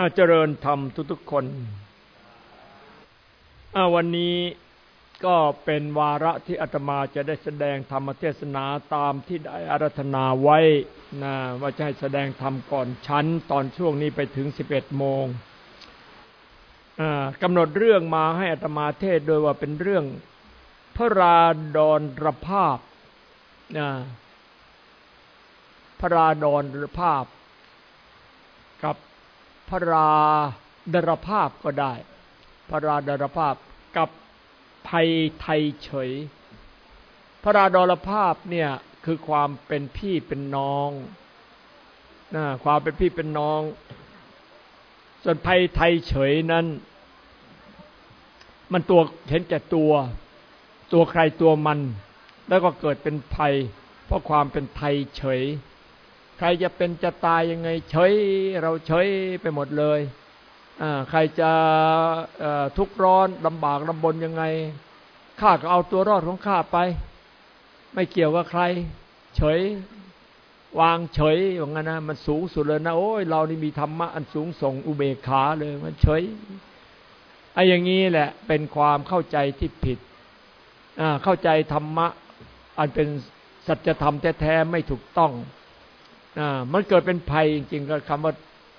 อาเจริญธรรมทุกๆคนวันนี้ก็เป็นวาระที่อาตมาจะได้แสดงธรรมเทศนาตามที่ได้อารัธนาไว้นะว่าจะให้แสดงธรรมก่อนชั้น ตอนช่วงนี้ไปถึงสิบเอ็ดโมงกำหนดเรื่องมาให้อาตมาเทศโดยว่าเป็นเรื่องพระราดอนรภาพนะพระราดอนรภาพ พระราดรภาพก็ได้พระราดรภาพกับภัยไทยเฉยพระราดรภาพเนี่ยคือความเป็นพี่เป็นน้องนะความเป็นพี่เป็นน้อง ส่วนภัยไทยเฉยนั้น มันตัวเห็นแก่ตัว ตัวใครตัวมัน แล้วก็เกิดเป็นภัย เพราะความเป็นไทยเฉย ใครจะเป็นจะตายยังไงเฉยเราเฉยไปหมดเลยใครจะทุกข์ร้อนลำบากลำบนยังไงข้าก็เอาตัวรอดของข้าไป ไม่เกี่ยวกับใคร เฉย วางเฉยอย่างนั้นนะมันสูงสุดเลยนะโอ้ยเรานี่มีธรรมะอันสูงส่งอุเบกขาเลยมันเฉยไอ้อย่างนี้แหละเป็นความเข้าใจที่ผิดเข้าใจธรรมะ อันเป็นสัจธรรมแท้ๆไม่ถูกต้อง มันเกิดเป็นภัยจริงๆก็คำว่า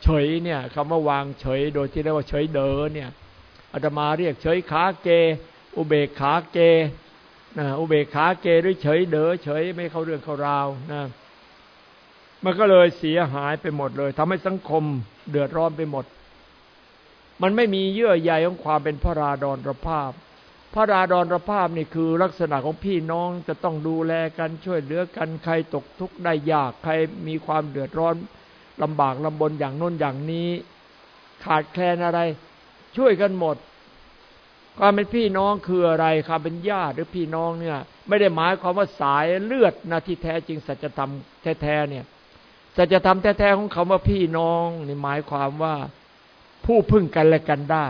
เฉยเนี่ยคำว่าวางเฉย โดยที่เรียกว่าเฉยเดอเนี่ยอาตมาเรียกเฉยขาเก อุเบกขาเกนะอุเบกขาเกด้วยเฉยเดอเฉยไม่เข้าเรื่องเข้าราวนะมันก็เลยเสียหายไปหมดเลยทำให้สังคมเดือดร้อนไปหมด มันไม่มีเยื่อใยของความเป็นพระราดอนรภาพ ระราดอนรภาพนี่คือลักษณะของพี่น้องจะต้องดูแลกันช่วยเหลือกันใครตกทุกข์ได้ยากใครมีความเดือดร้อนลำบากลำบนอย่างน้นอย่างนี้ ขาดแคลนอะไร ช่วยกันหมด ความเป็นพี่น้องคืออะไรความเป็นญาติหรือพี่น้องเนี่ย ไม่ได้หมายความว่าสายเลือดนะที่แท้จริงสัจธรรมแท้ๆเนี่ยสัจธรรมแท้ๆของเขาว่าพี่น้องนี่หมายความว่าผู้พึ่งกันและกันได้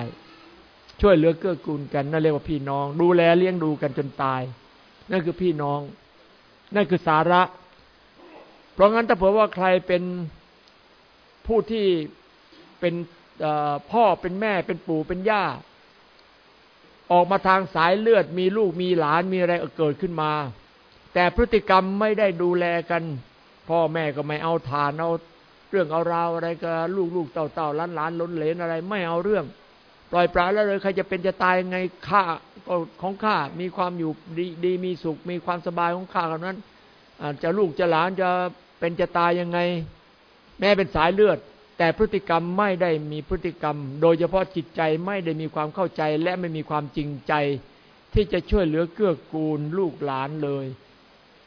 ช่วยเหลือเกื้อกูลกันนั่นเรียกว่าพี่น้อง ดูแลเลี้ยงดูกันจนตาย นั่นคือพี่น้อง นั่นคือสาระ เพราะงั้นถ้าเผื่อว่าใครเป็นผู้ที่เป็นพ่อเป็นแม่เป็นปู่เป็นย่า ออกมาทางสายเลือด มีลูกมีหลานมีอะไรเกิดขึ้นมา แต่พฤติกรรมไม่ได้ดูแลกัน พ่อแม่ก็ไม่เอาทานเอาเรื่องเอาราวอะไรกับลูกลูกเต่าเต่าล้านล้านล้นเหลนอะไร ไม่เอาเรื่อง ปล่อยปละแล้วเลยใครจะเป็นจะตายยังไงข้าของข้ามีความอยู่ดีดีมีสุข มีความสบายของข้าเท่านั้นจะลูกจะหลานจะเป็นจะตายยังไง แม้เป็นสายเลือด แต่พฤติกรรมไม่ได้มีพฤติกรรม โดยเฉพาะจิตใจไม่ได้มีความเข้าใจและไม่มีความจริงใจ ที่จะช่วยเหลือเกื้อกูลลูกหลานเลย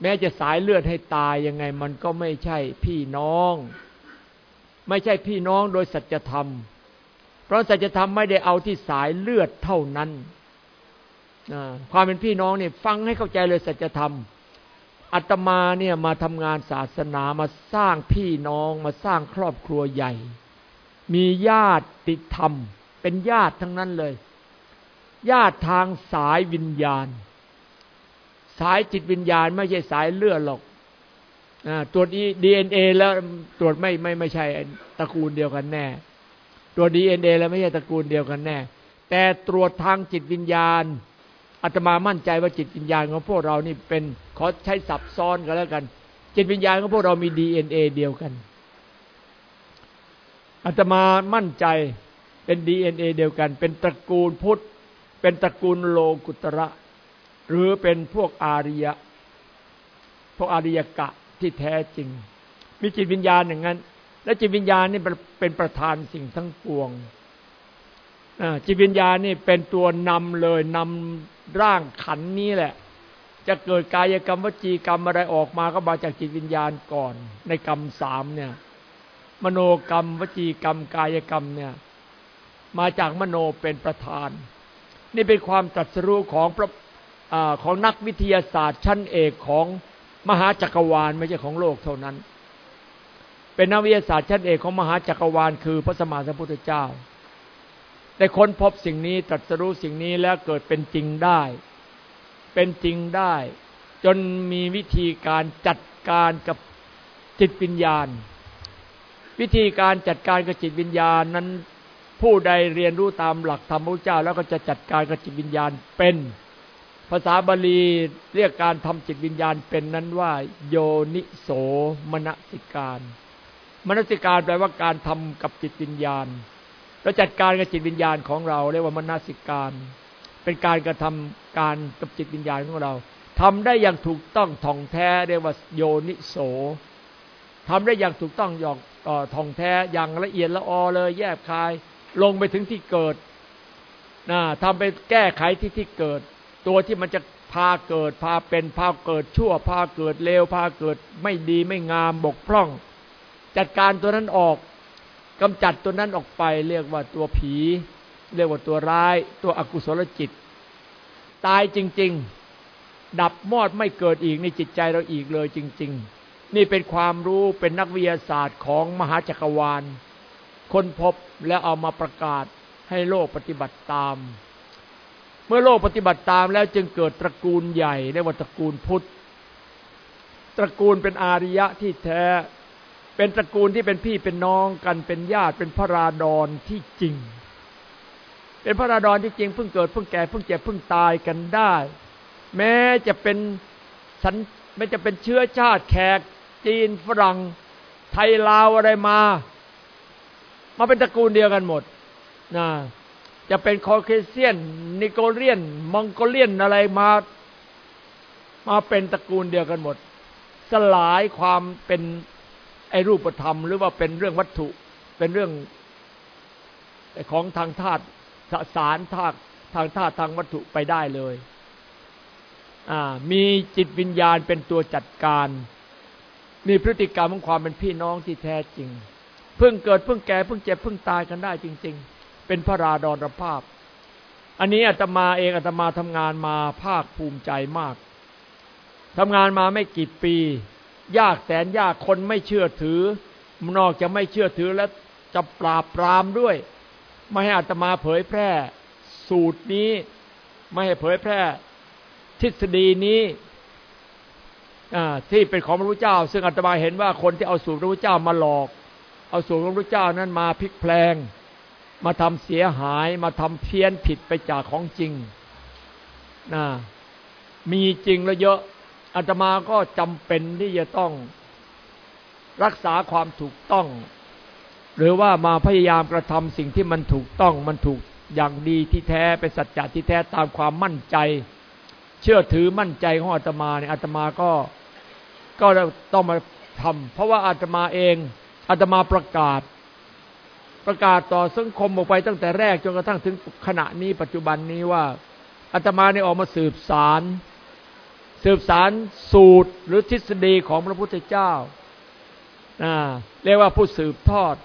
แม้จะสายเลือดให้ตายยังไง มันก็ไม่ใช่พี่น้อง ไม่ใช่พี่น้องโดยสัจธรรม เพราะสัจธรรมไม่ได้เอาที่สายเลือดเท่านั้นความเป็นพี่น้องเนี่ยฟังให้เข้าใจเลยสัจธรรมอัตมาเนี่ยมาทำงานศาสนามาสร้างพี่น้องมาสร้างครอบครัวใหญ่ มีญาติติธรรม เป็นญาติทั้งนั้นเลย ญาติทางสายวิญญาณ สายจิตวิญญาณไม่ใช่สายเลือดหรอกตรวจดีเอ็นเอแล้วตรวจไม่ไม่ไม่ใช่ตระกูลเดียวกันแน่ ตัวดีเอ็นเอแล้วไม่ใช่ตระกูลเดียวกันแน่ แต่ตรวจทางจิตวิญญาณอาตมามั่นใจว่าจิตวิญญาณของพวกเรานี่เป็นขอใช้สับซ้อนกันแล้วกัน จิตวิญญาณของพวกเรามีดีเอ็นเอเดียวกันอาตมามั่นใจเป็นดีเอ็นเอเดียวกัน เป็นตระกูลพุทธ เป็นตระกูลโลกุตระ หรือเป็นพวกอาริยะพวกอาริยกะที่แท้จริง มีจิตวิญญาณอย่างนั้น และจิตวิญญาณนี่เป็นประธานสิ่งทั้งปวงจิตวิญญาณนี่เป็นตัวนำเลยนำร่างขันนี้แหละ จะเกิดกายกรรมวจีกรรมอะไรออกมาก็มาจากจิตวิญญาณก่อน ในกรรมสามเนี่ย มโนกรรมวจีกรรมกายกรรมเนี่ย มาจากมโนเป็นประธาน นี่เป็นความตรัสรู้ของอของนักวิทยาศาสตร์ชั้นเอกของมหาจักรวาลไม่ใช่ของโลกเท่านั้น เป็นนักวิทยาศาสตร์ชั้นเอกของมหาจักรวาลคือพระสมมาสัมพุทธเจ้า ได้ค้นพบสิ่งนี้ตรัสรู้สิ่งนี้แล้วเกิดเป็นจริงได้ เป็นจริงได้ จนมีวิธีการจัดการกับจิตวิญญาณ วิธีการจัดการกับจิตวิญญาณนั้นผู้ใดเรียนรู้ตามหลักธรรมพระเจ้า แล้วก็จะจัดการกับจิตวิญญาณเป็นภาษาบาลีเรียกการทำจิตวิญญาณเป็นนั้นว่า โยนิโสมนสิการ มนสิการแปลว่าการทำกับจิตวิญญาณเราจัดการกับจิตวิญญาณของเรา เรียกว่ามนสิการ เป็นการกระทำการกับจิตวิญญาณของเราทำได้อย่างถูกต้องท่องแท้ เรียกว่าโยนิโสทำได้อย่างถูกต้องอย่างท่องแท้อย่างละเอียดละออเลย แยบคาย ลงไปถึงที่เกิดนะทำไปแก้ไขที่ที่เกิด ตัวที่มันจะพาเกิดพาเป็นพาเกิดชั่วพาเกิดเลวพาเกิดไม่ดีไม่งามบกพร่อง จัดการตัวนั้นออกกำจัดตัวนั้นออกไป เรียกว่าตัวผี เรียกว่าตัวร้าย ตัวอกุศลจิต ตายจริง ๆ ดับมอดไม่เกิดอีกในจิตใจเราอีกเลยจริง ๆ นี่เป็นความรู้เป็นนักวิทยาศาสตร์ของมหาจักรวาล คนพบแล้วเอามาประกาศให้โลกปฏิบัติตาม เมื่อโลกปฏิบัติตามแล้วจึงเกิดตระกูลใหญ่เรียกว่าตระกูลพุทธตระกูลเป็นอาริยะที่แท้ เป็นตระกูลที่เป็นพี่เป็นน้องกันเป็นญาติเป็นพระราดอนที่จริง เป็นพระราดอนที่จริงเพิ่งเกิดเพิ่งแก่เพิ่งเจ็บเพิ่งตายกันได้ แม้จะเป็นสันไม่จะเป็นเชื้อชาติแขกจีนฝรั่งไทยลาวอะไรมา มาเป็นตระกูลเดียวกันหมดนะจะเป็นคอเคเซียน นิโกเลียน มองโกเลียนอะไรมา มาเป็นตระกูลเดียวกันหมด สลายความเป็น ไอรูปธรรมหรือว่าเป็นเรื่องวัตถุ เป็นเรื่องของทางธาตุสารธาตุทางธาตุทางวัตถุไปได้เลยมีจิตวิญญาณเป็นตัวจัดการ มีพฤติกรรมของความเป็นพี่น้องที่แท้จริง เพิ่งเกิดเพิ่งแก่เพิ่งเจ็บเพิ่งตายกันได้จริง ๆ เป็นพระราดรภาพ อันนี้อาตมาเองอาตมาทำงานมาภาคภูมิใจมากทำงานมาไม่กี่ปี ยากแสนยากคนไม่เชื่อถือ นอกจะไม่เชื่อถือแล้วจะปราบปรามด้วย ไม่ให้อาตมาเผยแพร่ สูตรนี้ ไม่ให้เผยแพร่ ทฤษฎีนี้ที่เป็นของพระพุทธเจ้า ซึ่งอาตมาเห็นว่าคนที่เอาสูตรพระพุทธเจ้ามาหลอก เอาสูตรของพระเจ้านั้นมาพลิกแปลง มาทำเสียหายมาทำเพี้ยนผิดไปจากของจริงนะมีจริงแล้วเยอะ อาตมาก็จำเป็นที่จะต้องรักษาความถูกต้อง หรือว่ามาพยายามกระทำสิ่งที่มันถูกต้องมันถูกอย่างดีที่แท้เป็นสัจจะที่แท้ตามความมั่นใจ เชื่อถือมั่นใจของอาตมาเนี่ยอาตมาก็ก็ต้องมาทำเพราะว่าอาตมาเองอาตมาประกาศ ประกาศต่อสังคมออกไปตั้งแต่แรกจนกระทั่งถึงขณะนี้ปัจจุบันนี้ว่าอาตมาเนี่ยออกมาสืบสาร สืบสารสูตรหรือทฤษฎีของพระพุทธเจ้า เรียกว่าผู้สืบทอด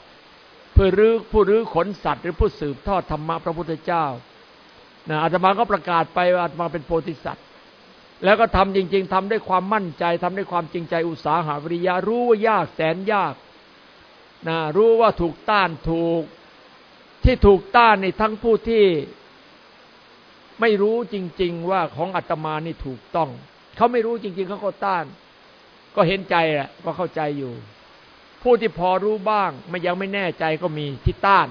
เพื่อรื้อผู้รื้อขนสัตว์ หรือผู้สืบทอดธรรมะพระพุทธเจ้านะอาตมาก็ประกาศไปว่าอาตมาเป็นโพธิสัตว์ แล้วก็ทำจริง ๆทำด้วยความมั่นใจทำด้วยความจริงใจอุตสาหะวิริยะรู้ว่ายากแสนยากนะรู้ว่าถูกต้านถูกที่ถูกต้านในทั้งผู้ที่ไม่รู้จริง ๆ ว่าของอาตมานี่ถูกต้อง เขาไม่รู้จริง ๆเขาก็ต้าน ก็เห็นใจแหละก็เข้าใจอยู่ ผู้ที่พอรู้บ้างไม่ยังไม่แน่ใจก็มีที่ต้าน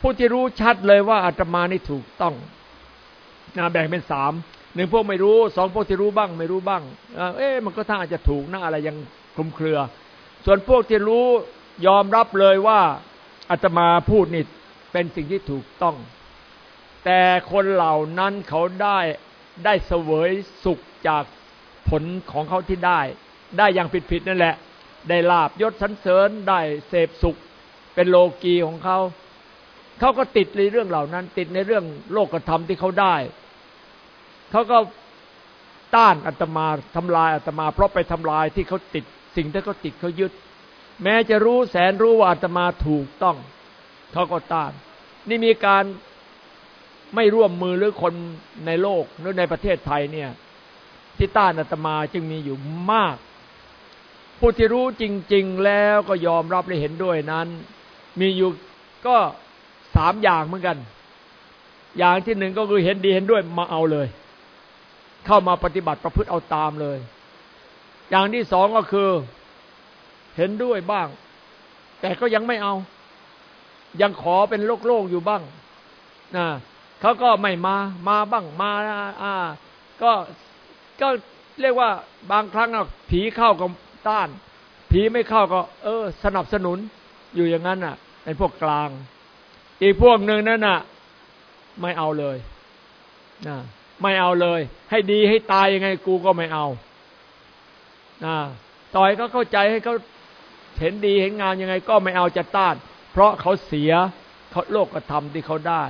ผู้ที่รู้ชัดเลยว่าอาตมานี่ถูกต้องนะแบ่งเป็นสามหนึ่งพวกไม่รู้สองพวกที่รู้บ้าง ไม่รู้บ้างเอ๊ะมันก็ท่าอาจจะถูกนะอะไรยังคลุมเครือ ส่วนพวกที่รู้ยอมรับเลยว่าอาตมาพูดนี่เป็นสิ่งที่ถูกต้อง แต่คนเหล่านั้นเขาได้ ได้เสวยสุขจากผลของเขาที่ได้ ได้อย่างผิดๆนั่นแหละ ได้ลาบยศสันเสริญได้เสพสุข เป็นโลกีของเขา เขาก็ติดในเรื่องเหล่านั้น ติดในเรื่องโลกธรรมที่เขาได้ เขาก็ต้านอาตมาทำลายอาตมา เพราะไปทำลายที่เขาติดสิ่งที่เขาติดเขายึด แม้จะรู้แสนรู้ว่าอาตมาถูกต้อง เขาก็ต้าน นี่มีการ ไม่ร่วมมือหรือคนในโลกหรือในประเทศไทยเนี่ย ที่ต้านอาตมาจึงมีอยู่มาก ผู้ที่รู้จริง ๆ แล้วก็ยอมรับและเห็นด้วยนั้น มีอยู่ก็สามอย่างเหมือนกัน อย่างที่หนึ่งก็คือเห็นดีเห็นด้วยมาเอาเลย เข้ามาปฏิบัติประพฤติเอาตามเลย อย่างที่สองก็คือเห็นด้วยบ้าง แต่ก็ยังไม่เอา ยังขอเป็นโลกโลกอยู่บ้างนะ เขาก็ไม่มา มาบ้าง มาอ่า ก็ก็เรียกว่าบางครั้งผีเข้าก็ต้าน ผีไม่เข้าก็ เออ สนับสนุนอยู่อย่างนั้นอะเป็นพวกกลาง อีกพวกหนึ่งนั่นน่ะ ไม่เอาเลยนะไม่เอาเลย ให้ดีให้ตายยังไงกูก็ไม่เอานะต่อยก็เข้าใจให้เขาเห็นดีเห็นงามยังไงก็ไม่เอาจะต้าน เพราะเขาเสียเขาโลกธรรมที่เขาได้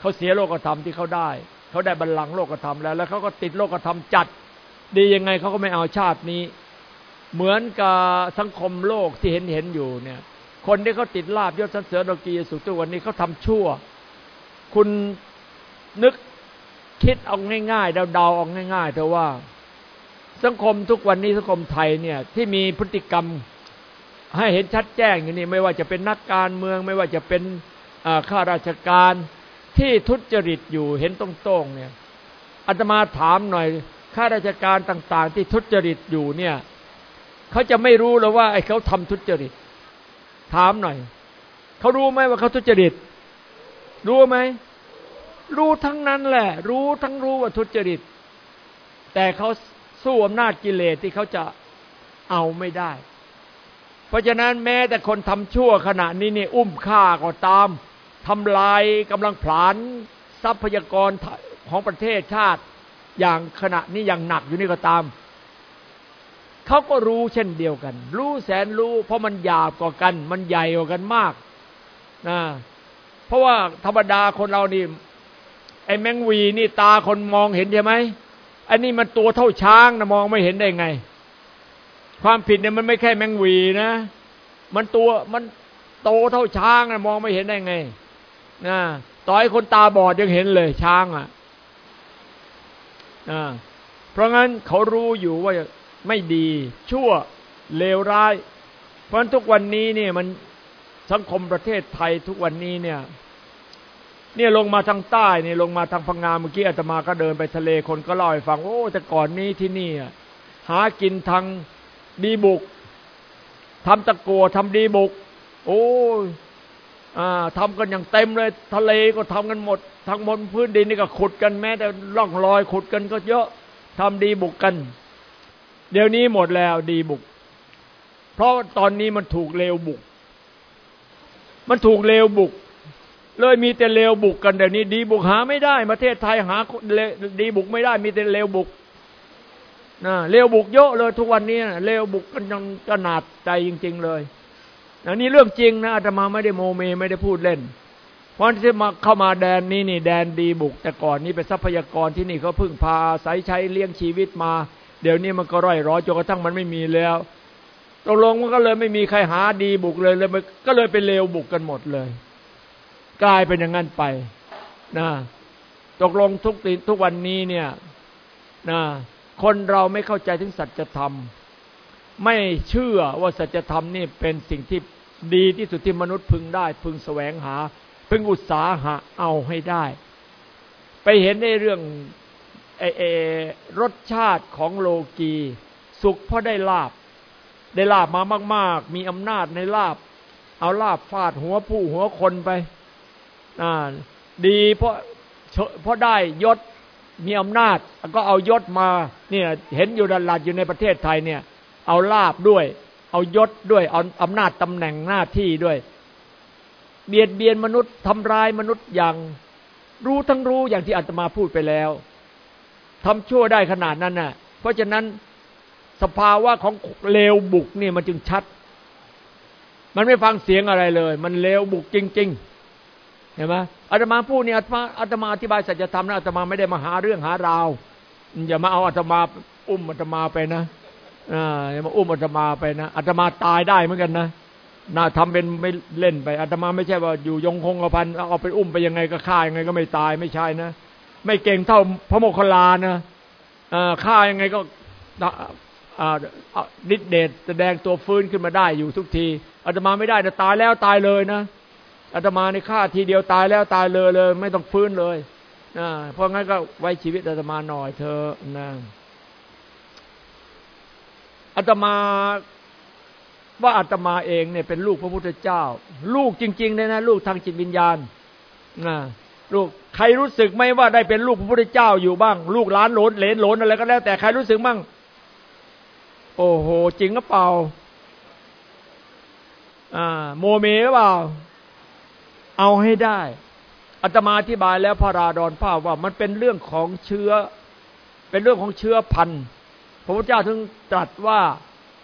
เขาเสียโลกธรรมที่เขาได้ เขาได้บัลลังโลกธรรมแล้ว แล้วเขาก็ติดโลกธรรมจัด ดียังไงเขาก็ไม่เอาชาตินี้ เหมือนกับสังคมโลกที่เห็นเห็นอยู่เนี่ย คนที่เขาติดลาบยศสันเสริญดกีสุขตัววันนี้เขาทำชั่ว คุณนึกคิดเอาง่ายๆเดาๆเอาง่ายๆเถอว่า สังคมทุกวันนี้สังคมไทยเนี่ย ที่มีพฤติกรรมให้เห็นชัดแจ้งอย่างนี้ไม่ว่าจะเป็นนักการเมือง ไม่ว่าจะเป็น ข้าราชการที่ทุจริตอยู่เห็นตรงๆเนี่ยอาตมาถามหน่อยข้าราชการต่าง ๆ ที่ทุจริตอยู่เนี่ยเขาจะไม่รู้หรือว่าไอ้เขาทำทุจริต ถามหน่อยเขารู้ไหมว่าเขาทุจริต รู้ไหมรู้ทั้งนั้นแหละ รู้ทั้งรู้ว่าทุจริต แต่เขาสู้อำนาจกิเลสที่เขาจะเอาไม่ได้ เพราะฉะนั้นแม้แต่คนทำชั่วขณะนี้นี่อุ้มฆ่าก็ตาม ทำลายกำลังผลาญทรัพยากรของประเทศชาติอย่างขณะนี้อย่างหนักอยู่นี่ก็ตาม เขาก็รู้เช่นเดียวกัน รู้แสนรู้ เพราะมันหยาบกว่ากัน มันใหญ่กว่ากันมากนะเพราะว่าธรรมดาคนเรานี่ไอ้แมงวีนี่ตาคนมองเห็นใช่ไหมอันนี้มันตัวเท่าช้างนะมองไม่เห็นได้ไง ความผิดเนี่ยมันไม่แค่แมงวีนะ มันตัวมันโตเท่าช้างนะมองไม่เห็นได้ไง นะต่อให้คนตาบอดยังเห็นเลย ช้างอะนะเพราะงั้นเขารู้อยู่ว่าไม่ดี ชั่วเลวร้าย เพราะทุกวันนี้เนี่ยมันสังคมประเทศไทยทุกวันนี้เนี่ย เนี่ยลงมาทางใต้เนี่ยลงมาทางพังงาเมื่อกี้อาตมาก็เดินไปทะเลคนก็เล่าให้ฟังโอ้แต่ก่อนนี้ที่นี่หากินทางดีบุกทำตะกัวทำดีบุก โอ้ ทำกันอย่างเต็มเลย ทะเลก็ทำกันหมดทั้งบนพื้นดินนี่ก็ขุดกันแม้แต่ร่องรอยขุดกันก็เยอะทำดีบุกกัน เดี๋ยวนี้หมดแล้วดีบุก เพราะตอนนี้มันถูกเลวบุก มันถูกเลวบุก เลยมีแต่เลวบุกกันเดี๋ยวนี้ ดีบุกหาไม่ได้ ประเทศไทยหาดีบุกไม่ได้ มีแต่เลวบุกนะเลวบุกเยอะเลยทุกวันนี้เลวบุกกันจนขนาดใจจริง ๆ เลย อันนี้เรื่องจริงนะอาตมาไม่ได้โมเมไม่ได้พูดเล่น เพราะที่มาเข้ามาแดนนี้นี่แดนดีบุก แต่ก่อนนี้เป็นทรัพยากรที่นี่เขาพึ่งพาอาศัยใช้เลี้ยงชีวิตมา เดี๋ยวนี้มันก็ร่อยร้อยจนกระทั่งมันไม่มีแล้วตกลงมันก็เลยไม่มีใครหาดีบุกเลยเลยก็เลยเป็นเลวบุกกันหมดเลย กลายเป็นอย่างนั้นไปนะตกลงทุกทุกวันนี้เนี่ยนะคนเราไม่เข้าใจถึงสัจธรรม ไม่เชื่อว่าสัจธรรมนี่เป็นสิ่งที่ดีที่สุดที่มนุษย์พึงได้ พึงแสวงหา พึงอุตสาหะเอาให้ได้ ไปเห็นในเรื่องเอเอรสชาติของโลกี สุขเพราะได้ลาบ ได้ลาบมามาก ๆ มีอำนาจในลาบ เอาลาบฟาดหัวผู้หัวคนไปอ่าดีเพราะเพราะได้ยศมีอำนาจ ก็เอายศมาเนี่ยเห็นอยู่ดันหลัดอยู่ในประเทศไทยเนี่ย เอาลาบด้วย เอายศด้วย เอาอำนาจตำแหน่งหน้าที่ด้วย เบียดเบียนมนุษย์ทำร้ายมนุษย์อย่าง รู้ทั้งรู้อย่างที่อาตมาพูดไปแล้วทำชั่วได้ขนาดนั้นน่ะ เพราะฉะนั้นสภาวะของเลวบุกเนี่ยมันจึงชัด มันไม่ฟังเสียงอะไรเลย มันเลวบุกจริง ๆ เห็นไหมอาตมาพูดเนี่ยอาตมาอาตมาอธิบายสัจธรรมนะอาตมาไม่ได้มาหาเรื่องหาราวอย่ามาเอาอาตมาอุ้มอาตมาไปนะ อ่ามาอุ้มอาตมาไปนะอาตมาตายได้เหมือนกันนะน่าทำเป็นไม่เล่นไปอาตมาไม่ใช่ว่าอยู่ยงคงกระพันเอาไปอุ้มไปยังไงก็ฆ่ายังไงก็ไม่ตายไม่ใช่นะไม่เก่งเท่าพระโมคคัลลานะฆ่ายังไงก็นิดเดชแสดงตัวฟื้นขึ้นมาได้อยู่ทุกทีอาตมาไม่ได้นะตายแล้วตายเลยนะอาตมาในฆ่าทีเดียวตายแล้วตายเลยเลย ไม่ต้องฟื้นเลยเพราะงั้นก็ไว้ชีวิตอาตมาหน่อยเธอนะ อาตมาว่าอาตมาเองเนี่ยเป็นลูกพระพุทธเจ้า ลูกจริงๆเลยนะ ลูกทางจิตวิญญาณนะลูกใครรู้สึกไหมว่าได้เป็นลูกพระพุทธเจ้าอยู่บ้าง ลูกหลานหลนเลนหลนอะไรก็แล้ว แต่ใครรู้สึกบ้างโอ้โห จริงหรือเปล่าอ่า โมเมหรือเปล่า เอาให้ได้อาตมาอธิบายแล้วพระราดอนภาพว่ามันเป็นเรื่องของเชื้อ เป็นเรื่องของเชื้อพันธุ์ ระพุทธเจ้าถึงตรัสว่า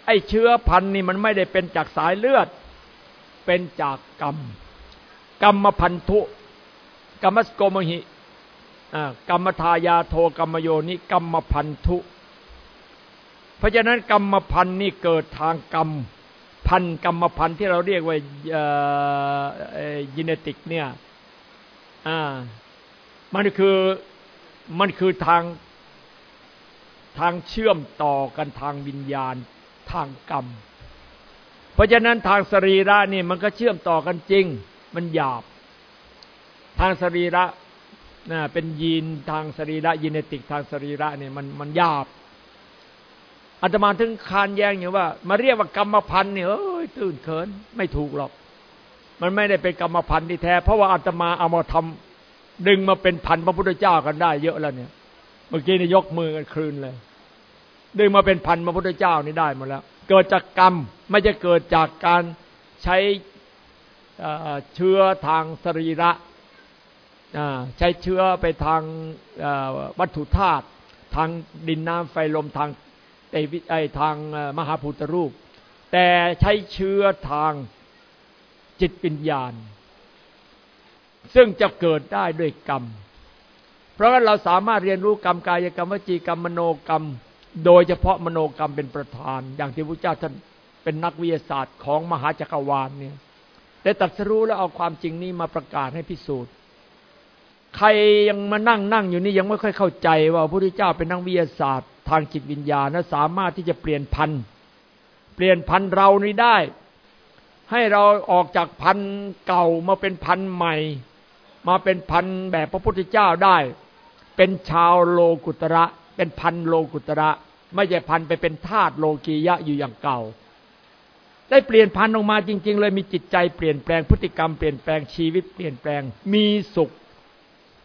ไอ้เชื้อพันธุ์นี่มันไม่ได้เป็นจากสายเลือด เป็นจากกรรม กรรมพันธุกรรมสโกมหิกรรมทายาโทกรรมโยนิกรรมพันธุ เพราะฉะนั้นกรรมพันธ์นี่เกิดทางกรรมพันกรรมพันธ์ที่เราเรียกว่ายีเนติกเนี่ยมันคือมันคือทาง ทางเชื่อมต่อกันทางวิญญาณทางกรรม เพราะฉะนั้นทางสรีระนี่มันก็เชื่อมต่อกันจริง มันหยาบ ทางสรีระนะเป็นยีนทางสรีระยีเนติกทางสรีระนี่มันมันหยาบอาตมาถึงคานแย้งอย่างว่า มาเรียกว่ากรรมพันธ์เนี่ยเอ้ยตื่นเขินไม่ถูกหรอก มันไม่ได้เป็นกรรมพันธ์ที่แท้ เพราะว่าอาตมาเอามาทำดึงมาเป็นพันพระพุทธเจ้ากันได้เยอะแล้วเนี่ย เมื่อกี้นี่ยกมือกันคืนเลย ดึงมาเป็นพันพระพุทธเจ้านี่ได้หมดแล้ว เกิดจากกรรมไม่จะเกิดจากการใช้เชื้อทางสรีระใช้เชื้อไปทางวัตถุธาตุทางดินน้ำไฟลมทางเตวิไอทางมหาภูตรูป แต่ใช้เชื้อทางจิตวิญญาณ ซึ่งจะเกิดได้ด้วยกรรม เพราะฉะนั้นเราสามารถเรียนรู้กรรมกายกรรมวจีกรรมมโนกรรม โดยเฉพาะมโนกรรมเป็นประธาน อย่างที่พระเจ้าท่านเป็นนักวิทยาศาสตร์ของมหาจักรวาลเนี่ยได้ตัดสรู้แล้วเอาความจริงนี้มาประกาศให้พิสูจน์ ใครยังมานั่งนั่งอยู่นี่ยังไม่ค่อยเข้าใจว่าพระพุทธเจ้าเป็นนักวิทยาศาสตร์ทางจิตวิญญาณและสามารถที่จะเปลี่ยนพันธุ์เปลี่ยนพันธุ์เรานี้ได้ ให้เราออกจากพันเก่ามาเป็นพันใหม่ มาเป็นพันแบบพระพุทธเจ้าได้ เป็นชาวโลกุตระ เป็นพันโลกุตระ ไม่ใช่พันไปเป็นทาตุโลกียะอยู่อย่างเก่า ได้เปลี่ยนพันออกมาจริง ๆ เลยมีจิตใจเปลี่ยนแปลงพฤติกรรมเปลี่ยนแปลงชีวิตเปลี่ยนแปลง มีสุข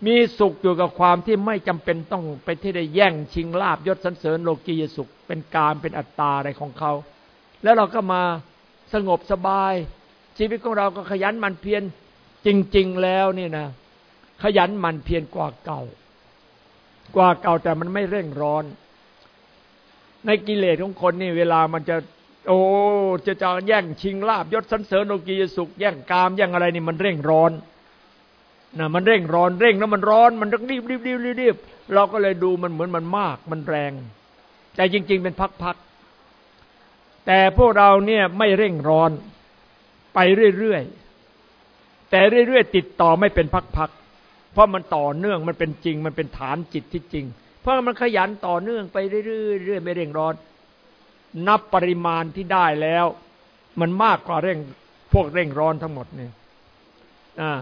มีสุขอยู่กับความที่ไม่จำเป็นต้องไปที่ได้แย่งชิงลาบยศสันเสริญโลกียสุข เป็นการเป็นอัตตาอะไรของเขา แล้วเราก็มาสงบสบาย ชีวิตของเราก็ขยันมันเพียรจริง ๆ แล้วนี่นะ ขยันมันเพียรกว่าเก่า กว่าเก่าแต่มันไม่เร่งร้อน ในกิเลสของคนนี่เวลามันจะ โอ้จะจะแย่งชิงลาบยศสันเสริญโลกียสุข แย่งกามแย่งอะไรนี่มันเร่งร้อนนะมันเร่งร้อนเร่งแล้วมันร้อนมันต้องรีบรีบรีบรีบเราก็เลยดูมันเหมือนมันมากมันแรง แต่จริง ๆ เป็นพักๆแต่พวกเราเนี่ยไม่เร่งร้อน ไปเรื่อยๆแต่เรื่อยๆติดต่อไม่เป็นพักๆ เพราะมันต่อเนื่องมันเป็นจริง มันเป็นฐานจิตที่จริง เพราะมันขยันต่อเนื่องไปเรื่อยๆไม่เร่งร้อน นับปริมาณที่ได้แล้ว มันมากกว่าเร่งพวกเร่งร้อนทั้งหมดเนี่ยอ่า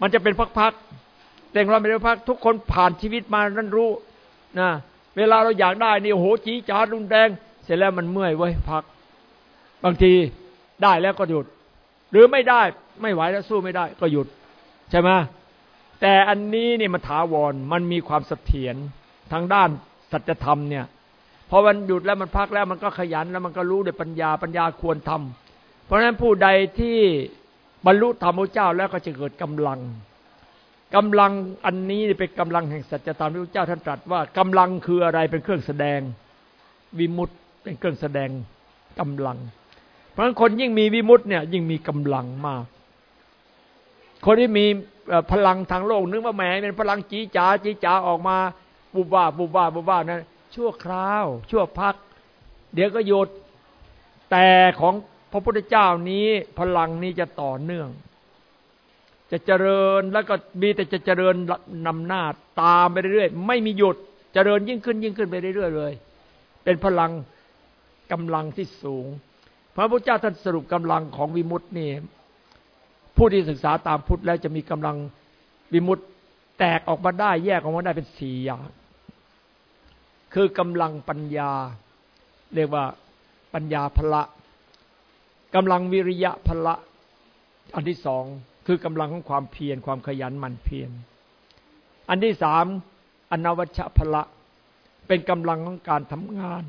มันจะเป็นพักๆเร่งร้อนไม่ได้พัก ทุกคนผ่านชีวิตมานั่นรู้นะเวลาเราอยากได้นี่โอ้โหจีจ๋ารุนแรงเสร็จแล้วมันเมื่อยไว้พัก บางทีได้แล้วก็หยุด หรือไม่ได้ไม่ไหวแล้วสู้ไม่ได้ก็หยุด ใช่ไหม แต่อันนี้เนี่ยมันถาวรมันมีความเสถียรทางด้านสัจธรรมเนี่ยพอมันหยุดแล้วมันพักแล้วมันก็ขยันแล้วมันก็รู้ด้วยปัญญาปัญญาควรทำเพราะฉะนั้นผู้ใดที่บรรลุธรรมพระเจ้าแล้วก็จะเกิดกำลังกำลังอันนี้เป็นกำลังแห่งสัจธรรมที่พระเจ้าท่านตรัสว่ากำลังคืออะไรเป็นเครื่องแสดงวิมุตเป็นเครื่องแสดงกำลัง เพราะฉะนั้นคนยิ่งมีวิมุตเนี่ยยิ่งมีกำลังมาก คนที่มี พลังทางโลกนึกว่าแหมเป็นพลังจีจ๋าจีจ๋าออกมาบุบว่าบุบว่าบุบว่านั้นชั่วคราว ชั่วพัก เดี๋ยวก็หยุดแต่ของพระพุทธเจ้านี้พลังนี้จะต่อเนื่อง จะเจริญแล้วก็มีแต่จะเจริญนำหน้าตามไปเรื่อยๆไม่มีหยุดเจริญยิ่งขึ้นยิ่งขึ้นไปเรื่อยๆเลย เป็นพลังกำลังที่สูง พระพุทธเจ้าท่านสรุปกำลังของวิมุตตินี่ ผู้ที่ศึกษาตามพุทธแล้วจะมีกำลังวิมุตติแตกออกมาได้แยกออกมาได้เป็นสี่อย่าง คือกำลังปัญญา เรียกว่าปัญญาพละกำลังวิริยะพละ อันที่สองคือกำลังของความเพียรความขยันหมั่นเพียรอันที่สามอนวัชพละ เป็นกำลังของการทำงาน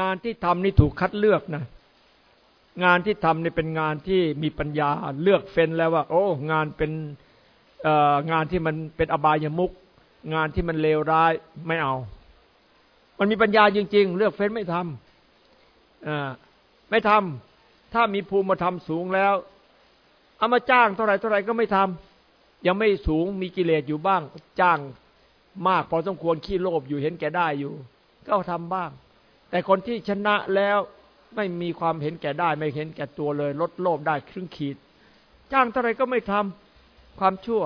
งานที่ทำนี่ถูกคัดเลือกนะ งานที่ทำนี่เป็นงานที่มีปัญญาเลือกเฟ้นแล้วว่า โอ้ งานเป็นงานที่มันเป็นอบายมุกงานที่มันเลวร้ายไม่เอา มันมีปัญญาจริง ๆ เลือกเฟ้นไม่ทำไม่ทำถ้ามีภูมิธรรมสูงแล้วเอามาจ้างเท่าไหร่เท่าไหร่ก็ไม่ทำยังไม่สูงมีกิเลสอยู่บ้าง จ้างมากพอสมควรขี้โลภอยู่เห็นแก่ได้อยู่ ก็ทำบ้าง แต่คนที่ชนะแล้วไม่มีความเห็นแก่ได้ ไม่เห็นแก่ตัวเลย ลดโลภได้ครึ่งขีด จ้างเท่าไรก็ไม่ทำความชั่ว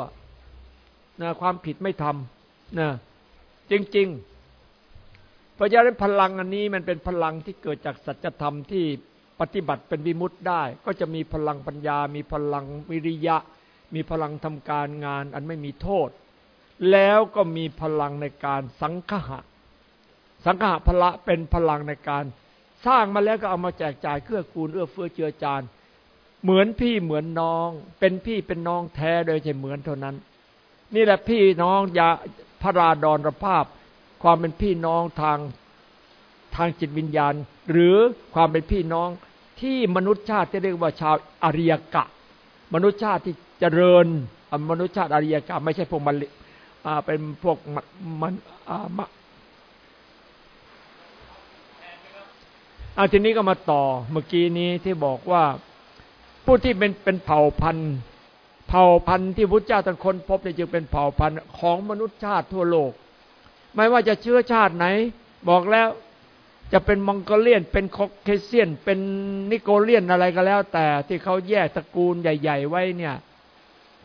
นะความผิดไม่ทำนะจริง ๆ เพราะฉะนั้นพลังอันนี้มันเป็นพลังที่เกิดจากสัจธรรมที่ปฏิบัติเป็นวิมุตได้ ก็จะมีพลังปัญญา มีพลังวิริยะ มีพลังทำการงาน อันไม่มีโทษ แล้วก็มีพลังในการสังฆะ สังฆะพละเป็นพลังในการสร้างมาแล้วก็เอามาแจกจ่ายเกื้อกูลเอื้อเฟื้อเจือจานเหมือนพี่เหมือนน้อง เป็นพี่เป็นน้องแท้โดยใช่เหมือนเท่านั้น นี่แหละพี่น้องยาพระราดรภาพ ความเป็นพี่น้องทางทางจิตวิญญาณ หรือความเป็นพี่น้องที่มนุษยชาติที่เรียกว่าชาวอริยกะ มนุษยชาติที่เจริญมนุษยชาติอริยกะ ไม่ใช่พวกมันเป็นพวกมัน เอาทีนี้ก็มาต่อเมื่อกี้นี้ที่บอกว่า ผู้ที่เป็นเป็นเผ่าพันธุ์ เผ่าพันธุ์ที่พุทธเจ้าท่านค้นพบเนี่ยจึงเป็นเผ่าพันธุ์ของมนุษยชาติทั่วโลก ไม่ว่าจะเชื้อชาติไหน บอกแล้วจะเป็นมองโกเลียน เป็นคอเคเซียน เป็นนิโกเลียนอะไรก็แล้ว แต่ที่เขาแยกตระกูลใหญ่ ๆ ไว้เนี่ย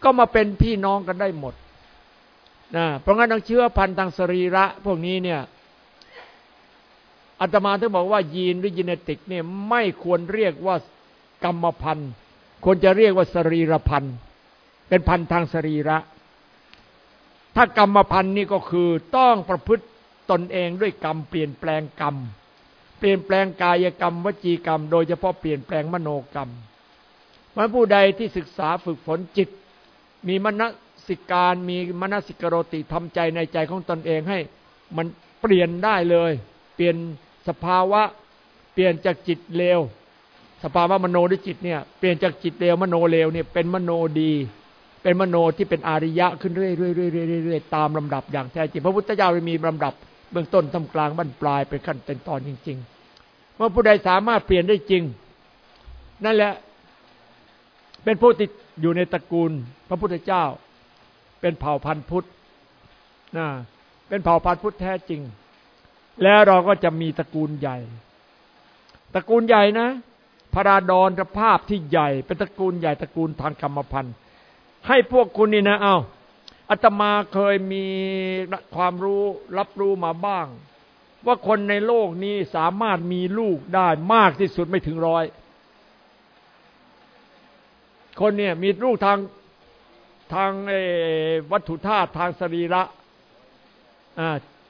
ก็มาเป็นพี่น้องกันได้หมดนะเพราะงั้นทางเชื้อพันธุ์ทางสรีระ พวกนี้เนี่ย อาตมาถึงบอกว่ายีนหรือยีเนติกเนี่ยไม่ควรเรียกว่ากรรมพันธุ์ควรจะเรียกว่าสรีรพันธุ์เป็นพันธุ์ทางสรีระ ถ้ากรรมพันธุ์นี่ก็คือต้องประพฤติตนเองด้วยกรรมเปลี่ยนแปลงกรรม เปลี่ยนแปลงกายกรรม วจีกรรม โดยเฉพาะเปลี่ยนแปลงมโนกรรมมันผู้ใดที่ศึกษาฝึกฝนจิต มีมนสิการมีมนสิกโรติทำใจในใจของตนเองให้ มันเปลี่ยนได้เลย เปลี่ยน สภาวะเปลี่ยนจากจิตเลวสภาวะมโนด้วยจิตเนี่ยเปลี่ยนจากจิตเลวมโนเลวเนี่ยเป็นมโนดี เป็นมโนที่เป็นอาริยะขึ้นเรื่อยๆๆๆตามลำดับอย่างแท้จริงพระพุทธเจ้ามีลำดับเบื้องต้นทำกลางบั้นปลายเป็นขั้นเป็นตอนจริง ๆ เมื่อผู้ใดสามารถเปลี่ยนได้จริง นั่นแหละ เป็นผู้ติดอยู่ในตระกูล พระพุทธเจ้า เป็นเผ่าพันธุ์พุทธนะเป็นเผ่าพันธุ์พุทธแท้จริง แล้วเราก็จะมีตระกูลใหญ่ ตระกูลใหญ่นะพระราดอนภาพที่ใหญ่ เป็นตระกูลใหญ่ตระกูลทางกรรมพันธุ์ ให้พวกคุณนี่นะ เอาอาตมาเคยมีความรู้รับรู้มาบ้าง ว่าคนในโลกนี้สามารถมีลูกได้มากที่สุดไม่ถึงร้อย คนเนี่ยมีลูกทางทางวัตถุธาตุทางสรีระ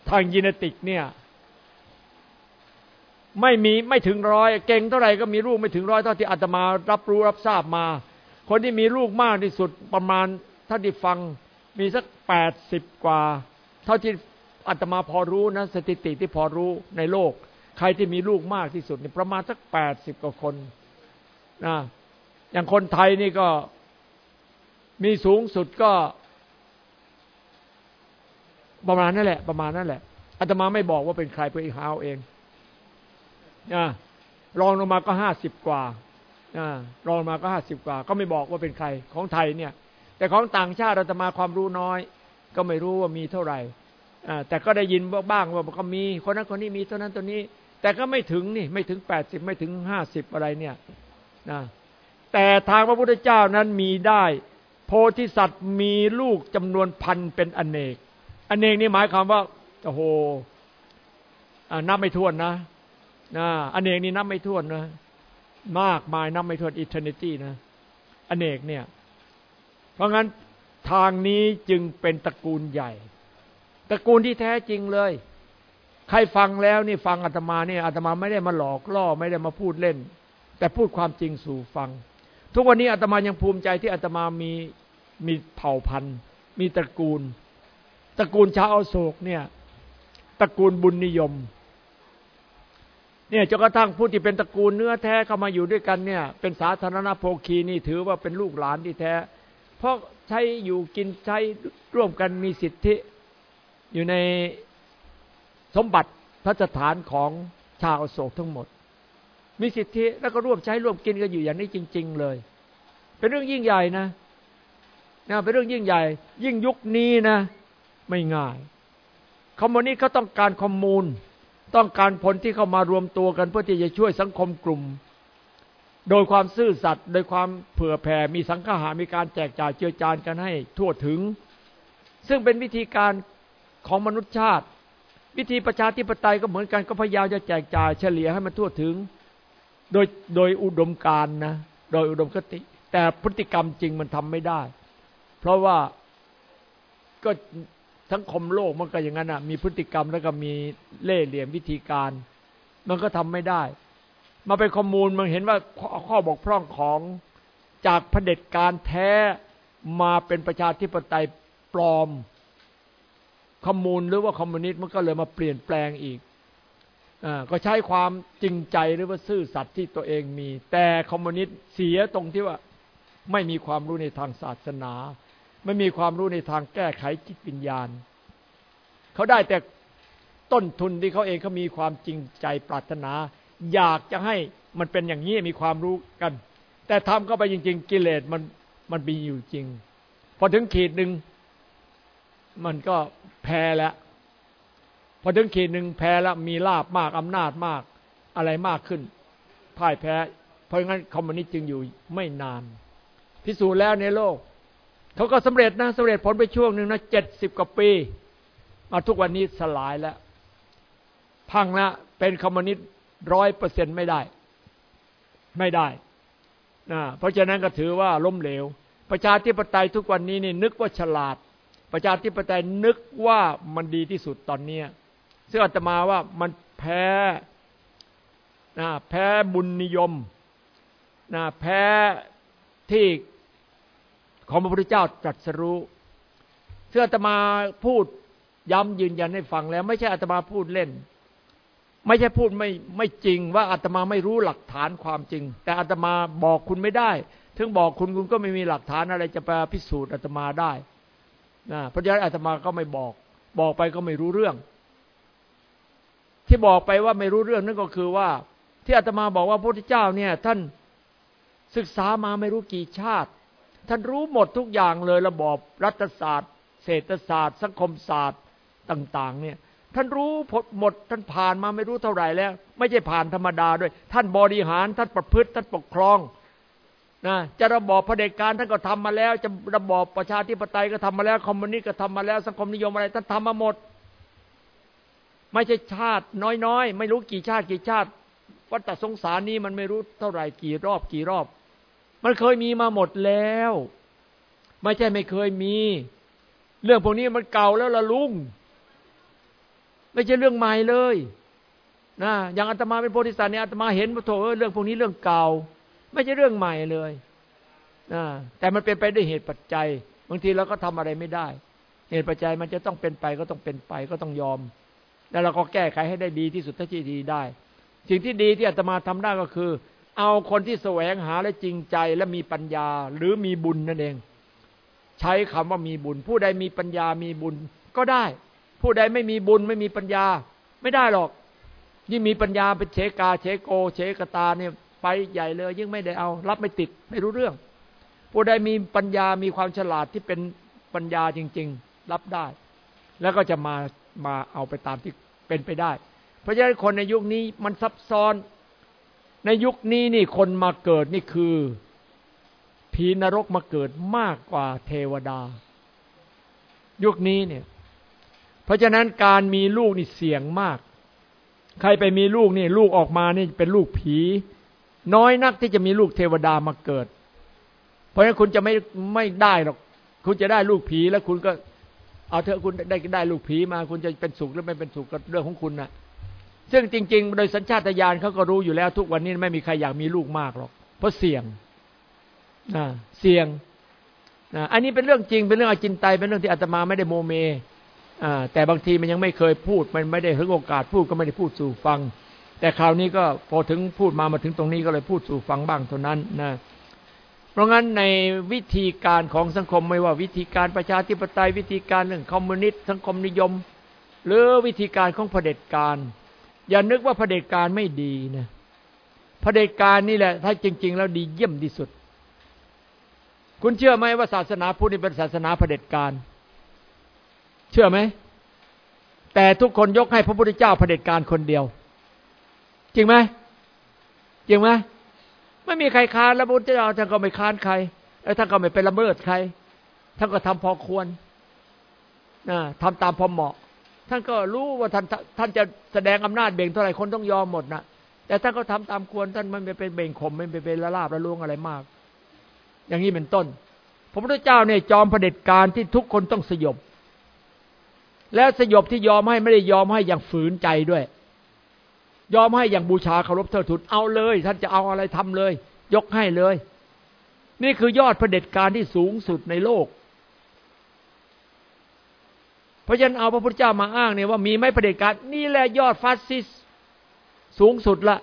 ทางยีเนติกเนี่ย ไม่มีไม่ถึงร้อยเก่งเท่าไหร่ก็มีลูกไม่ถึงร้อยเท่าที่อาตมารับรู้รับทราบมา คนที่มีลูกมากที่สุดประมาณถ้าที่ฟังมีสักแปดสิบกว่า เท่าที่อาตมาพอรู้นะสถิติที่พอรู้ในโลก ใครที่มีลูกมากที่สุดนี่ประมาณสักแปดสิบกว่าคนนะอย่างคนไทยนี่ก็มีสูงสุดก็ ประมาณนั่นแหละ ประมาณนั่นแหละอาตมาไม่บอกว่าเป็นใครไปหาเอาเอง รองลงมาก็ห้าสิบกว่ารองมาก็ห้าสิบกว่า ก็ไม่บอกว่าเป็นใครของไทยเนี่ย แต่ของต่างชาติเราจะมาความรู้น้อย ก็ไม่รู้ว่ามีเท่าไหร่แต่ก็ได้ยินบ้างว่าก็มีคนนั้นคนนี้มีเท่านั้นตัวนี้ แต่ก็ไม่ถึงนี่ไม่ถึงแปดสิบไม่ถึงห้าสิบอะไรเนี่ยนะแต่ทางพระพุทธเจ้านั้นมีได้ โพธิสัตว์มีลูกจำนวนพันเป็นอเนกอเนกนี่หมายความว่าโอ้โหนับไม่ถ้วนนะ นะอเนกนี่นับไม่ถ้วนนะมากมายนับไม่ถ้วน eternity นะอเนกเนี่ย เพราะงั้นทางนี้จึงเป็นตระกูลใหญ่ตระกูลที่แท้จริงเลย ใครฟังแล้วนี่ฟังอาตมาเนี่ยอาตมาไม่ได้มาหลอกล่อไม่ได้มาพูดเล่น แต่พูดความจริงสู่ฟัง ทุกวันนี้อาตมายังภูมิใจที่อาตมามีมีเผ่าพันธุ์ มีตระกูล ตระกูลชาวอโศกเนี่ย ตระกูลบุญนิยม เนี่ยจนกระทั่งผู้ที่เป็นตระกูลเนื้อแท้เข้ามาอยู่ด้วยกันเนี่ย เป็นสาธารณโภคีนี่ถือว่าเป็นลูกหลานที่แท้ เพราะใช้อยู่กินใช้ร่วมกันมีสิทธิอยู่ในสมบัติพระสถานของชาวโศกทั้งหมด มีสิทธิแล้วก็ร่วมใช้ร่วมกินกันอยู่อย่างนี้จริง ๆ เลย เป็นเรื่องยิ่งใหญ่นะนะเป็นเรื่องยิ่งใหญ่ ยิ่งยุคนี้นะ ไม่ง่ายคอมมูนิสต์เขาต้องการคอมมูน ต้องการคนที่เข้ามารวมตัวกันเพื่อที่จะช่วยสังคมกลุ่ม โดยความซื่อสัตย์โดยความเผื่อแผ่มีสังฆามีการแจกจ่ายเจือจานกันให้ทั่วถึง ซึ่งเป็นวิธีการของมนุษยชาติ วิธีประชาธิปไตยก็เหมือนกันก็พยายามจะแจกจ่ายเฉลี่ยให้มันทั่วถึง โดยโดยอุดมการณ์นะ โดยอุดมคติ แต่พฤติกรรมจริงมันทำไม่ได้ เพราะว่าก็ สังคมโลกมันก็อย่างนั้นอะ มีพฤติกรรมแล้วก็มีเล่ห์เหลี่ยมวิธีการ มันก็ทำไม่ได้ มาเป็นข้อมูลมันเห็นว่าข้อบกพร่องของจากเผด็จการแท้มาเป็นประชาธิปไตยปลอมคอมมูนหรือว่าคอมมิวนิสต์มันก็เลยมาเปลี่ยนแปลงอีกอก็ใช้ความจริงใจหรือว่าซื่อสัตย์ที่ตัวเองมี แต่คอมมิวนิสต์เสียตรงที่ว่าไม่มีความรู้ในทางศาสนา ไม่มีความรู้ในทางแก้ไขจิตวิญญาณ เขาได้แต่ต้นทุนที่เขาเองเขามีความจริงใจปรารถนา อยากจะให้มันเป็นอย่างนี้มีความรู้กัน แต่ทำเข้าไปจริง ๆ กิเลสมันมันมีอยู่จริง พอถึงขีดหนึ่งมันก็แพ้แล้ว พอถึงขีดหนึ่งแพ้แล้วมีลาบมากอำนาจมากอะไรมากขึ้นพ่ายแพ้ เพราะงั้นคอมมิวนิสต์จึงอยู่ไม่นาน พิสูจน์แล้วในโลก เขาก็สำเร็จนะสำเร็จผลไปช่วงหนึ่งนะเจ็ดสิบกว่าปี มาทุกวันนี้สลายแล้ว พังแล้วเป็นคอมมิวนิสต์ร้อยเปอร์เซ็นไม่ได้ ไม่ได้นะเพราะฉะนั้นก็ถือว่าล้มเหลว ประชาธิปไตยทุกวันนี้นี่นึกว่าฉลาด ประชาธิปไตยนึกว่ามันดีที่สุดตอนนี้ซึ่งอาตมาว่ามันแพ้นะแพ้บุญนิยมนะแพ้ที่ ของพระพุทธเจ้าตรัสรู้เสื้ออาตมาพูดย้ำยืนยันให้ฟังแล้ว ไม่ใช่อาตมาพูดเล่น ไม่ใช่พูดไม่ไม่จริงว่าอาตมาไม่รู้หลักฐานความจริง แต่อาตมาบอกคุณไม่ได้ ถึงบอกคุณคุณก็ไม่มีหลักฐานอะไรจะไปพิสูจน์อาตมาได้นะเพราะฉะนั้นอาตมาก็ไม่บอก บอกไปก็ไม่รู้เรื่อง ที่บอกไปว่าไม่รู้เรื่องนั่นก็คือว่า ที่อาตมาบอกว่าพระพุทธเจ้าเนี่ย ท่านศึกษามาไม่รู้กี่ชาติ ท่านรู้หมดทุกอย่างเลยระบอบรัฐศาสตร์ เศรษฐศาสตร์ สังคมศาสตร์ต่าง ๆ เนี่ย ท่านรู้หมดท่านผ่านมาไม่รู้เท่าไหร่แล้ว ไม่ใช่ผ่านธรรมดาด้วย ท่านบริหาร ท่านประพฤติท่านปกครองนะจะระบอบเผด็จการท่านก็ทำมาแล้ว จะระบอบประชาธิปไตยก็ทำมาแล้วคอมมิวนิสต์ก็ทำมาแล้วสังคมนิยมอะไรท่านทำมาหมด ไม่ใช่ชาติน้อยๆ ไม่รู้กี่ชาติกี่ชาติวัฏสงสารนี้มันไม่รู้เท่าไหร่กี่รอบกี่รอบ มันเคยมีมาหมดแล้ว ไม่ใช่ไม่เคยมี เรื่องพวกนี้มันเก่าแล้วละลุง ไม่ใช่เรื่องใหม่เลยนะอย่างอาตมาเป็นโพธิสัตว์เนี่ยอาตมาเห็นว่าโถเรื่องพวกนี้เรื่องเก่า ไม่ใช่เรื่องใหม่เลยนะแต่มันเป็นไปด้วยเหตุปัจจัยบางทีเราก็ทำอะไรไม่ได้ เหตุปัจจัยมันจะต้องเป็นไปก็ต้องเป็นไปก็ต้องยอม แล้วเราก็แก้ไขให้ได้ดีที่สุดเท่าที่ดีได้ สิ่งที่ดีที่อาตมาทำได้ก็คือ เอาคนที่แสวงหาและจริงใจและมีปัญญาหรือมีบุญนั่นเอง ใช้คำว่ามีบุญ ผู้ใดมีปัญญามีบุญก็ได้ ผู้ใดไม่มีบุญไม่มีปัญญา ไม่ได้หรอก ยิ่งมีปัญญาเป็นเชกาเชโก เชกตาเนี่ยไปใหญ่เลย ยิ่งไม่ได้เอา รับไม่ติดไม่รู้เรื่อง ผู้ใดมีปัญญามีความฉลาดที่เป็นปัญญาจริง ๆ รับได้ แล้วก็จะมามาเอาไปตามที่เป็นไปได้ เพราะฉะนั้นคนในยุคนี้มันซับซ้อน ในยุคนี้นี่คนมาเกิดนี่คือ ผีนรกมาเกิดมากกว่าเทวดา ยุคนี้เนี่ย เพราะฉะนั้นการมีลูกนี่เสี่ยงมาก ใครไปมีลูกนี่ ลูกออกมานี่เป็นลูกผี น้อยนักที่จะมีลูกเทวดามาเกิด เพราะฉะนั้นคุณจะไม่ไม่ได้หรอก คุณจะได้ลูกผีแล้วคุณก็เอาเถอะคุณได้ได้ลูกผีมา คุณจะเป็นสุขหรือไม่เป็นสุขก็เรื่องของคุณนะ ซึ่งจริง ๆ โดยสัญชาตญาณเขาก็รู้อยู่แล้วทุกวันนี้ไม่มีใครอยากมีลูกมากหรอก เพราะเสี่ยงนะเสี่ยงนะอันนี้เป็นเรื่องจริง เป็นเรื่องอจินไตยเป็นเรื่องที่อาตมาไม่ได้โมเมอ่าแต่บางทีมันยังไม่เคยพูด มันไม่ได้ถึงโอกาสพูดก็ไม่ได้พูดสู่ฟัง แต่คราวนี้ก็พอถึงพูดมามาถึงตรงนี้ก็เลยพูดสู่ฟังบ้างเท่านั้นนะเพราะงั้นในวิธีการของสังคมไม่ว่าวิธีการประชาธิปไตยวิธีการเรื่องคอมมิวนิสต์สังคมนิยม หรือวิธีการของเผด็จการ อย่านึกว่าเผด็จการไม่ดีนะเผด็จการนี่แหละ ถ้าจริง ๆ แล้วดีเยี่ยมที่สุด คุณเชื่อไหมว่าศาสนาพุทธนี่เป็นศาสนาเผด็จการ เชื่อไหม แต่ทุกคนยกให้พระพุทธเจ้าเผด็จการคนเดียว จริงไหมจริงไหมไม่มีใครค้านแล้วพระพุทธเจ้าท่านก็ไม่ค้านใครแล้วท่านก็ไม่ไปละเมิดใครท่านก็ทำพอควรนะทำตามพอเหมาะ ท่านก็รู้ว่าท่านท่านจะแสดงอำนาจเบ่งเท่าไหร่คนต้องยอมหมดนะแต่ท่านก็ทำตามควรท่านไม่ไปเบ่งข่มไม่ไปเป็นละลาบละลวงอะไรมาก อย่างนี้เป็นต้นพระพุทธเจ้าเนี่ยจอมเผด็จการที่ทุกคนต้องสยบ แล้วสยบที่ยอมให้ไม่ได้ยอมให้อย่างฝืนใจด้วย ยอมให้อย่างบูชาเคารพเทิดทูนเอาเลย ท่านจะเอาอะไรทำเลย ยกให้เลย นี่คือยอดเผด็จการที่สูงสุดในโลก เพราะฉะนั้นเอาพระพุทธเจ้ามาอ้างเนี่ยว่ามีไม่พระเด็จการนี่แหละยอดฟาสซิสสูงสุดละ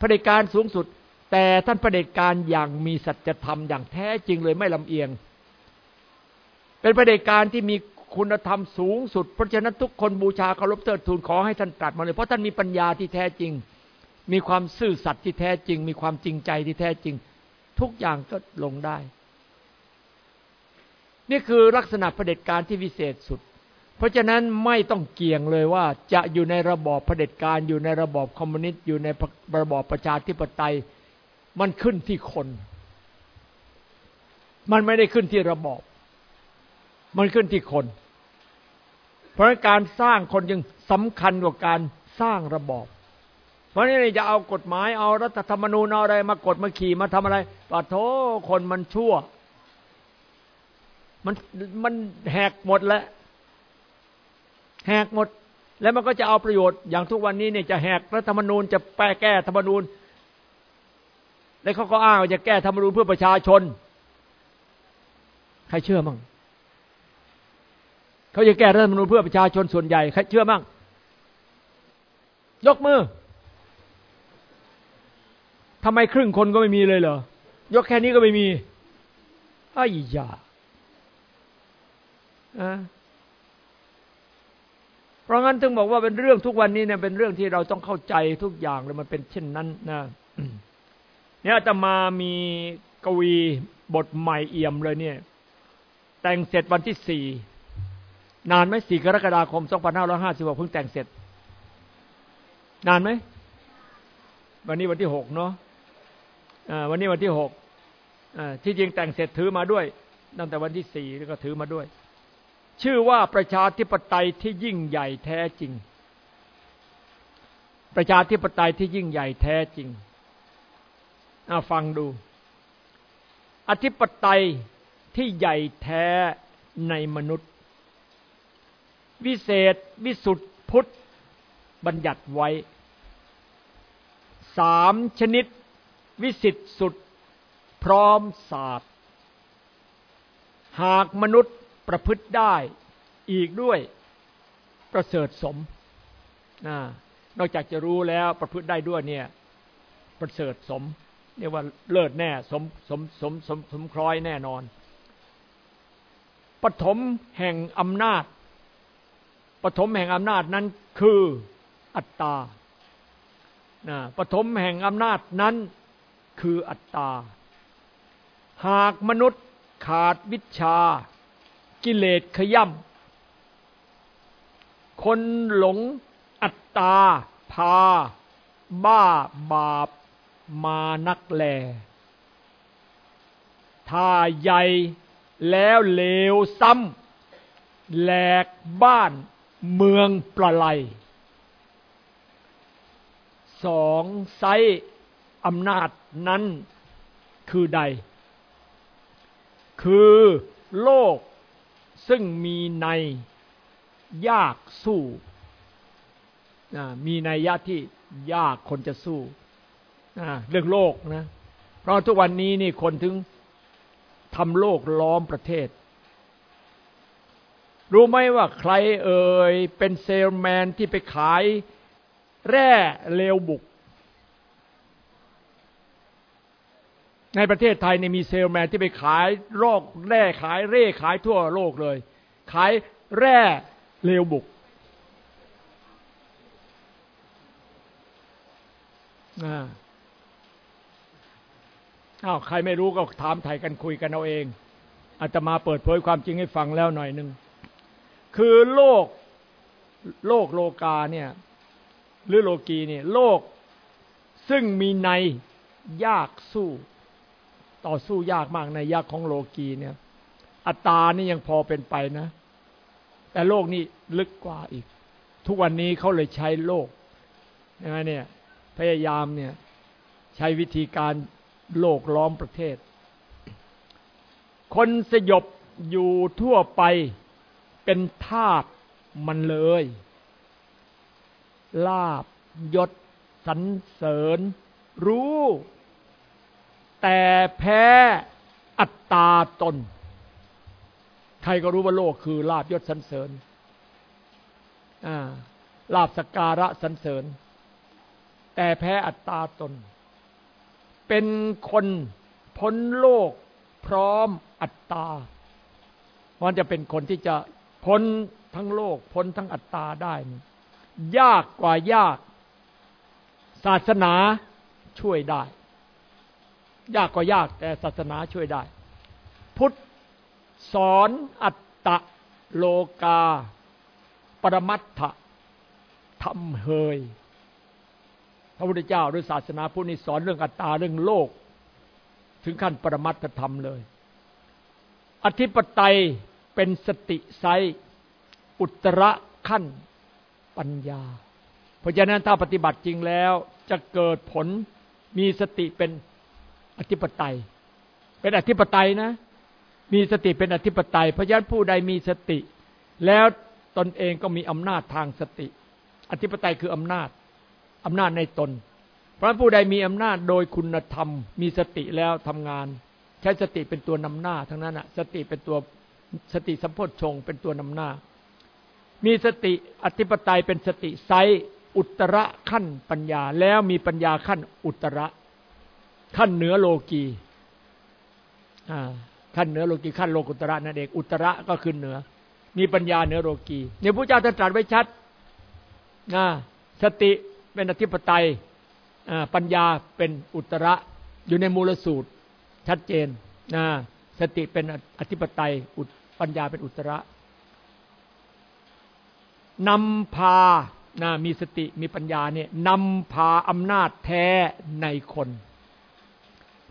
พระเด็จการสูงสุด แต่ท่านพระเด็จการอย่างมีสัจธรรมอย่างแท้จริงเลยไม่ลำเอียง เป็นพระเด็จการที่มีคุณธรรมสูงสุด เพราะฉะนั้นทุกคนบูชาเคารพเทิดทูนขอให้ท่านตรัสมาเลย เพราะท่านมีปัญญาที่แท้จริง มีความซื่อสัตย์ที่แท้จริง มีความจริงใจที่แท้จริง ทุกอย่างก็ลงได้ นี่คือลักษณะเผด็จการที่วิเศษสุด เพราะฉะนั้นไม่ต้องเกี่ยงเลยว่าจะอยู่ในระบอบเผด็จการอยู่ในระบอบคอมมิวนิสต์อยู่ในระบอบประชาธิปไตยมันขึ้นที่คน มันไม่ได้ขึ้นที่ระบอบ มันขึ้นที่คน เพราะการสร้างคนยังสำคัญกว่าการสร้างระบอบ เพราะนี่จะเอากฎหมายเอารัฐธรรมนูญเอาอะไรมากดมาขี่มาทำอะไรปะโทคนมันชั่ว มันมันแหกหมดแล้วแหกหมด แล้วมันก็จะเอาประโยชน์อย่างทุกวันนี้เนี่ยจะแหกรัฐธรรมนูญจะแปแก้ธรรมนูญ แล้วเขาก็อ้างว่าจะแก้ธรรมนูญเพื่อประชาชน ใครเชื่อมั่งเขาจะแก้รัฐธรรมนูญเพื่อประชาชนส่วนใหญ่ใครเชื่อมั่งยกมือทำไมครึ่งคนก็ไม่มีเลยเหรอ ยกแค่นี้ก็ไม่มีไอ้ยา เพราะงั้นถึงบอกว่าเป็นเรื่องทุกวันนี้เนี่ยเป็นเรื่องที่เราต้องเข้าใจทุกอย่างเลยมันเป็นเช่นนั้นนะเนี่ยจะมามีกวีบทใหม่เอี่ยมเลยเนี่ย แต่งเสร็จวันที่สี่นานไหมสี่กรกฎาคมสองพันห้าร้อยห้าสิบหกเพิ่งแต่งเสร็จ นานไหมวันนี้วันที่หกเนาะวันนี้วันที่หกที่จริงแต่งเสร็จถือมาด้วยตั้งแต่วันที่สี่แล้วก็ถือมาด้วย ชื่อว่าประชาธิปไตยที่ยิ่งใหญ่แท้จริง ประชาธิปไตยที่ยิ่งใหญ่แท้จริงฟังดู อธิปไตยที่ใหญ่แท้ในมนุษย์ วิเศษวิสุทธิพุทธบัญญัติไว้สามชนิด วิสิทธิสุด พร้อมศาสตร์ หากมนุษย์ ประพฤติได้อีกด้วยประเสริฐสมนอกจากจะรู้แล้วประพฤติได้ด้วยเนี่ย ประเสริฐสมเรียกว่าเลิศแน่ สมสมสมสมสมคล้อยแน่นอนปฐมแห่งอำนาจปฐมแห่งอำนาจนั้นคืออัตตาปฐมแห่งอำนาจนั้นคืออัตตา หากมนุษย์ขาดวิชา กิเลสขย่ำคนหลงอัตตา พา บ้าบาป มานักแลถ้าใหญ่แล้วเลวซ้ำแหลกบ้านเมืองปลาไลสองไซอำนาจนั้นคือใด คือโลก ซึ่งมีในยากสู้มีในยะที่ยากคนจะสู้เรื่องโลกนะ เพราะทุกวันนี้นี่คนถึงทำโลกล้อมประเทศ รู้ไหมว่าใครเอ่ยเป็นเซลแมนที่ไปขายแร่เลวบุก ในประเทศไทยเนี่ยมีเซลแมนที่ไปขายโรคแร่ขายเร่ขายทั่วโลกเลย ขายแร่เลวบุกอ้าวใครไม่รู้ก็ถามไทยกันคุยกันเอาเองอาตมาเปิดเผยความจริงให้ฟังแล้วหน่อยหนึ่งคือโลกโลกโลกาเนี่ย หรือโลกีเนี่ย โลกซึ่งมีในยากสู้ ต่อสู้ยากมากในยากษ์ของโลกีเนี่ย อัตตานี่ยังพอเป็นไปนะ แต่โลกนี่ลึกกว่าอีก ทุกวันนี้เขาเลยใช้โลกนะเนี่ย พยายามเนี่ย ใช้วิธีการโลกล้อมประเทศ คนสยบอยู่ทั่วไปเป็นทาสมันเลย ลาบยศสันเสริญ รู้ แต่แพ้อัตตาตน ใครก็รู้ว่าโลกคือลาบยศสันเสริญลาบสการะสันเสริญ แต่แพ้อัตตาตน เป็นคนพ้นโลกพร้อมอัตตา มันจะเป็นคนที่จะพ้นทั้งโลก พ้นทั้งอัตตาได้ ยากกว่ายาก ศาสนาช่วยได้ ยากกว่ายากแต่ศาสนาช่วยได้ พุทธสอนอัตตะโลกา ปรมัตถะทำเฮย พระพุทธเจ้าหรือศาสนาพุทธนี่สอนเรื่องอัตตาเรื่องโลก ถึงขั้นปรมัตถธรรมเลย อธิปไตยเป็นสติไซอุตระขั้นปัญญา เพราะฉะนั้นถ้าปฏิบัติจริงแล้วจะเกิดผลมีสติเป็น อธิปไตย เป็นอธิปไตยนะ มีสติเป็นอธิปไตย เพราะฉะนั้นผู้ใดมีสติ แล้วตนเองก็มีอำนาจทางสติ อธิปไตยคืออำนาจอำนาจในตน เพราะผู้ใดมีอำนาจโดยคุณธรรม มีสติแล้วทำงาน ใช้สติเป็นตัวนำหน้า ทั้งนั้นอะสติเป็นตัวสติสัมโพชฌงเป็นตัวนำหน้า มีสติอธิปไตยเป็นสติไซอุตระขั้นปัญญา แล้วมีปัญญาขั้นอุตระ ขั้นเหนือโลกีขั้นเหนือโลกีขั้นโลกุตระนั่นเองอุตระก็คือเหนือ มีปัญญาเหนือโลกีเนี่ยพระเจ้าตรัสไว้ชัดนะสติเป็นอธิปไตยปัญญาเป็นอุตระอยู่ในมูลสูตร ชัดเจนนะสติเป็นอธิปไตยปัญญาเป็นอุตระนำพานะมีสติมีปัญญาเนี่ยนำพาอำนาจแท้ในคน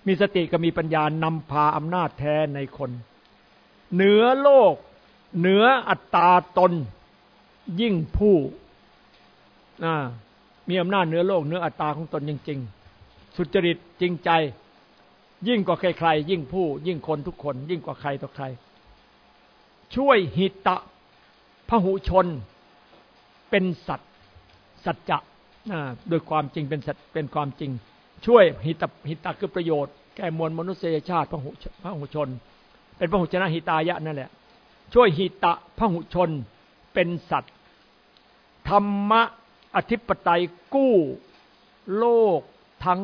มีสติก็มีปัญญานำพาอำนาจแท้ในคน เหนือโลก เหนืออัตตาตน ยิ่งผู้มีอำนาจเหนือโลกเหนืออัตตาของตนจริง ๆ สุจริตจริงใจ ยิ่งกว่าใครๆยิ่งผู้ ยิ่งคนทุกคน ยิ่งกว่าใครต่อใคร ช่วยหิตะพหุชน เป็นสัตว์สัจจะโดยความจริงเป็นสัตเป็นความจริง ช่วยหิตหิตะคือประโยชน์แก่มวลมนุษยชาติพหุพหุชน เป็นพหุชนะหิตายะนั่นแหละ ช่วยหิตะพหุชนเป็นสัตว์ ธรรมะอธิปไตยกู้โลกทั้ง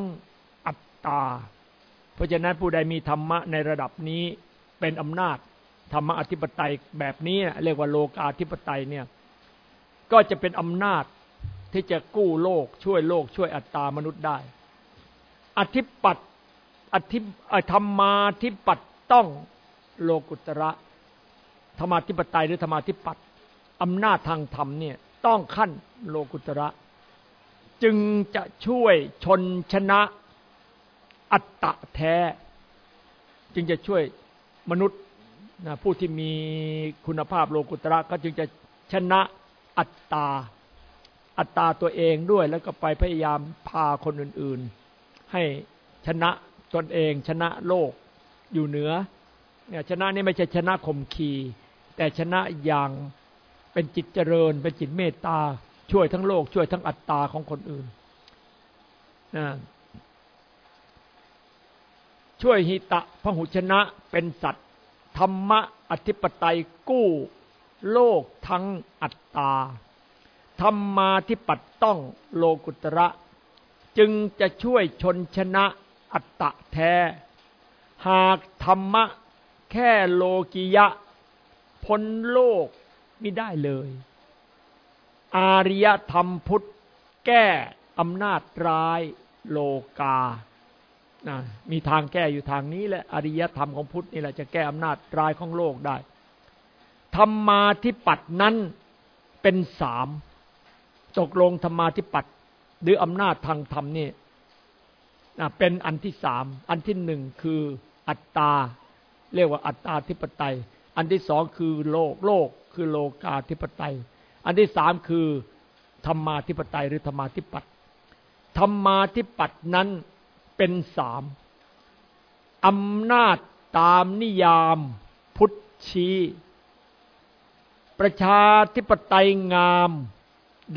อัตตา เพราะฉะนั้นผู้ใดมีธรรมะในระดับนี้เป็นอำนาจธรรมะอธิปไตยแบบนี้เรียกว่าโลกาธิปไตยเนี่ยก็จะเป็นอำนาจที่จะกู้โลกช่วยโลกช่วยอัตตามนุษย์ได้ อธิปัตอธิธรรมาธิปัตต้องโลกุตระธรรมาธิปไตยหรือธรรมาธิปัตอำนาจทางธรรมเนี่ยต้องขั้นโลกุตระ จึงจะช่วยชนชนะอัตตะแท้ จึงจะช่วยมนุษย์นะผู้ที่มีคุณภาพโลกุตระก็จึงจะชนะอัตตา อัตตาตัวเองด้วยแล้วก็ไปพยายามพาคนอื่น ๆ ให้ชนะตนเองชนะโลกอยู่เหนือเนี่ยชนะนี่ไม่ใช่ชนะข่มขีแต่ชนะอย่างเป็นจิตเจริญ เป็นจิตเมตตา ช่วยทั้งโลก ช่วยทั้งอัตตาของคนอื่นนะช่วยหิตะพหุชนะเป็นสัตว์ ธรรมะอธิปไตยกู้ โลกทั้งอัตตาธรรมาที่ปัดต้องโลกุตระ จึงจะช่วยชนชนะอัตตะแท้ หากธรรมะแค่โลกิยะ พ้นโลกไม่ได้เลย อาริยธรรมพุทธ แก้อำนาจร้ายโลกานะมีทางแก้อยู่ทางนี้แหละอริยธรรมของพุทธนี่แหละจะแก้อำนาจร้ายของโลกได้ ธรรมาทิปัตนั้นเป็นสาม ตกลงธรรมาทิปัต หรืออำนาจทางธรรมนี่เป็นอันที่สามอันที่หนึ่งคืออัตตา เรียกว่าอัตตาธิปไตย อันที่สองคือโลกโลกคือโลกาธิปไตย อันที่สามคือธรรมาธิปไตยหรือธรรมาธิปัตธรรมาธิปัตนั้นเป็นสามอำนาจตามนิยามพุทธชีประชาธิปไตยงาม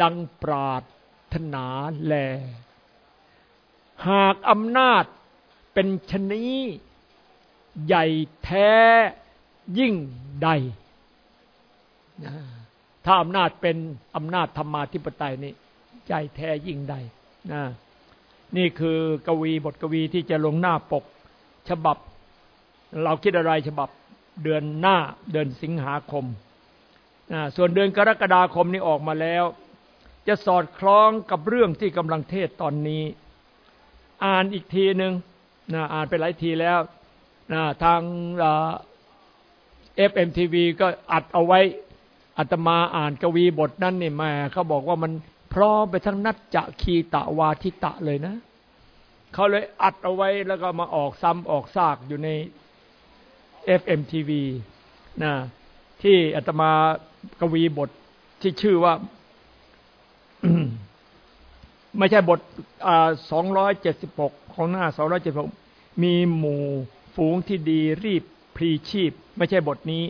ดังปราด ถนาแล หากอำนาจเป็นชนีใหญ่แท้ยิ่งใด ถ้าอำนาจเป็นอำนาจธรรมาธิปไตยนี่ใหญ่แท้ยิ่งใดนะนี่คือกวีบทกวีที่จะลงหน้าปกฉบับ เราคิดอะไรฉบับเดือนหน้าเดือนสิงหาคม ส่วนเดือนกรกฎาคมนี้ออกมาแล้ว จะสอดคล้องกับเรื่องที่กำลังเทศตอนนี้ อ่านอีกทีหนึ่งนะอ่านไปหลายทีแล้วนะทางเอฟเอ็มทีวีก็อัดเอาไว้อัตมาอ่านกวีบทนั้นนี่มาเขาบอกว่ามันพร้อมไปทั้งนัจจะคีตะวาทิตะเลยนะเขาเลยอัดเอาไว้แล้วก็มาออกซ้ำออกซากอยู่ใน FMTV นะที่อาตมากวีบทที่ชื่อว่า ไม่ใช่บทสองร้อยเจ็ดสิบหกของหน้าสองร้อยเจ็ดหกมีหมู่ฝูงที่ดีรีบพรีชีพ ไม่ใช่บทนี้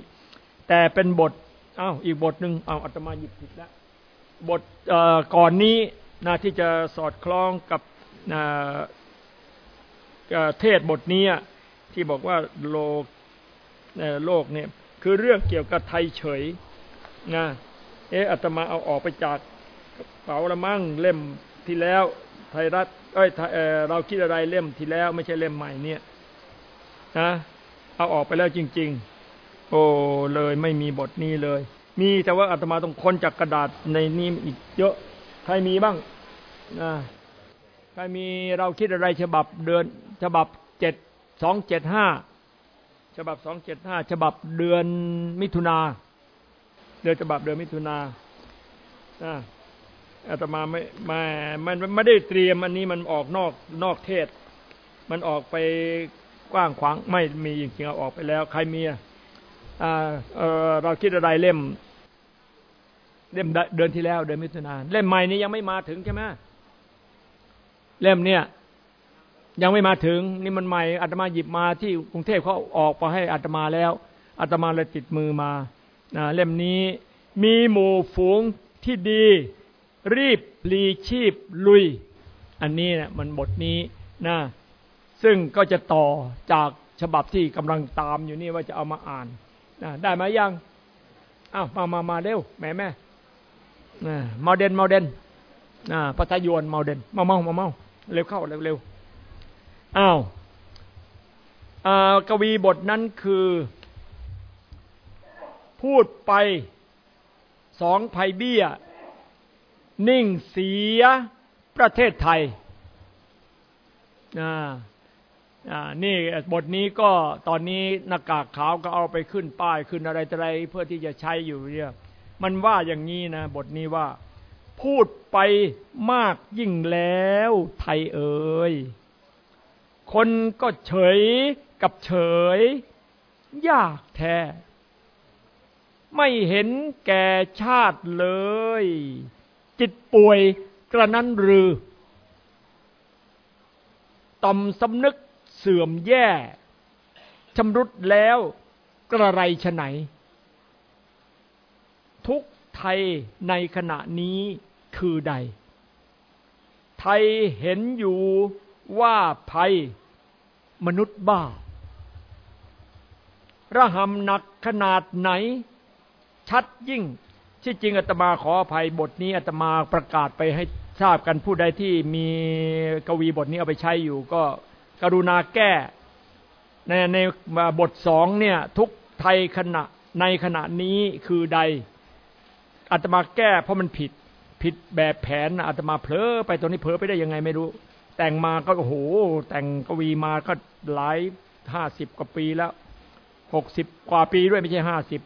แต่เป็นบทอ้าวอีกบทหนึ่งเอาอาตมาหยิบผิดแล้วบทก่อนนี้นะที่จะสอดคล้องกับเทศบทนี้ที่บอกว่าโลกโลกเนี่ยคือเรื่องเกี่ยวกับไทยเฉยนะเอออาตมาเอาออกไปจาก เป๋าละมั่งเล่มที่แล้ว ไทยรัฐเอ้ยเราคิดอะไรเล่มที่แล้วไม่ใช่เล่มใหม่เนี่ยนะเอาออกไปแล้วจริง ๆ โอ้เลยไม่มีบทนี้เลย มีแต่ว่าอาตมาต้องค้นจากกระดาษในนี้อีกเยอะใครมีบ้างนะใครมีเราคิดอะไรฉบับเดือน ฉบับเจ็ดสองเจ็ดห้าฉบับสองเจ็ดห้าฉบับเดือนมิถุนาเดือนฉบับเดือนมิถุนาอ่า อาตมาไม่ไม่มันไม่ได้เตรียมอันนี้มันออกนอกนอกเทศ มันออกไปกว้างขวางไม่มีจริงๆเอาออกไปแล้ว ใครมีอะเราคิดอะไรเล่ม เล่มเดือนที่แล้วเดือนมิถุนาเล่มใหม่นี้ยังไม่มาถึงใช่ไหมเล่มเนี่ย ยังไม่มาถึง นี่มันใหม่อาตมาหยิบมาที่กรุงเทพเขาออกไปให้อาตมาแล้วอาตมาเลยติดมือมาเล่มนี้มีหมู่ฝูงที่ดี รีบพลีชีพลุย อันนี้เนี่ยมันบทนี้นะซึ่งก็จะต่อจากฉบับที่กำลังตามอยู่นี่ว่าจะเอามาอ่านนะได้ไหมยังอ้าวมามามาเร็วแม่แม่มาเดนมาเดนนะพัทยวนมาเดนมาเมามาเมาเร็วเข้าเร็วเร็วอ้าวกวีบทนั้นคือ พูดไปสองภัยเบี้ย นิ่งเสียประเทศไทยนี่บทนี้ก็ตอนนี้หน้ากากขาวก็เอาไปขึ้นป้ายขึ้นอะไรอะไรเพื่อที่จะใช้อยู่เนี่ยมันว่าอย่างนี้นะ บทนี้ว่า พูดไปมากยิ่งแล้วไทยเอ๋ยคนก็เฉยกับเฉย ยากแท้ ไม่เห็นแก่ชาติเลย จิตป่วยกระนั้นหรือ ต่อมสำนึกเสื่อมแย่ชำรุดแล้วกระไรฉไหน ทุกไทยในขณะนี้คือใด ไทยเห็นอยู่ว่าภัยมนุษย์บ้า ระหำหนักขนาดไหน ชัดยิ่ง ที่จริงอาตมาขออภัยบทนี้อาตมาประกาศไปให้ทราบกันผู้ใดที่มีกวีบทนี้เอาไปใช้อยู่ ก็กรุณาแก้ ในในบทสองเนี่ย ทุกไทยขณะในขณะนี้คือใดอาตมาแก้เพราะมันผิดผิดแบบแผนอาตมาเผลอไปตัวนี้เผลอไปได้ยังไงไม่รู้ แต่งมาก็โอ้โห แต่งกวีมาก็หลายห้าสิบกว่าปีแล้วหกสิบกว่าปีด้วยไม่ใช่ห้าสิบ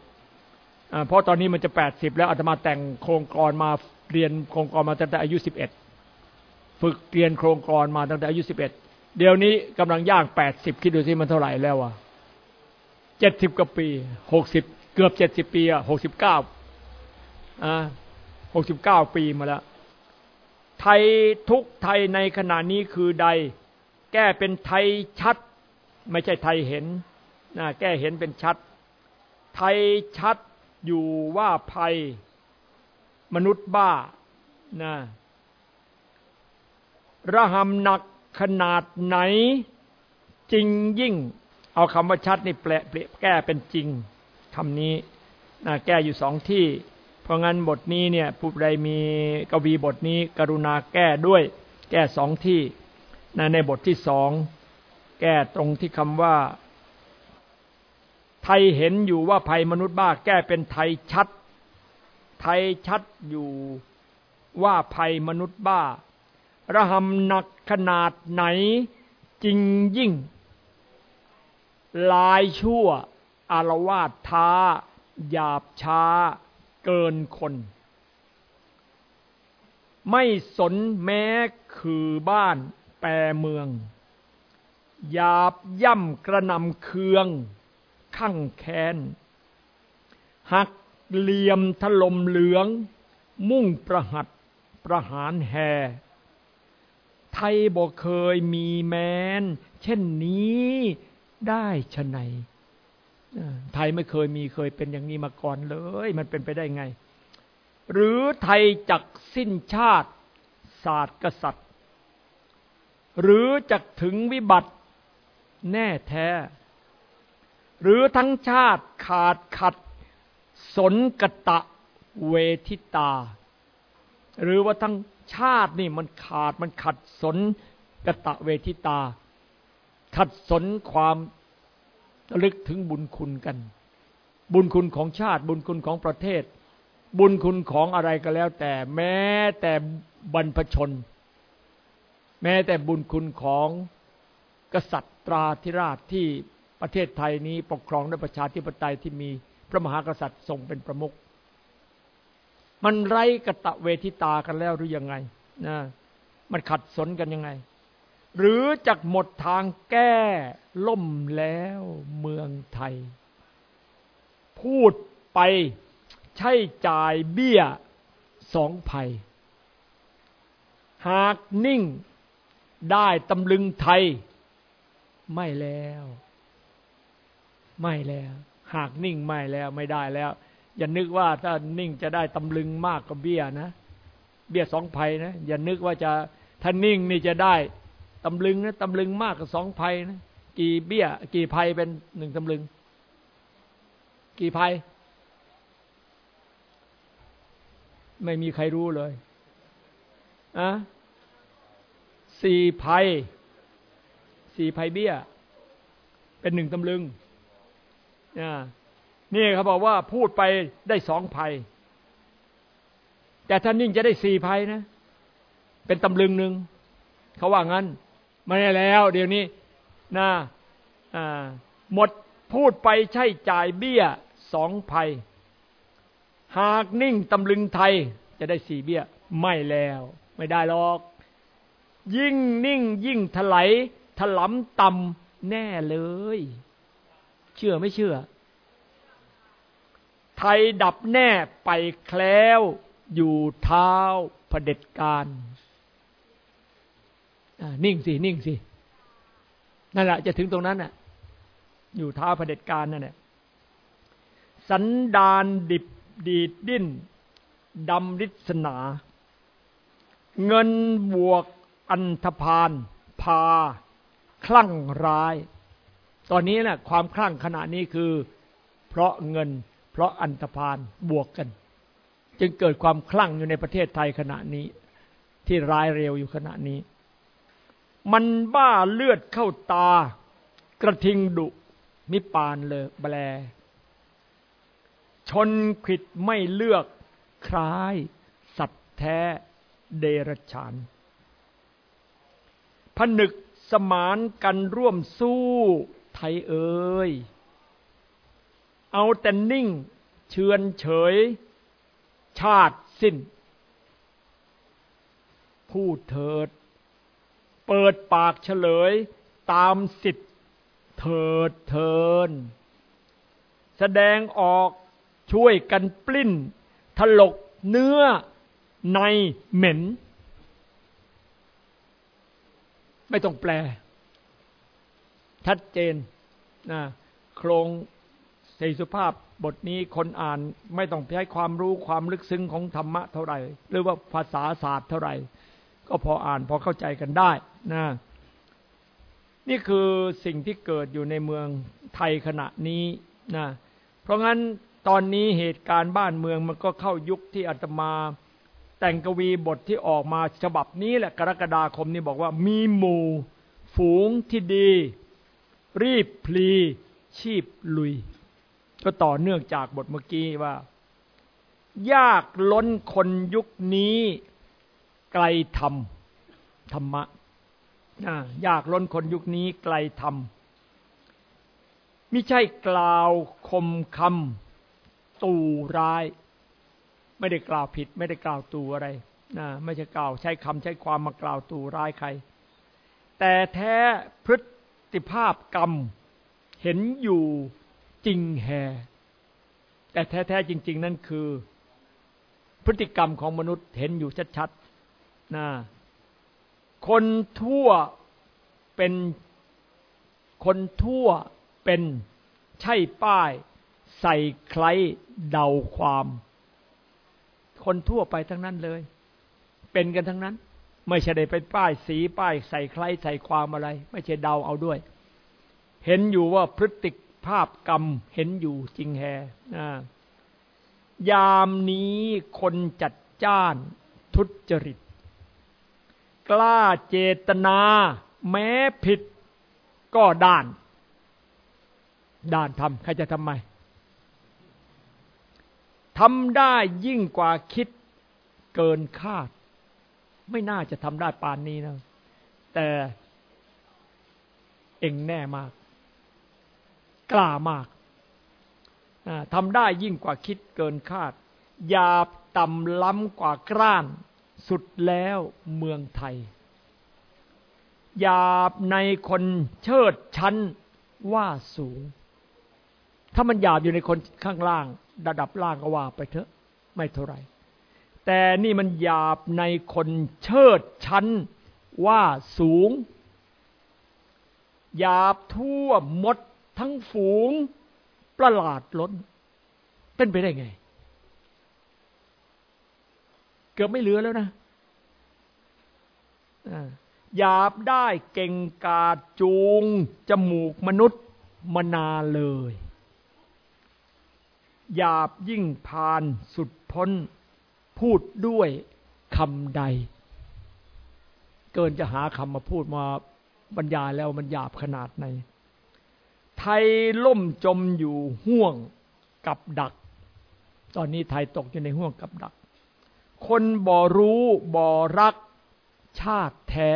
เพราะตอนนี้มันจะแปดสิบแล้วอาตมาแต่งโครงกรมาเรียนโครงกรมาตั้งแต่อายุสิบเอ็ดฝึกเรียนโครงกรมาตั้งแต่อายุสิบเอ็ดเดี๋ยวนี้กำลังย่างแปดสิบคิดดูสิมันเท่าไหร่แล้วอะเจ็ดสิบกว่าปีหกสิบเกือบเจ็ดสิบปีอะหกสิบเก้าอ่าหกสิบเก้าปีมาแล้ว ไทยทุกไทยในขณะนี้คือใด แก้เป็นไทยชัด ไม่ใช่ไทยเห็นนะแก้เห็นเป็นชัด ไทยชัด อยู่ว่าภัยมนุษย์บ้านะระหำหนักขนาดไหน จริงยิ่ง เอาคำว่าชัดนี่แปลแก้เป็นจริงคำนี้นะแก้อยู่สองที่ เพราะงั้นบทนี้เนี่ยผู้ใดมีกวีบทนี้ กรุณาแก้ด้วย แก้สองที่นะในบทที่สองแก้ตรงที่คำว่า ไทยเห็นอยู่ว่าภัยมนุษย์บ้าแก้เป็นไทยชัด ไทยชัดอยู่ว่าภัยมนุษย์บ้า ระหำหนักขนาดไหนจริงยิ่ง ลายชั่วอารวาสท้า หยาบช้า เกินคน ไม่สนแม้คือบ้านแปรเมืองหยาบย่ำกระนำเคือง ข้างแค้น หักเหลี่ยมถล่มเหลือง มุ่งประหัดประหารแห่ไทยบอกเคยมีแมนเช่นนี้ได้ชะไหนไทยไม่เคยมีเคยเป็นอย่างนี้มาก่อนเลย มันเป็นไปได้ไง หรือไทยจักสิ้นชาติ ศาสตร์กษัตริย์ หรือจักถึงวิบัติแน่แท้ หรือทั้งชาติขาดขัด สนกตะเวทิตา หรือว่าทั้งชาตินี่มันขาดมันขัดสนกตะเวทิตา ขัดสนความลึกถึงบุญคุณกัน บุญคุณของชาติบุญคุณของประเทศ บุญคุณของอะไรก็แล้ว แต่แม้แต่บรรพชน แม้แต่บุญคุณของกษัตริย์ตราธิราชที่ ประเทศไทยนี้ปกครองด้วยประชาธิปไตยที่มีพระมหากษัตริย์ทรงเป็นประมุขมันไร้กะตะเวทิตากันแล้วหรือยังไงนะมันขัดสนกันยังไง หรือจากหมดทางแก้ล่มแล้วเมืองไทย พูดไปใช้จ่ายเบี้ยสองภัย หากนิ่งได้ตำลึงไทยไม่แล้ว ไม่แล้ว หากนิ่งไม่แล้วไม่ได้แล้ว อย่านึกว่าถ้านิ่งจะได้ตำลึงมากกว่าเบี้ยนะ เบี้ยสองภัยนะ อย่านึกว่าจะถ้านิ่งนี่จะได้ตำลึงนะตำลึงมากกว่าสองภัยนะ กี่เบี้ย กี่ภัยเป็นหนึ่งตำลึง กี่ภัย ไม่มีใครรู้เลยอะสี่ภัย สี่ภัยเบี้ย เป็นหนึ่งตำลึง นี่เขาบอกว่าพูดไปได้สองภัย แต่ท่านนิ่งจะได้สี่ภัยนะ เป็นตำลึงหนึ่งเขาว่างั้นไม่ได้แล้ว เดี๋ยวนี้นะหมดพูดไปใช่จ่ายเบี้ยสองภัย หากนิ่งตำลึงไทยจะได้สี่เบี้ย ไม่แล้ว ไม่ได้หรอก ยิ่งนิ่งยิ่งถลายถลำต่ำแน่เลย ชื่อไม่เชื่อ ไทยดับแน่ไปแคล้วอยู่เท้าเผด็จการนิ่งสิ นิ่งสิ นั่นแหละจะถึงตรงนั้นน่ะ อยู่ท้าเผด็จการนั่นแหละสันดานดิบดีดดิ้นดำริศนา เงินบวกอันธพาลพา คลั่งร้าย ตอนนี้นะ่ะความคลั่งขณะนี้คือ เพราะเงิน เพราะอันธพาลบวกกัน จึงเกิดความคลั่งอยู่ในประเทศไทยขณะนี้ ที่ร้ายเร็วอยู่ขณะนี้ มันบ้าเลือดเข้าตา กระทิงดุมิปานเลยแบล ชนขิดไม่เลือกคล้าย สัตว์แท้เดรฉานผนึกสมานกันร่วมสู้ ไทยเอ่ยเอาแต่นิ่ง เชือนเฉย ชาติสิ้น พูดเถิด เปิดปากเฉลยตามสิทธิ์เถิดเทิน แสดงออกช่วยกันปลิ้น ถลกเนื้อในเหม็น ไม่ต้องแปล ชัดเจนนะโครงสีสุภาพบทนี้คนอ่านไม่ต้องใช้ความรู้ความลึกซึ้งของธรรมะเท่าไหร่ หรือว่าภาษาศาสตร์เท่าไหร่ ก็พออ่านพอเข้าใจกันได้นะนี่คือสิ่งที่เกิดอยู่ในเมืองไทยขณะนี้นะเพราะงั้นตอนนี้เหตุการณ์บ้านเมืองมันก็เข้ายุคที่อาตมา แต่งกวีบทที่ออกมาฉบับนี้แหละกรกฎาคมนี้บอกว่ามีหมู่ ฝูงที่ดี รีบพลีชีพลุย ก็ต่อเนื่องจากบทเมื่อกี้ว่า ยากล้นคนยุคนี้ ไกลธรรมธรรมะยากล้นคนยุคนี้ไกลธรรมม่ใช่กล่าวคมคำตู่ร้าย ไม่ได้กล่าวผิด ไม่ได้กล่าวตู่อะไรนะไม่ใช่กล่าวใช้คำใช้ความมากล่าวตู่ร้ายใคร แต่แท้พฤ ติภาพกรรม เห็นอยู่จริงแฮ แต่แท้ ๆ จริง ๆ นั่นคือ พฤติกรรมของมนุษย์เห็นอยู่ชัดๆนะคนทั่วเป็นคนทั่วเป็นใช่ป้าย ใส่ใครเดาความ คนทั่วไปทั้งนั้นเลย เป็นกันทั้งนั้น ไม่ใช่ได้ไปป้ายสีป้ายใส่ใครใส่ความอะไร ไม่ใช่เดาเอาด้วย เห็นอยู่ว่าพฤติภาพกรรมเห็นอยู่จริงแฮยามนี้คนจัดจ้านทุจริต กล้าเจตนา แม้ผิดก็ด้าน ด้านทำใครจะทำไมทำได้ยิ่งกว่าคิดเกินคาด ไม่น่าจะทำได้ปานนี้นะ แต่เองแน่มาก กล้ามากทำได้ยิ่งกว่าคิดเกินคาดหยาบต่ำล้ำกว่ากล้าน สุดแล้วเมืองไทยหยาบในคนเชิดชั้นว่าสูง ถ้ามันหยาบอยู่ในคนข้างล่าง ระดับล่างก็ว่าไปเถอะ ไม่เท่าไหร่ แต่นี่มันหยาบในคนเชิดชั้นว่าสูง หยาบทั่วหมดทั้งฝูง ประหลาดล้น เป็นไปได้ไง เกือบไม่เหลือแล้วนะหยาบได้เก่งกาจจูง จมูกมนุษย์มนาเลย หยาบยิ่งพานสุดพ้น พูดด้วยคำใด เกินจะหาคำมาพูดมาบรรยายแล้วมันหยาบขนาดไหน ไทยล่มจมอยู่ห่วงกับดัก ตอนนี้ไทยตกอยู่ในห่วงกับดัก คนบ่รู้บ่รักชาติแท้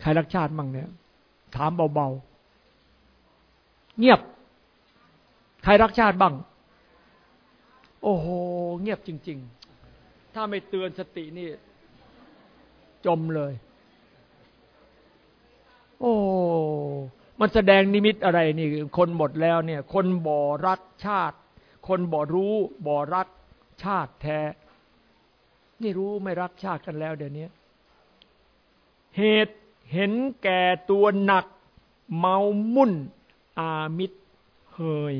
ใครรักชาติมั่งเนี่ย ถามเบาๆ เงียบ ใครรักชาติบ้าง โอ้โห เงียบจริง ๆ ถ้าไม่เตือนสตินี่ จมเลย โอ้ มันแสดงนิมิตอะไรนี่ คนหมดแล้วเนี่ย คนบ่รักชาติ คนบ่รู้บ่รักชาติแท้ นี่รู้ไม่รักชาติกันแล้วเดี๋ยวนี้ เหตุเห็นแก่ตัวหนัก เมามุ่น อามิตรเฮย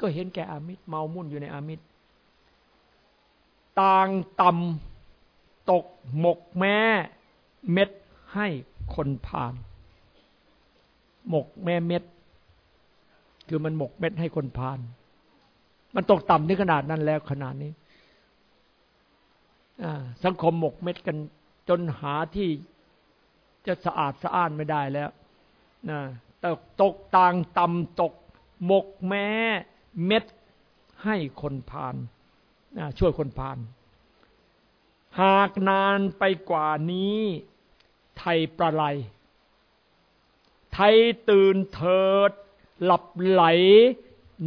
ก็เห็นแก่อามิตรเมามุ่นอยู่ในอามิตรต่างต่ำตกหมกแม่เม็ดให้คนผ่าน หมกแม่เม็ด คือมันหมกเม็ดให้คนผ่าน มันตกต่ำถึงขนาดนั้นแล้วขนาดนี้สังคมหมกเม็ดกันจนหาที่จะสะอาดสะอ้านไม่ได้แล้วนะตกตกต่างต่ำตกหมกแม่ เม็ดให้คนผ่านช่วยคนผ่านหากนานไปกว่านี้ ไทยประไลไทยตื่นเถิด หลับไหล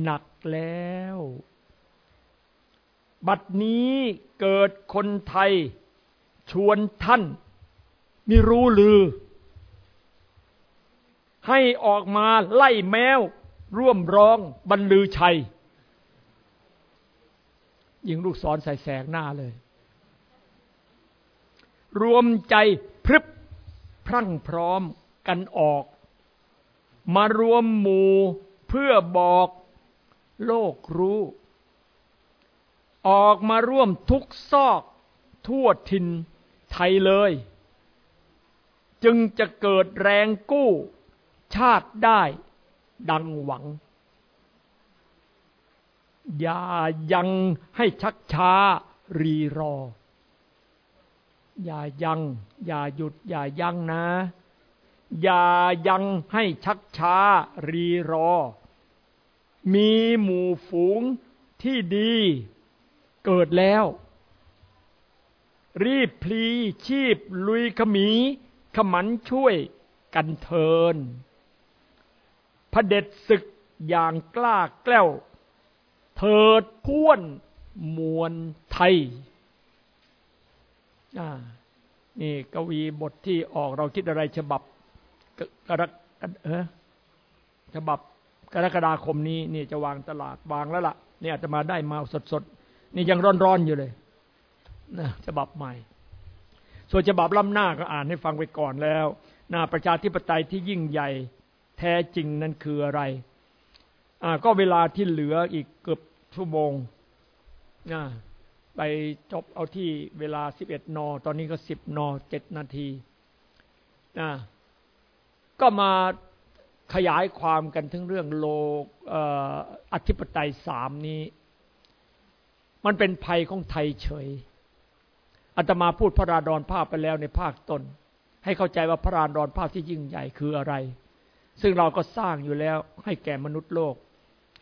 หนักแล้ว บัดนี้เกิดคนไทย ชวนท่านมีรู้ลือ ให้ออกมาไล่แมว ร่วมร้องบรรลือชัย ยิงลูกศรใส่แสงหน้าเลย รวมใจพรึบพรั่งพร้อมกันออก มารวมหมู่เพื่อบอกโลกรู้ ออกมาร่วมทุกซอกทั่วทินไทยเลย จึงจะเกิดแรงกู้ชาติได้ ดังหวัง อย่ายังให้ชักช้ารีรอ อย่ายัง อย่าหยุด อย่ายังนะ อย่ายังให้ชักช้ารีรอ มีหมู่ฝูงที่ดีเกิดแล้ว รีบพลีชีพลุยขมี ขมันช่วยกันเทิน พระเด็จศึกอย่างกล้าแกล้ว เถิดพ้วนมวลไทยนี่กวีบทที่ออกเราคิดอะไรฉบับกรกเออฉบับกรกฎาคมนี้นี่จะวางตลาดวางแล้วล่ะนี่อาจจะมาได้มาสดๆ นี่ยังร้อนๆอยู่เลยนะฉบับใหม่ ส่วนฉบับล้ำหน้าก็อ่านให้ฟังไปก่อนแล้วนาประชาธิปไตยที่ยิ่งใหญ่ แท้จริงนั้นคืออะไร อ่า ก็เวลาที่เหลืออีกเกือบชั่วโมงนะไปจบเอาที่เวลาสิบเอ็ดน ตอนนี้ก็สิบนเจ็ดนาทีนะก็มาขยายความกันถึงเรื่องโลกอธิปไตยสามนี้ มันเป็นภัยของไทยเฉยอาตมาพูดพระราดอนภาพไปแล้วในภาคตนให้เข้าใจว่าพระราดอนภาพที่ยิ่งใหญ่คืออะไร ซึ่งเราก็สร้างอยู่แล้วให้แก่มนุษย์โลก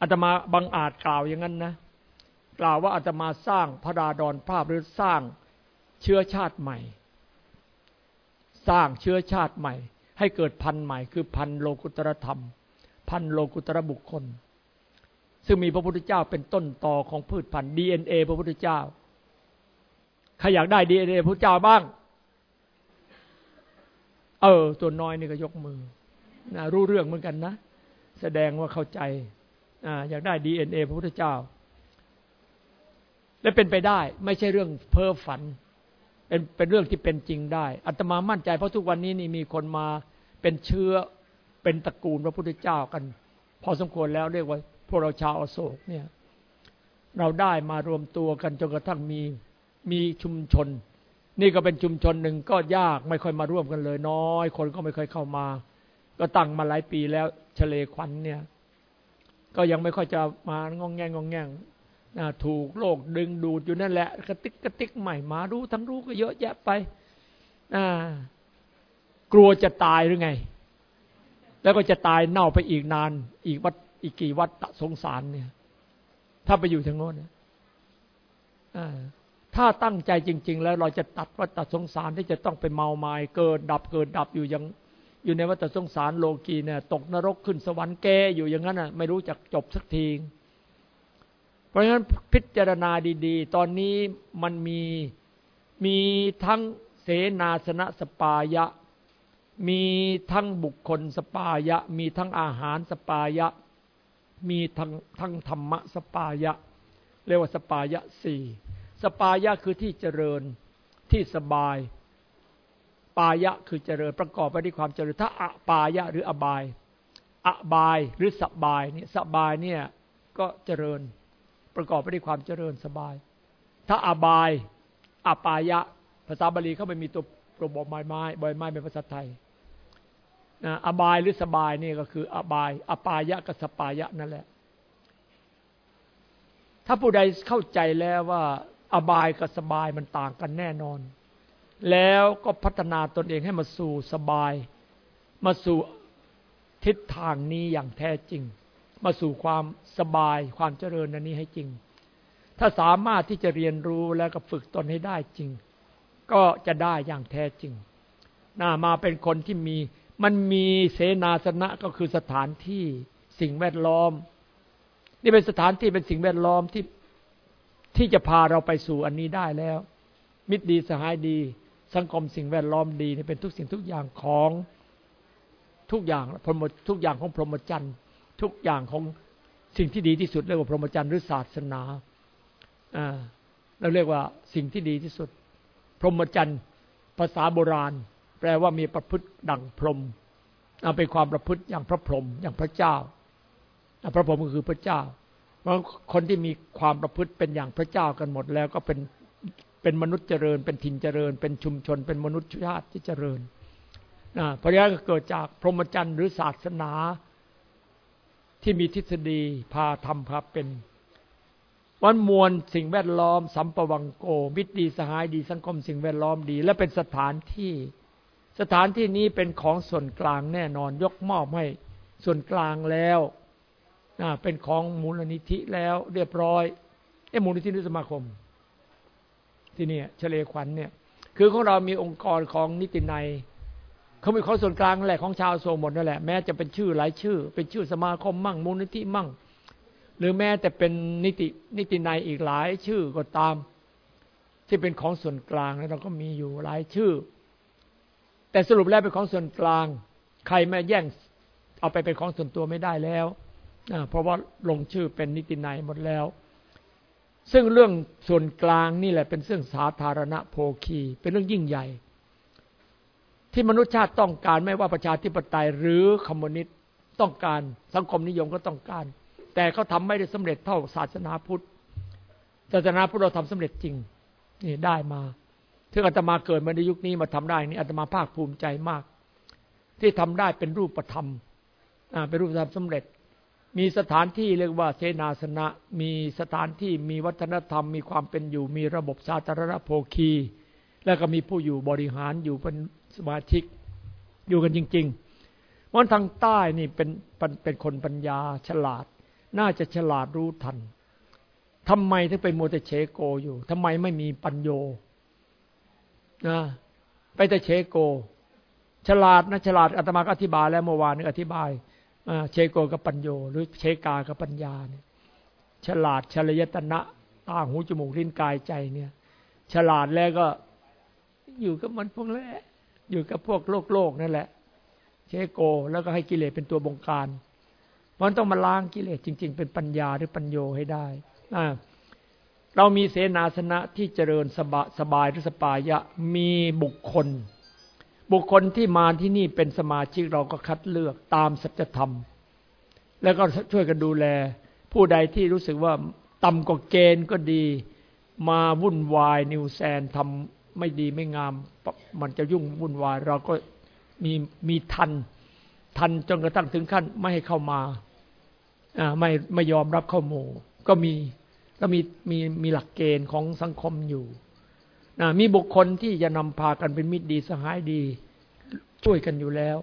อาตมาบังอาจกล่าวอย่างนั้นนะ กล่าวว่าอาตมาสร้างพระราดอนภาพหรือสร้างเชื้อชาติใหม่ สร้างเชื้อชาติใหม่ ให้เกิดพันธุ์ใหม่คือพันธุ์โลกุตรธรรม พันธุ์โลกุตรบุคคล ซึ่งมีพระพุทธเจ้าเป็นต้นต่อของพืชพันธุ์ดีเอ็นเอพระพุทธเจ้าใครอยากได้ดีเอ็นเอพระเจ้าบ้าง เออ ตัวน้อยนี่ก็ยกมือ นะรู้เรื่องเหมือนกันนะ แสดงว่าเข้าใจออยากได้ดีเอ็นเอพระพุทธเจ้า และเป็นไปได้ ไม่ใช่เรื่องเพ้อฝัน เป็นเป็นเรื่องที่เป็นจริงได้อัตมามั่นใจเพราะทุกวันนี้นี่มีคนมาเป็นเชื้อเป็นตระกูลพระพุทธเจ้ากัน พอสมควรแล้วเรียกว่าพวกเราชาวอโศกเนี่ย เราได้มารวมตัวกันจนกระทั่งมีมีชุมชน นี่ก็เป็นชุมชนหนึ่งก็ยากไม่ค่อยมาร่วมกันเลย น้อย คนก็ไม่ค่อยเข้ามา ก็ตั้งมาหลายปีแล้วเฉลควันเนี่ย ก็ยังไม่ค่อยจะมางองแงงงองแงงถูกโลกดึงดูดอยู่นั่นแหละกระติกกระติกใหม่มารู้ทั้งรู้ก็เยอะแยะไปกลัวจะตายหรือไง แล้วก็จะตายเน่าไปอีกนาน อีกวัดอีกกี่วัดตะสงสารเนี่ย ถ้าไปอยู่ทางโน้นเนี่ยถ้าตั้งใจจริง ๆ แล้วเราจะตัดวัฏสงสารที่จะต้องไปเมาไมา้เกิดดับเกิดดับอยู่ยัง อยู่ในวัฏสงสารโลกีเนี่ยตกนรกขึ้นสวรรค์แกอยู่อย่างนั้นน่ะไม่รู้จักจบสักที เพราะฉะนั้นพิจารณาดี ๆ ตอนนี้มันมีมีทั้งเสนาสนะสปายะ มีทั้งบุคคลสปายะ มีทั้งอาหารสปายะ มีทั้งทั้งธรรมะสปายะ เรียกว่าสปายะสี่สปายะคือที่เจริญที่สบาย ปายะคือเจริญประกอบไปด้วยความเจริญถ้าอะปายะหรืออบาย อบายหรือสบายเนี่ยสบายเนี่ยก็เจริญประกอบไปด้วยความเจริญสบาย ถ้าอบายอปายะ ภาษาบาลีเขาไม่มีตัวโปรบใบไม้ใบไม้เป็นภาษาไทยนะอบายหรือสบายนี่ก็คือ อบาย อปายะกับสปายะนั่นแหละ ถ้าผู้ใดเข้าใจแล้วว่า อบายกับสบายมันต่างกันแน่นอน แล้วก็พัฒนาตนเองให้มาสู่สบาย มาสู่ทิศทางนี้อย่างแท้จริง มาสู่ความสบายความเจริญอันนี้ให้จริง ถ้าสามารถที่จะเรียนรู้แล้วก็ฝึกตนให้ได้จริง ก็จะได้อย่างแท้จริงน่ามาเป็นคนที่มีมันมีเสนาสนะก็คือสถานที่สิ่งแวดล้อม นี่เป็นสถานที่เป็นสิ่งแวดล้อมที่ที่จะพาเราไปสู่อันนี้ได้แล้ว มิตรดีสหายดี สังคมสิ่งแวดล้อมดีนี่เป็นทุกสิ่งทุกอย่างของทุกอย่างพรหมทุกอย่างของพรหมจรรย์ ทุกอย่างของสิ่งที่ดีที่สุดเรียกว่าพรหมจรรย์หรือศาสนาอ่าเราเรียกว่าสิ่งที่ดีที่สุด พรหมจรรย์ภาษาโบราณ แปลว่ามีประพฤติดังพรหมเป็นความประพฤติอย่างพระพรหมอย่างพระเจ้าพระพรหมก็คือพระเจ้าเพราะคนที่มีความประพฤติเป็นอย่างพระเจ้ากันหมดแล้วก็เป็น เป็นมนุษย์เจริญ เป็นถิ่นเจริญ เป็นชุมชน เป็นมนุษยชาติที่เจริญนะเพราะงั้นก็เกิดจากพรหมจรรย์หรือศาสนาที่มีทฤษฎีพาทำพาเป็นวันมวลสิ่งแวดล้อม สัมปวังโกมิตรดีสหายดีสังคมสิ่งแวดล้อมดี และเป็นสถานที่ สถานที่นี้เป็นของส่วนกลางแน่นอนยกมอบให้ส่วนกลางแล้วเป็นของมูลนิธิแล้วเรียบร้อยเอ้มูลนิธินิสมาคม ที่นี่เฉลยขวัญเนี่ย คือของเรามีองค์กรของนิตินัยเขามีของส่วนกลางแหละของชาวโซหมดนั่นแหละแม้จะเป็นชื่อหลายชื่อ เป็นชื่อสมาคมมั่งมูลนิธิมั่ง หรือแม้แต่เป็นนิตินิติในอีกหลายชื่อก็ตาม ที่เป็นของส่วนกลางแล้วเราก็มีอยู่หลายชื่อ แต่สรุปแล้วเป็นของส่วนกลาง ใครม่แย่งเอาไปเป็นของส่วนตัวไม่ได้แล้วเพราะว่าลงชื่อเป็นนิติในหมดแล้ว ซึ่งเรื่องส่วนกลางนี่แหละเป็นเรื่องสาธารณโภคี เป็นเรื่องยิ่งใหญ่ ที่มนุษยชาติต้องการไม่ว่าประชาธิปไตยหรือคอมมิวนิสต์ต้องการสังคมนิยมก็ต้องการ แต่เขาทาไม่ได้สำเร็จเท่าศาสนาพุทธศาสนาพุทธเราทำสำเร็จจริงนี่ได้มาถึงอาตมาเกิดมาในยุคนี้มาทำได้นี่อาตมาภาคภูมิใจมาก ที่ทำได้เป็นรูปธรรมเป็นรูปธรรมสำเร็จ มีสถานที่เรียกว่าเสนาสนะ มีสถานที่มีวัฒนธรรม มีความเป็นอยู่ มีระบบสาธารณโภคี แล้วก็มีผู้อยู่บริหารอยู่เป็นสมาชิกอยู่กันจริงๆวันทางใต้นี่เป็นเป็นคนปัญญาฉลาด น่าจะฉลาดรู้ทันทำไมถึงไปมัวแต่เฉโกอยู่ทำไมไม่มีปัญโยนะไปแต่เฉโก ฉลาดนะฉลาดอาตมาก็อธิบายแล้วเมื่อวานนี้อธิบาย เฉโกกับปัญโยหรือเฉกากับปัญญาเนี่ย ฉลาดฉฬายตนะตาหูจมูกลิ้นกายใจเนี่ย ฉลาดแล้วก็อยู่กับมันพวกแรกอยู่กับพวกโลกโลกนั่นแหละ เฉโกแล้วก็ให้กิเลสเป็นตัวบงการมันต้องมาล้างกิเลสจริง ๆ เป็นปัญญาหรือปัญโยให้ได้เรามีเสนาสนะที่เจริญสบาสบายหรือสปายะมีบุคคล บุคคลที่มาที่นี่เป็นสมาชิกเราก็คัดเลือกตามสัจธรรม แล้วก็ช่วยกันดูแล ผู้ใดที่รู้สึกว่าต่ำกว่าเกณฑ์ก็ดี มาวุ่นวาย nuisanceำไม่ดีไม่งาม มันจะยุ่งวุ่นวาย เราก็มีมีทัน ทันจนกระทั่งถึงขั้น ไม่ให้เข้ามาไม่ไม่ยอมรับเข้าหมู่ ก็มีก็มีมีมีหลักเกณฑ์ของสังคมอยู่ มีบุคคลที่จะนำพากันเป็นมิตรดีสหายดี ช่วยกันอยู่แล้ว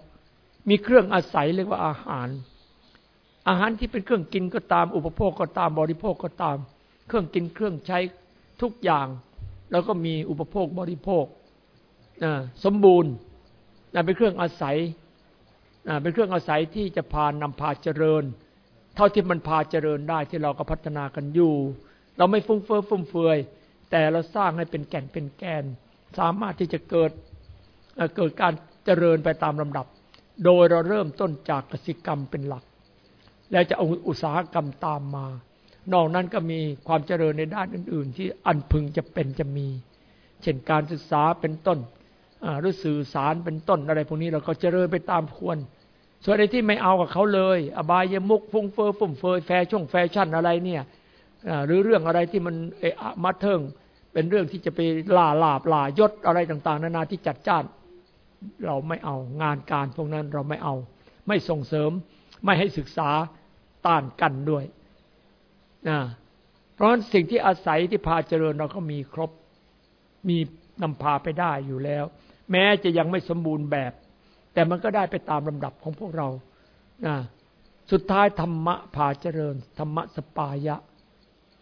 มีเครื่องอาศัยเรียกว่าอาหาร อาหารที่เป็นเครื่องกินก็ตาม อุปโภคก็ตามบริโภคก็ตาม เครื่องกินเครื่องใช้ทุกอย่าง แล้วก็มีอุปโภคบริโภคสมบูรณ์เป็นเครื่องอาศัยเป็นเครื่องอาศัยที่จะพานำพาเจริญ เท่าที่มันพาเจริญได้ที่เราก็พัฒนากันอยู่ เราไม่ฟุ้งเฟ้อฟุ่มเฟือย แต่เราสร้างให้เป็นแก่นเป็นแกน สามารถที่จะเกิดเกิดการเจริญไปตามลำดับ โดยเราเริ่มต้นจากกสิกรรมเป็นหลัก แล้วจะเอาอุตสาหกรรมตามมา นอกนั้นก็มีความเจริญในด้านอื่น ๆ ที่อันพึงจะเป็นจะมี เช่นการศึกษาเป็นต้นหรือสื่อสารเป็นต้นอะไรพวกนี้เราก็เจริญไปตามควร ส่วนไอ้ที่ไม่เอากับเขาเลย อบายยมุกฟุ้งเฟ้อฟุ่มเฟือยแฟชั่นแฟชั่นอะไรเนี่ยหรือเรื่องอะไรที่มันเอะมาเทิง เป็นเรื่องที่จะไปล่าลาบล่ายศอะไรต่างๆ นานาที่จัดจ้าน เราไม่เอางานการพวกนั้นเราไม่เอา ไม่ส่งเสริม ไม่ให้ศึกษาต้านกันด้วยนะเพราะฉะนั้นสิ่งที่อาศัยที่พาเจริญเราก็มีครบมีนำพาไปได้อยู่แล้ว แม้จะยังไม่สมบูรณ์แบบ แต่มันก็ได้ไปตามลำดับของพวกเรานะสุดท้ายธรรมะพาเจริญ ธรรมะสปายะ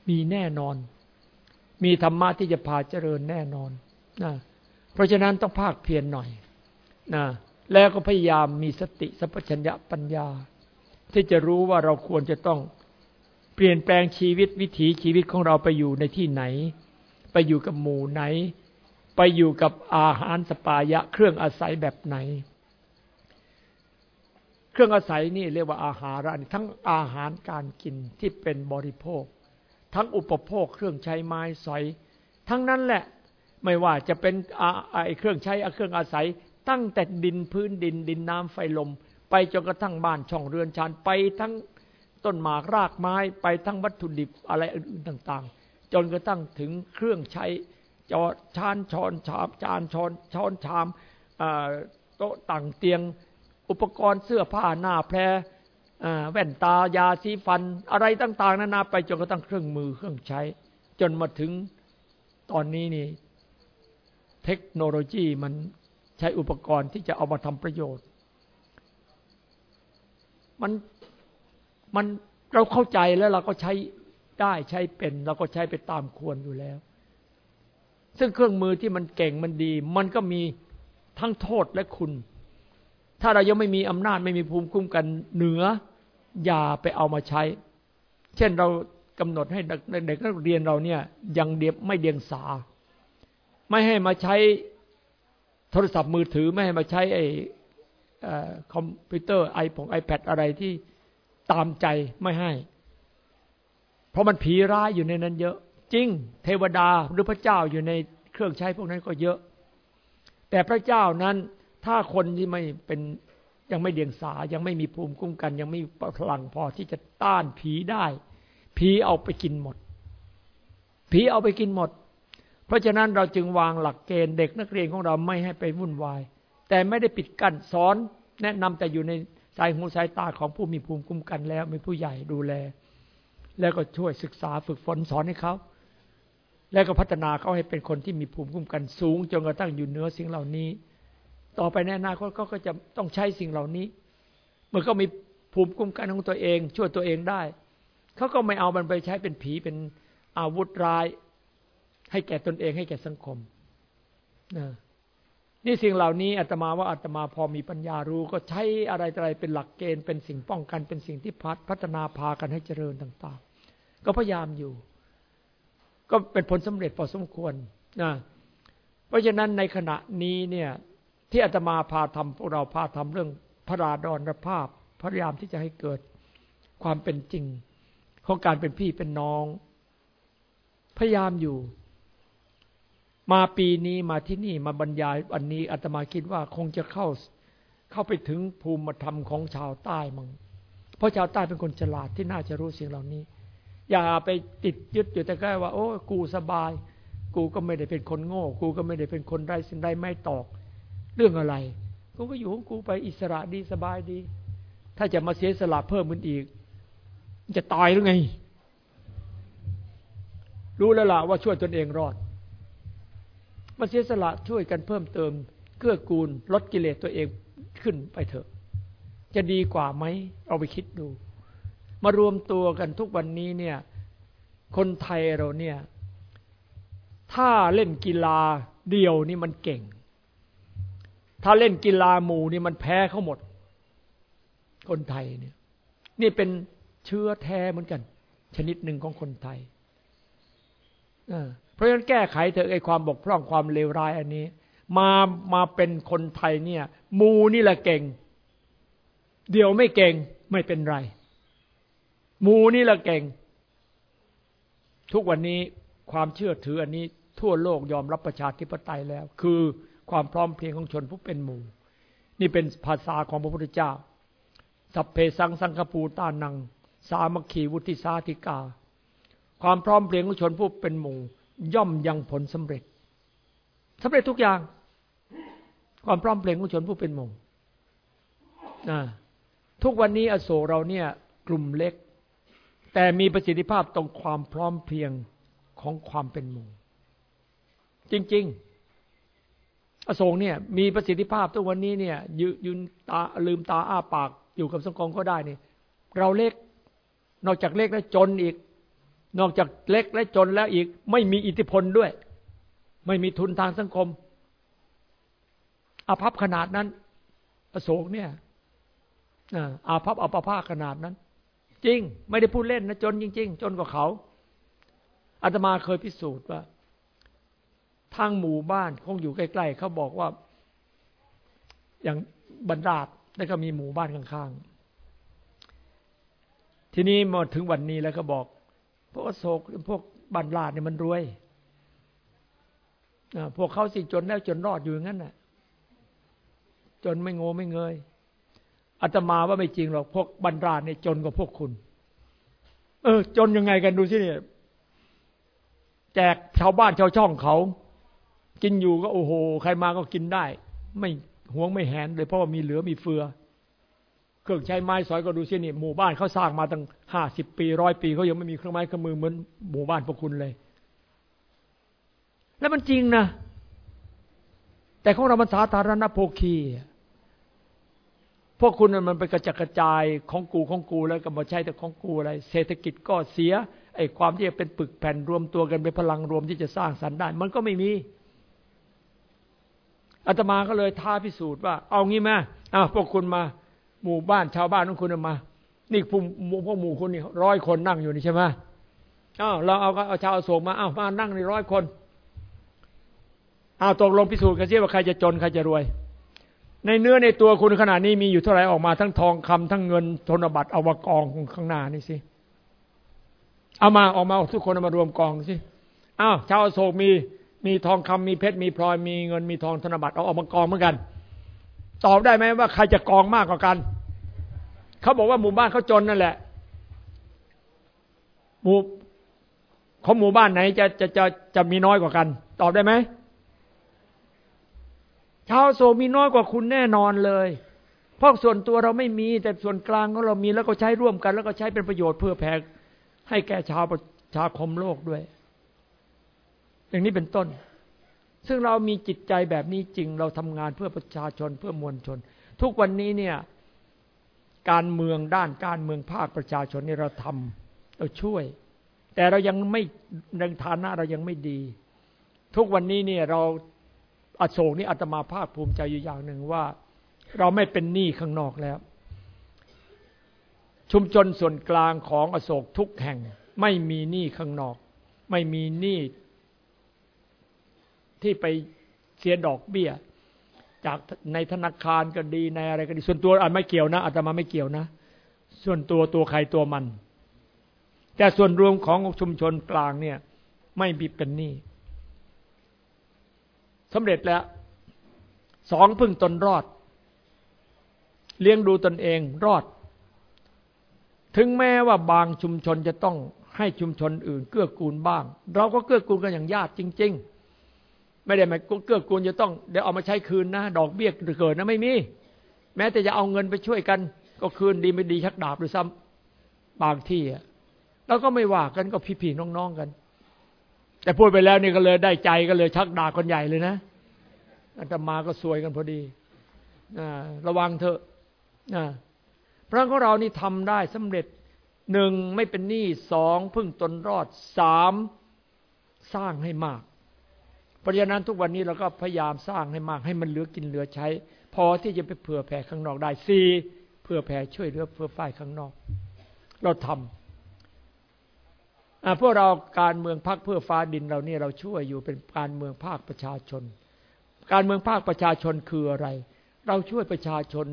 มีแน่นอน มีธรรมะที่จะพาเจริญแน่นอนนะเพราะฉะนั้นต้องภาคเพียรหน่อยนะแล้วก็พยายามมีสติสัพพัญญะปัญญา ที่จะรู้ว่าเราควรจะต้องเปลี่ยนแปลงชีวิตวิถีชีวิตของเราไปอยู่ในที่ไหน ไปอยู่กับหมู่ไหน ไปอยู่กับอาหารสปายะ เครื่องอาศัยแบบไหน เครื่องอาศัยนี่เรียกว่าอาหารทั้งอาหารการกินที่เป็นบริโภค ทั้งอุปโภคเครื่องใช้ไม้สอย ทั้งนั้นแหละ ไม่ว่าจะเป็นไอเครื่องใช้เครื่องอาศัย ตั้งแต่ดินพื้นดินดินน้ำไฟลม ไปจนกระทั่งบ้านช่องเรือนชานไปทั้งต้นหมากรากไม้ไปทั้งวัตถุดิบอะไรอื่นๆต่าง ๆ จนกระทั่งถึงเครื่องใช้จอชานช้อนชามจานช้อนช้อนชามโต๊ะต่างเตียง อุปกรณ์เสื้อผ้าหน้าแพร แว่นตายาสีฟัน อะไรต่าง ๆนานาไปจนกระทั่งเครื่องมือเครื่องใช้ จนมาถึงตอนนี้นี่ เทคโนโลยีมันใช้อุปกรณ์ที่จะเอามาทำประโยชน์ มันมันเราเข้าใจแล้วเราก็ใช้ได้ใช้เป็นเราก็ใช้ไปตามควรอยู่แล้ว ซึ่งเครื่องมือที่มันเก่งมันดี มันก็มีทั้งโทษและคุณ ถ้าเรายังไม่มีอำนาจไม่มีภูมิคุ้มกันเหนืออย่าไปเอามาใช้ เช่นเรากำหนดให้เด็กนักเรียนเราเนี่ยยังเดียบไม่เดียงสา ไม่ให้มาใช้โทรศัพท์มือถือ ไม่ให้มาใช้ไอ้คอมพิวเตอร์ไอผงไอแพดอะไรที่ตามใจไม่ให้ เพราะมันผีร้ายอยู่ในนั้นเยอะ จริง เทวดาหรือพระเจ้าอยู่ในเครื่องใช้พวกนั้นก็เยอะ แต่พระเจ้านั้น ถ้าคนที่ไม่เป็นยังไม่เดียงสา ยังไม่มีภูมิคุ้มกัน ยังไม่มีพลังพอที่จะต้านผีได้ ผีเอาไปกินหมด ผีเอาไปกินหมด เพราะฉะนั้นเราจึงวางหลักเกณฑ์เด็กนักเรียนของเราไม่ให้ไปวุ่นวาย แต่ไม่ได้ปิดกั้นสอน แนะนำแต่อยู่ในสายหูสายตาของผู้มีภูมิคุ้มกันแล้วมีผู้ใหญ่ดูแล แล้วก็ช่วยศึกษาฝึกฝนสอนให้เขา แล้วก็พัฒนาเขาให้เป็นคนที่มีภูมิคุ้มกันสูงจนกระทั่งอยู่เหนือสิ่งเหล่านี้ ต่อไปในอนาคตเขาก็จะต้องใช้สิ่งเหล่านี้เมื่อเขามีภูมิคุ้มกันของตัวเอง ช่วยตัวเองได้ เขาก็ไม่เอามันไปใช้เป็นผีเป็นอาวุธร้าย ให้แก่ตนเองให้แก่สังคมนะนี่สิ่งเหล่านี้อาตมาว่าอาตมาพอมีปัญญารู้ก็ใช้อะไรอะไรเป็นหลักเกณฑ์เป็นสิ่งป้องกันเป็นสิ่งที่พัฒพัฒนาพากันให้เจริญต่าง ๆ ก็พยายามอยู่ ก็เป็นผลสำเร็จพอสมควรนะเพราะฉะนั้นในขณะนี้เนี่ย ที่อาตมาพาทำพวกเราพาทำเรื่องพระราดอนภาพ พยายามที่จะให้เกิดความเป็นจริง ของการเป็นพี่เป็นน้อง พยายามอยู่ มาปีนี้มาที่นี่มาบรรยายอันนี้อาตมาคิดว่าคงจะเข้าเข้าไปถึงภูมิธรรมของชาวใต้มั้งเพราะชาวใต้เป็นคนฉลาดที่น่าจะรู้สิ่งเหล่านี้ อย่าไปติดยึดอยู่แต่แค่ว่า โอ้กูสบาย กูก็ไม่ได้เป็นคนโง่ กูก็ไม่ได้เป็นคนไร้สิ่งใดไม่ตอก เรื่องอะไรกูก็อยู่ของกูไปอิสระดีสบายดี ถ้าจะมาเสียสละเพิ่มมันอีก จะตายหรือไง รู้แล้วล่ะว่าช่วยตนเองรอดมาเสียสละช่วยกันเพิ่มเติม เกื้อกูลลดกิเลสตัวเองขึ้นไปเถอะ จะดีกว่าไหมเอาไปคิดดู มารวมตัวกันทุกวันนี้เนี่ย คนไทยเราเนี่ย ถ้าเล่นกีฬาเดียวนี่มันเก่ง ถ้าเล่นกีฬาหมู่นี่มันแพ้เขาหมด คนไทยเนี่ย นี่เป็นเชื้อแท้เหมือนกัน ชนิดหนึ่งของคนไทยเพราะฉะนั้นแก้ไขเถอะไอ้ความบกพร่องความเลวร้ายอันนี้ มามาเป็นคนไทยเนี่ย มูนี่แหละเก่ง เดี๋ยวไม่เก่งไม่เป็นไร มูนี่แหละเก่ง ทุกวันนี้ความเชื่อถืออันนี้ ทั่วโลกยอมรับประชาธิปไตยแล้ว คือ ความพร้อมเพรียงของชนผู้เป็นหมู่ นี่เป็นภาษาของพระพุทธเจ้า สัพเพสังสังกปูตานัง สามัคคีวุติสาธิกา ความพร้อมเพรียงของชนผู้เป็นหมู่ ย่อมยังผลสำเร็จสำเร็จทุกอย่าง ความพร้อมเพรียงของชนผู้เป็นหมู่ทุกวันนี้อโศเราเนี่ยกลุ่มเล็ก แต่มีประสิทธิภาพตรงความพร้อมเพรียงของความเป็นหมู่ จริง ๆ อโศกเนี่ยมีประสิทธิภาพทุกวันนี้เนี่ยยืนตาลืมตาอ้าปากอยู่กับสังคมก็ได้นี่เราเล็กนอกจากเล็กแล้วจนอีก นอกจากเล็กและจนแล้วอีก ไม่มีอิทธิพลด้วย ไม่มีทุนทางสังคมอาภัพขนาดนั้นอโศกเนี่ยอาภัพอัปภาขนาดนั้น จริง ไม่ได้พูดเล่นนะจนจริง ๆ จนกว่าเขาอาตมาเคยพิสูจน์ว่า ทางหมู่บ้านคงอยู่ใกล้ๆเขาบอกว่า อย่างบรรดาแล้วก็มีหมู่บ้านข้างๆ ทีนี้มาถึงวันนี้แล้วก็บอกพวกโศกพวกบันลาดเนี่ยมันรวยพวกเขาสิจนแล้วจนรอดอยู่งั้นน่ะ จนไม่โง่ไม่เงยอาตมาว่าไม่จริงหรอกพวกบรรดาเนี่ยจนกว่าพวกคุณ เออ จนยังไงกันดูสิเนี่ย แจกชาวบ้านชาวช่องเขา กินอยู่ก็โอ้โห ใครมาก็กินได้ ไม่ห่วงไม่แหนเลยเพราะว่ามีเหลือมีเฟือ เครื่องใช้ไม้สอยก็ดูสินี่หมู่บ้านเขาสร้างมาตั้งห้าสิบปีร้อยปีเขายังไม่มีเครื่องไม้เครื่องมือเหมือนหมู่บ้านพวกคุณเลย แล้วมันจริงนะแต่ของเรามันสาธารณโภคีพวกคุณมันไปกระจัดกระจายของกูของกูแล้วก็มาใช้แต่ของกูอะไร เศรษฐกิจก็เสียไอ้ความที่จะเป็นปึกแผ่นรวมตัวกันเป็นพลังรวมที่จะสร้างสรรค์ได้ มันก็ไม่มี อาตมาก็เลยท้าพิสูจน์ว่า เอางี้ไหมอ้าวพวกคุณมา หมู่บ้านชาวบ้านของคุณมา นี่พวกพวกหมู่คุณนี่ร้อยคนนั่งอยู่นี่ใช่ไหมอ้าวเราเอาเอาชาวโศกมาอ้าวมานั่งในร้อยคนอ้าวตกลงพิสูจน์กันซิว่าใครจะจนใครจะรวย ในเนื้อในตัวคุณขนาดนี้มีอยู่เท่าไหร่ออกมาทั้งทองคำทั้งเงินธนบัตรเอามากองข้างหน้านี่สิเอามาออกมาทุกคนเอามารวมกองสิอ้าวชาวโศกมี มีทองคำมีเพชรมีพลอยมีเงินมีทองธนบัตรเอาออกมากองเหมือนกัน ตอบได้ไหมว่าใครจะกองมากกว่ากันเขาบอกว่าหมู่บ้านเขาจนนั่นแหละหมู่ของหมู่บ้านไหนจะจะจะจะมีน้อยกว่ากัน ตอบได้ไหมชาวโซมีน้อยกว่าคุณแน่นอนเลย เพราะส่วนตัวเราไม่มีแต่ส่วนกลางของเรามีแล้วก็ใช้ร่วมกัน แล้วก็ใช้เป็นประโยชน์เพื่อแผ่ให้แก่ชาวชาคมโลกด้วย อย่างนี้เป็นต้น ซึ่งเรามีจิตใจแบบนี้จริง เราทำงานเพื่อประชาชนเพื่อมวลชน ทุกวันนี้เนี่ยการเมืองด้านการเมืองภาคประชาชนนี่เราทำเราช่วย แต่เรายังไม่ในฐานะเรายังไม่ดี ทุกวันนี้เนี่ยเราอโศกนี่อาตมาภาคภูมิใจอยู่อย่างหนึ่งว่า เราไม่เป็นหนี้ข้างนอกแล้ว ชุมชนส่วนกลางของอโศกทุกแห่ง ไม่มีหนี้ข้างนอก ไม่มีหนี้ ที่ไปเสียดอกเบี้ย จากในธนาคารก็ดีในอะไรก็ดี ส่วนตัวอันไม่เกี่ยวนะอาตมาไม่เกี่ยวนะ ส่วนตัวตัวใครตัวมัน แต่ส่วนรวมของชุมชนกลางเนี่ย ไม่มีเป็นหนี้สำเร็จแล้วสองพึ่งตนรอด เลี้ยงดูตนเองรอด ถึงแม้ว่าบางชุมชนจะต้องให้ชุมชนอื่น เกื้อกูลบ้าง เราก็เกื้อกูลกันอย่างญาติจริง ๆ ไม่ได้หมายเกื้อกูลจะต้องเดี๋ยวเอามาใช้คืนนะดอกเบี้ยเกิดนะไม่มี แม้แต่จะเอาเงินไปช่วยกัน ก็คืนดีไม่ดีชักดาบหรือซ้ำบางที่อะแล้วก็ไม่ว่ากันก็พี่ๆน้องๆกัน แต่พูดไปแล้วนี่ก็เลยได้ใจก็เลยชักดาบคนใหญ่เลยนะอาตมาก็สวยกันพอดีระวังเถอะพระของเรานี่ทำได้สำเร็จหนึ่งไม่เป็นหนี้สองพึ่งตนรอดสามสร้างให้มาก เพราะฉะนั้นทุกวันนี้เราก็พยายามสร้างให้มากให้มันเหลือกินเหลือใช้ พอที่จะไปเผื่อแผ่ข้างนอกได้สี่เผื่อแผ่ช่วยเหลือเผื่อฝ่ายข้างนอก เราทำพวกเราการเมืองภาคเพื่อฟ้าดินเราเนี่ยเราช่วยอยู่เป็นการเมืองภาคประชาชน การเมืองภาคประชาชนคืออะไร เราช่วยประชาชน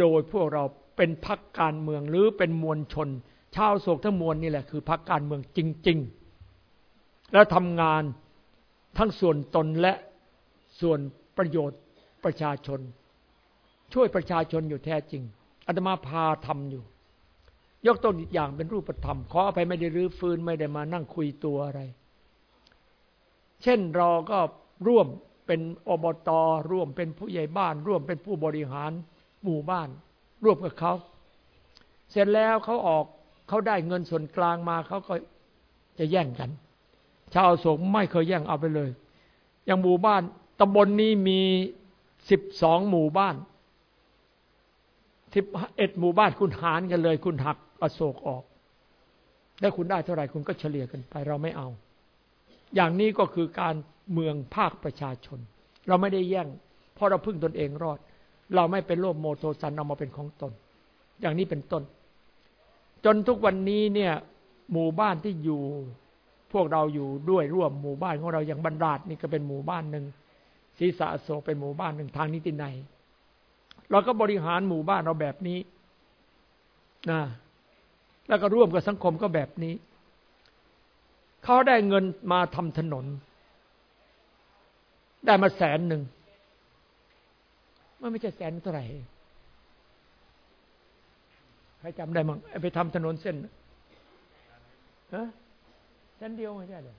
โดยพวกเราเป็นพักการเมืองหรือเป็นมวลชน ชาวโศกทั้งมวลนี่แหละคือพักการเมืองจริง ๆ แล้วทำงาน ทั้งส่วนตนและส่วนประโยชน์ประชาชน ช่วยประชาชนอยู่แท้จริงอาตมาพาทำอยู่ ยกตัวอย่างเป็นรูปธรรม ขออภัยไม่ได้รื้อฟื้นไม่ได้มานั่งคุยตัวอะไร เช่นเราก็ร่วมเป็นอบตร่วมเป็นผู้ใหญ่บ้าน ร่วมเป็นผู้บริหารหมู่บ้าน ร่วมกับเขาเสร็จแล้วเขาออกเขาได้เงินส่วนกลางมาเขาก็จะแย่งกัน ชาวสงไม่เคยแย่งเอาไปเลย อย่างหมู่บ้านตำบลนนี้มีสิบสองหมู่บ้านสิบเอ็ดหมู่บ้านคุณหารกันเลย คุณหักอโศกออก แล้วคุณได้เท่าไหร่คุณก็เฉลี่ยกันไป เราไม่เอา อย่างนี้ก็คือการเมืองภาคประชาชน เราไม่ได้แย่ง เพราะเราพึ่งตนเองรอด เราไม่เป็นโลภโมโทสันเอามาเป็นของตน อย่างนี้เป็นต้น จนทุกวันนี้เนี่ย หมู่บ้านที่อยู่ พวกเราอยู่ด้วยร่วมหมู่บ้านของเราอย่างบรรดาดนี่ก็เป็นหมู่บ้านหนึ่งศรีสะโศกเป็นหมู่บ้านหนึ่งทางนิติในเราก็บริหารหมู่บ้านเราแบบนี้นะแล้วก็ร่วมกับสังคมก็แบบนี้ เขาได้เงินมาทำถนน ได้มาแสนหนึ่งมันไม่ใช่แสนเท่าไหร่ใครจำได้มั้งไปทำถนนเส้นฮะ เส้นเดียวไม่ใช่เลย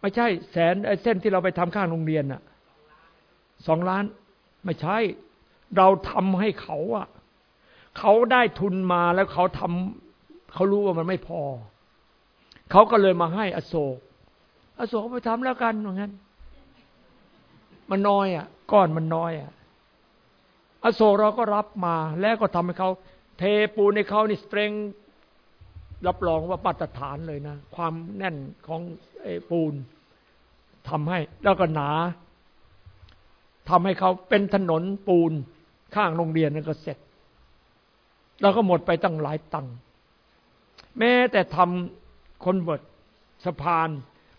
ไม่ใช่แสนไอ้เส้นที่เราไปทำข้างโรงเรียนน่ะสองล้าน ไม่ใช่ เราทำให้เขาอะ เขาได้ทุนมาแล้วเขาทำเขารู้ว่ามันไม่พอ เขาก็เลยมาให้อโศก อโศกไปทำแล้วกันอย่างนั้นมันน้อยอะ ก้อนมันน้อยอะ อโศกเราก็รับมา แล้วก็ทำให้เขา เทปูนในเขานี่สเตรง รับรองว่ามาตรฐานเลยนะ ความแน่นของปูนทำให้แล้วก็หนาทำให้เขาเป็นถนนปูนข้างโรงเรียนนั่นก็เสร็จ แล้วก็หมดไปตั้งหลายตังค์แม้แต่ทำคนเบิดสะพาน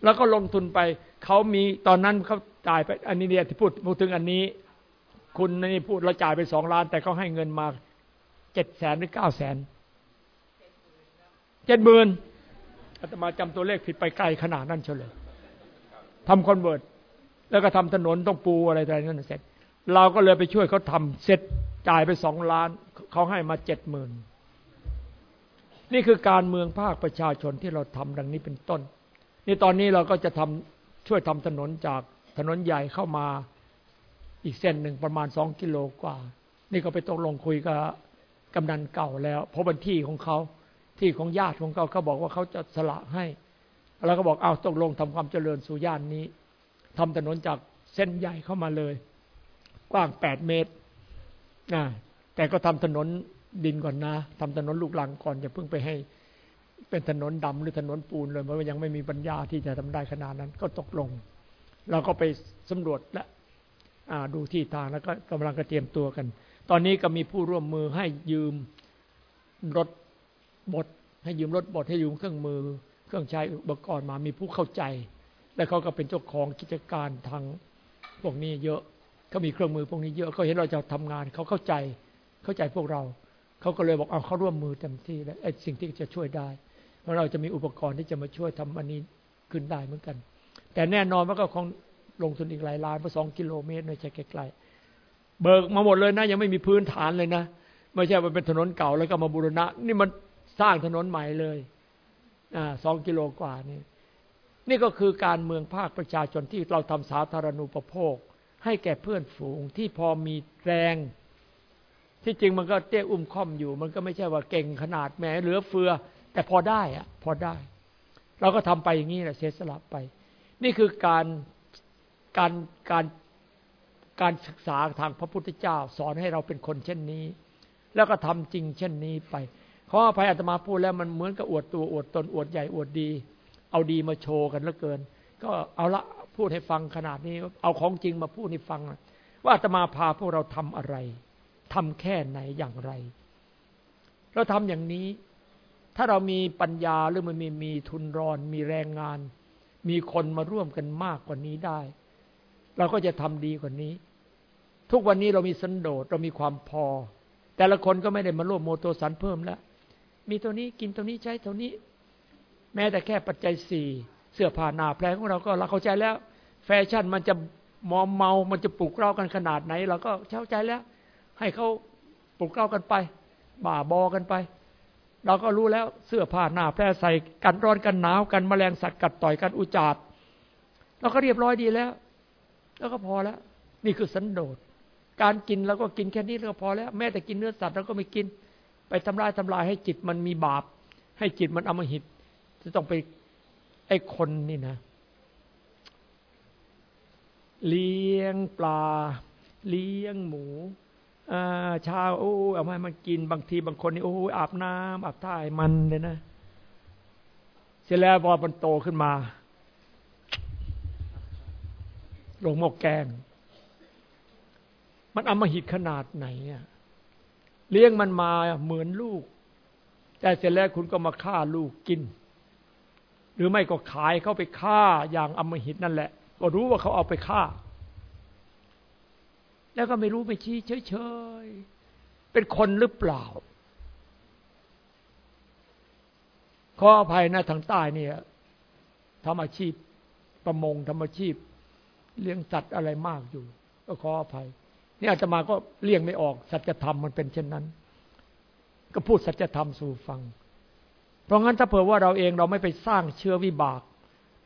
แล้วก็ลงทุนไป เขามีตอนนั้นเขาจ่ายไป อันนี้เนี่ยที่พูดพูดถึงอันนี้ คุณนี่พูดเราจ่ายไปสองล้าน แต่เขาให้เงินมาเจ็ดแสนหรือเก้าแสน เจ็ดหมื่นอาตมาจำตัวเลขผิดไปไกลขนาดนั้นเฉลยทำคอนเวิร์ตแล้วก็ทำถนนต้องปูอะไรอะไรนั่นเสร็จ เราก็เลยไปช่วยเขาทำเสร็จจ่ายไปสองล้าน เขาให้มาเจ็ดหมื่นนี่คือการเมืองภาคประชาชนที่เราทำดังนี้เป็นต้น นี่ตอนนี้เราก็จะทำช่วยทำถนนจากถนนใหญ่เข้ามาอีกเส้นหนึ่งประมาณสองกิโลกว่า นี่ก็ไปตกลงคุยกับกำนันเก่าแล้ว เพราะบันที่ของเขา ที่ของญาติของเขาเขาบอกว่าเขาจะสละให้แล้วก็บอกเอาตกลงทำความเจริญสู่ย่านนี้ทำถนนจากเส้นใหญ่เข้ามาเลย กว้างแปดเมตรนะแต่ก็ทำถนนดินก่อนนะทำถนนลูกลังก่อนอย่าเพิ่งไปให้ เป็นถนนดำหรือถนนปูนเลยเพราะว่ายังไม่มีปัญญาที่จะทำได้ขนาดนั้น ก็ตกลง เราก็ไปสำรวจและดูที่ทางแล้วก็กำลังกระเตรียมตัวกัน ตอนนี้ก็มีผู้ร่วมมือให้ยืมรถ บดให้ยืมรถบดให้ยืมเครื่องมือ เครื่องใช้อุปกรณ์มามีผู้เข้าใจ และเขาก็เป็นเจ้าของกิจการทางพวกนี้เยอะเขามีเครื่องมือพวกนี้เยอะเขาเห็นเราจะทำงานเขาเข้าใจเข้าใจพวกเราเขาก็เลยบอกเอาเขาร่วมมือเต็มที่และไอ้สิ่งที่จะช่วยได้เพราะเราจะมีอุปกรณ์ที่จะมาช่วยทำอันนี้ขึ้นได้เหมือนกัน แต่แน่นอนว่าก็คงลงทุนอีกหลายล้านเพราะสองกิโลเมตรไม่ใช่ใกล้ๆเบิกมาหมดเลยนะ ยังไม่มีพื้นฐานเลยนะไม่ใช่ว่าเป็นถนนเก่าแล้วก็มาบูรณะ นี่มัน สร้างถนนใหม่เลยอสองกิโลกว่านี่นี่ก็คือการเมืองภาคประชาชนที่เราทำสาธารณูปโภค ให้แก่เพื่อนฝูงที่พอมีแรง ที่จริงมันก็เตี้ยอุ้มค่อมอยู่ มันก็ไม่ใช่ว่าเก่งขนาดแม้เหลือเฟือ แต่พอได้อะพอได้ เราก็ทำไปอย่างนี้แหละเสียสละไป นี่คือการการการการศึกษาทางพระพุทธเจ้า สอนให้เราเป็นคนเช่นนี้ แล้วก็ทำจริงเช่นนี้ไป ขออภัยอาตมาพูดแล้วมันเหมือนกับอวดตัวอวดตนอวดใหญ่อวดดี เอาดีมาโชว์กันแล้วเกิน ก็เอาละพูดให้ฟังขนาดนี้ เอาของจริงมาพูดให้ฟังว่าอาตมาพาพวกเราทำอะไรทำแค่ไหนอย่างไร เราทำอย่างนี้ ถ้าเรามีปัญญาหรือมันมีมีทุนรอน มีแรงงาน มีคนมาร่วมกันมากกว่านี้ได้ เราก็จะทำดีกว่านี้ ทุกวันนี้เรามีสันโดษเรามีความพอ แต่ละคนก็ไม่ได้มาร่วมโมโตสันเพิ่มแล้ว มีตัวนี้กินตัวนี้ใช้ตัวนี้ แม้แต่แค่ปัจจัยสี่เสื้อผ้าหน้าแพรของเราก็เราเข้าใจแล้ว แฟชั่นมันจะมอมเมา มันจะปลุกเร้ากันขนาดไหน เราก็เข้าใจแล้ว ให้เขาปลุกเร้ากันไป บ้าบอกันไป เราก็รู้แล้วเสื้อผ้าหน้าแพรใส่กันร้อนกันหนาวกันแมลงสัตว์กัดต่อยกันอุจาดเราก็เรียบร้อยดีแล้ว แล้วก็พอแล้ว นี่คือสันโดษการกินเราก็กินแค่นี้ก็พอแล้ว แม้แต่กินเนื้อสัตว์เราก็ไม่กิน ไปทำลายทำลายให้จิตมันมีบาป ให้จิตมันอมหิต จะต้องไปไอ้คนนี่นะ เลี้ยงปลา เลี้ยงหมูอาชาวโอ้เอามามันกินบางทีบางคนนี่โอ้อาบน้ำอาบท่ายมันเลยนะ เสร็จแล้วพอมันโตขึ้นมา ลงหมกแกง มันอมหิตขนาดไหนอะ เลี้ยงมันมาเหมือนลูก แต่เสร็จแล้วคุณก็มาฆ่าลูกกิน หรือไม่ก็ขายเขาไปฆ่าอย่างอมหิตนั่นแหละ ก็รู้ว่าเขาเอาไปฆ่า แล้วก็ไม่รู้ไม่ชี้เฉยๆ เป็นคนหรือเปล่า ขออภัยนะทางใต้เนี่ยทำอาชีพประมงทำอาชีพ เลี้ยงสัตว์อะไรมากอยู่ ก็ขออภัย นี่อาจจะมาก็เลี่ยงไม่ออก สัจธรรมมันเป็นเช่นนั้น ก็พูดสัจธรรมสู่ฟัง เพราะงั้นถ้าเผื่อว่าเราเองเราไม่ไปสร้างเชื้อวิบาก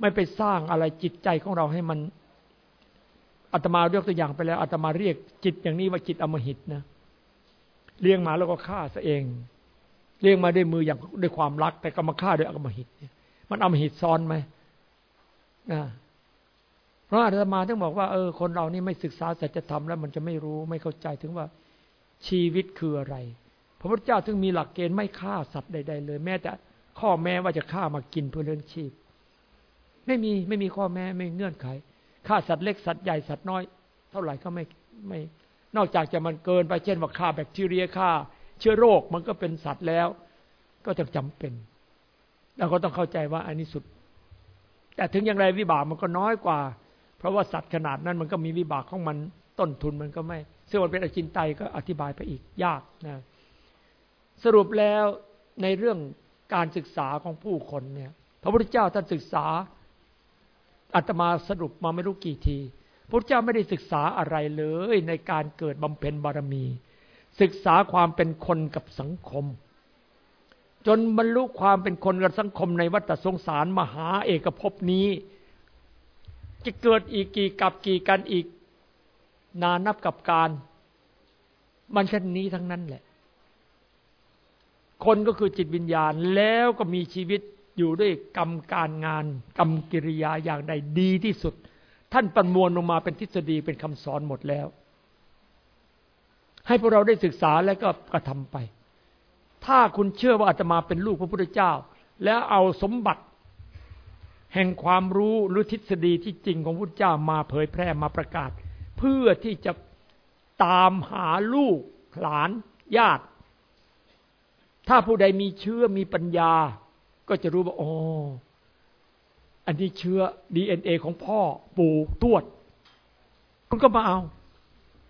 ไม่ไปสร้างอะไรจิตใจของเราให้มันอาตมายกตัวอย่างไปแล้วอาตมาเรียกจิตอย่างนี้ว่าจิตอมหิตนะเลี้ยงมาแล้วก็ฆ่าซะเอง เลี้ยงมาด้วยมืออย่างด้วยความรัก แต่ก็มาฆ่าด้วยอมหิตมันอมหิตซ้อนไหมนะ เพราะอาตมาถึงบอกว่าเออคนเรานี่ไม่ศึกษาสัจธรรมแล้วมันจะไม่รู้ไม่เข้าใจถึงว่าชีวิตคืออะไร พระพุทธเจ้าถึงมีหลักเกณฑ์ไม่ฆ่าสัตว์ใด ๆ เลย แม้แต่ข้อแม้ว่าจะฆ่ามากินเพื่อเลี้ยงชีพ ไม่มีไม่มีข้อแม้ไม่เงื่อนไขฆ่าสัตว์เล็กสัตว์ใหญ่สัตว์น้อย เท่าไหร่ก็ไม่ไม่นอกจากจะมันเกินไปเช่นว่าฆ่าแบคทีเรียฆ่า เชื้อโรคมันก็เป็นสัตว์แล้ว ก็จะจำเป็นเราก็ต้องเข้าใจว่าอันนี้สุด แต่ถึงอย่างไรวิบากมันก็น้อยกว่า เพราะว่าสัตว์ขนาดนั้นมันก็มีวิบากของมันต้นทุนมันก็ไม่ซึ่งมันเป็นอจินไตยก็อธิบายไปอีกยากนะสรุปแล้วในเรื่องการศึกษาของผู้คนเนี่ยพระพุทธเจ้าท่านศึกษาอาตมาสรุปมาไม่รู้กี่ที พระเจ้าไม่ได้ศึกษาอะไรเลยในการเกิดบำเพ็ญบารมี ศึกษาความเป็นคนกับสังคม จนบรรลุความเป็นคนกับสังคมในวัฏสงสารมหาเอกภพนี้ จะเกิดอีกกี่กับกี่กันอีก นานับกับการ มันแค่นี้ทั้งนั้นแหละ คนก็คือจิตวิญญาณแล้วก็มีชีวิตอยู่ด้วยกรรมการงานกรรมกิริยาอย่างใดดีที่สุด ท่านประมวลลงมาเป็นทฤษฎีเป็นคำสอนหมดแล้ว ให้พวกเราได้ศึกษาแล้วก็กระทำไป ถ้าคุณเชื่อว่าอาตมาเป็นลูกพระพุทธเจ้า แล้วเอาสมบัติ แห่งความรู้หรือทฤษฎีที่จริงของพุทธเจ้ามาเผยแพร่มาประกาศ เพื่อที่จะตามหาลูกหลานญาติ ถ้าผู้ใดมีเชื่อมีปัญญา ก็จะรู้ว่าอ๋ออันนี้เชื้อ DNA ของพ่อปู่ตวด คุณก็มาเอา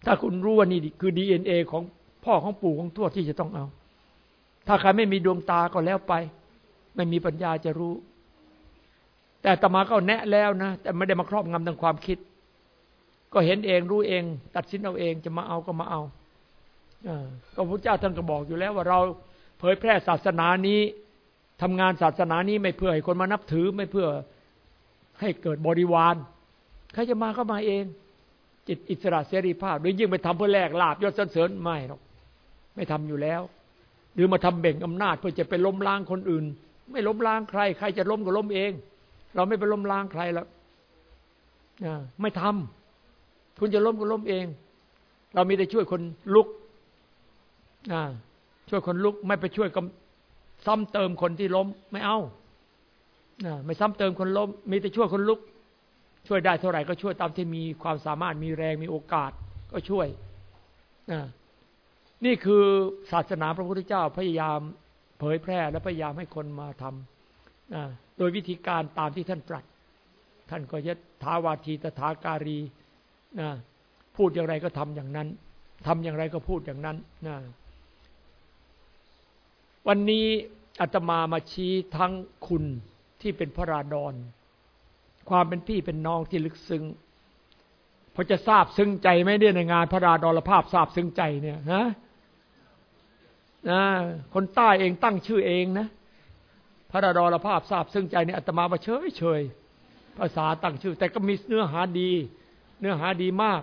ถ้าคุณรู้ว่านี่คือ DNA ของพ่อของปู่ของทวดที่จะต้องเอา ถ้าใครไม่มีดวงตาก็แล้วไป ไม่มีปัญญาจะรู้ แต่ตมาก็แนะแล้วนะ แต่ไม่ได้มาครอบงำทางความคิด ก็เห็นเองรู้เอง ตัดสินเอาเองจะมาเอาก็มาเอาก็พระเจ้าท่านก็บอกอยู่แล้วว่าเราเผยแพร่ศาสนานี้ทำงานศาสนานี้ไม่เพื่อให้คนมานับถือไม่เพื่อให้เกิดบริวารใครจะมาก็มาเอง จิตอิสระเสรีภาพหรือยิ่งไปทำเพื่อแลกลาบยศเสริญไม่หรอกไม่ทำอยู่แล้ว หรือมาทำเบ่งอำนาจเพื่อจะไปล้มล้างคนอื่น ไม่ล้มล้างใคร ใครจะล้มก็ล้มเอง เราไม่ไปล้มล้างใครแล้วไม่ทำคุณจะล้มก็ล้มเอง เรามีแต่ช่วยคนลุกช่วยคนลุก ไม่ไปช่วยซ้ำเติมคนที่ล้ม ไม่เอาไม่ซ้ำเติมคนล้ม มีแต่ช่วยคนลุก ช่วยได้เท่าไหร่ก็ช่วยตามที่มีความสามารถมีแรงมีโอกาสก็ช่วยนี่คือศาสนาพระพุทธเจ้าพยายามเผยแพร่และพยายามให้คนมาทำ โดยวิธีการตามที่ท่านตรัส ท่านก็ยะทาวาทีตถาการีนะพูดอย่างไรก็ทำอย่างนั้นทำอย่างไรก็พูดอย่างนั้นนะวันนี้อาตมามาชี้ทั้งคุณที่เป็นพระราดอนความเป็นพี่เป็นน้องที่ลึกซึ้งพเขาจะทราบซึ้งใจไหมเนี่ยในงานพระราดรภาพทราบซึ้งใจเนี่ยฮะนะคนใต้เองตั้งชื่อเองนะ พระราดรภาพทราบซึ้งใจเนี่ยอาตมามาเฉยเฉยภาษาตั้งชื่อ แต่ก็มีเนื้อหาดี เนื้อหาดีมาก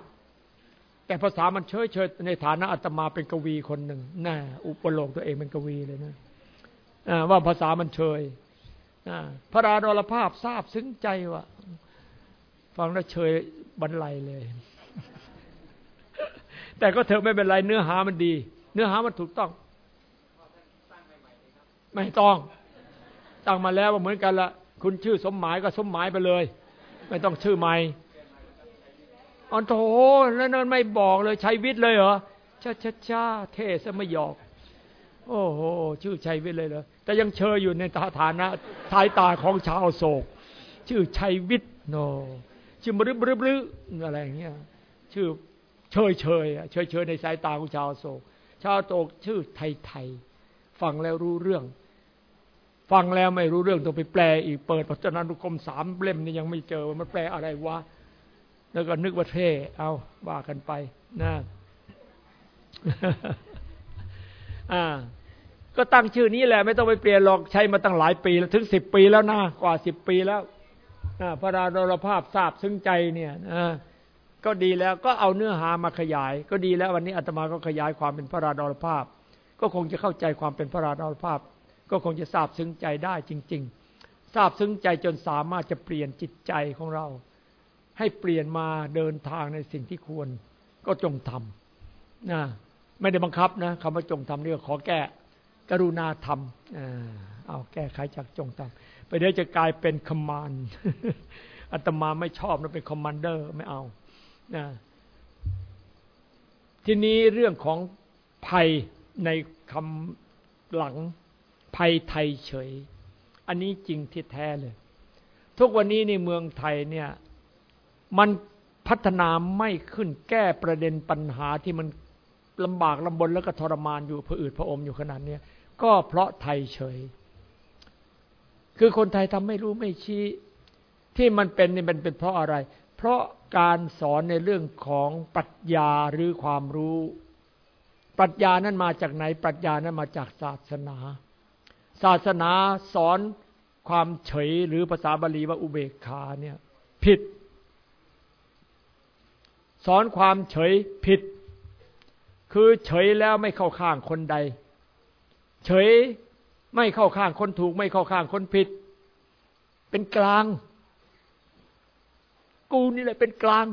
แต่ภาษามันเฉยเฉยในฐานะอาตมาเป็นกวีคนหนึ่งน่าอุปโลกตัวเองเป็นกวีเลยนะว่าภาษามันเฉยพระราดรภาพทราบซึ้งใจว่าฟังแล้วเฉยบรรลัยเลย แต่ก็เถอะไม่เป็นไรเนื้อหามันดี เนื้อหามันถูกต้อง ไม่ต้อง ตั้งมาแล้วว่าเหมือนกันละคุณชื่อสมหมายก็สมหมายไปเลย ไม่ต้องชื่อใหม่อันโถแล้วนั่นไม่บอกเลยชัยวิทย์เลยเหรอช้าช้าช้าเทศไม่หยอก โอ้โหชื่อชัยวิทย์เลยเหรอแต่ยังเชยอยู่ในฐานะทายตาของชาวโศก ชื่อชัยวิทย์โนชื่อบรึบรึบรึอะไรอย่างเงี้ยชื่อเชยเชยเชยเชยในสายตาของชาวโศก ชาวโศกชื่อไทยไทยฟังแล้วรู้เรื่อง ฟังแล้วไม่รู้เรื่องต้องไปแปลอีกเปิดพจนานุกรมสามเล่มนี่ยังไม่เจอมันแปลอะไรวะแล้วก็นึกว่าเท่เอาว่ากันไปนะอ่า ก็ตั้งชื่อนี้แหละ ไม่ต้องไปเปลี่ยนหรอกใช้มาตั้งหลายปีแล้วถึงสิบปีแล้วนะกว่าสิบปีแล้วพระราดรภาพทราบซึ้งใจเนี่ยก็ดีแล้วก็เอาเนื้อหามาขยาย ก็ดีแล้ววันนี้อาตมาก็ขยายความเป็นพระราดรภาพ ก็คงจะเข้าใจความเป็นพระราดรภาพ ก็คงจะทราบซึ้งใจได้จริงๆทราบซึ้งใจจนสามารถจะเปลี่ยนจิตใจของเรา ให้เปลี่ยนมาเดินทางในสิ่งที่ควร ก็จงทำนะไม่ได้บังคับนะคำว่าจงทำนี่ก็ขอแก้กรุณาทำเอาแก้ไขจากจงทำไปเดี๋ยวจะกลายเป็น command อาตมาไม่ชอบนะเป็น commander ไม่เอานะทีนี้เรื่องของภัยในคำหลัง ภัยไทยเฉย อันนี้จริงที่แท้เลย ทุกวันนี้ในเมืองไทยเนี่ย มันพัฒนาไม่ขึ้นแก้ประเด็นปัญหาที่มันลำบากลำบนแล้วก็ทรมานอยู่ผอืดผะอมอยู่ขนาดนี้ก็เพราะไทยเฉย คือคนไทยทำไม่รู้ไม่ชี้ ที่มันเป็นนี่มันเป็นเพราะอะไร เพราะการสอนในเรื่องของปรัชญาหรือความรู้ ปรัชญานั้นมาจากไหน ปรัชญานั้นมาจากศาสนา ศาสนาสอนความเฉยหรือภาษาบาลีว่าอุเบกขาเนี่ยผิด สอนความเฉยผิด คือเฉยแล้วไม่เข้าข้างคนใด เฉยไม่เข้าข้างคนถูก ไม่เข้าข้างคนผิด เป็นกลาง กูนี่แหละเป็นกลาง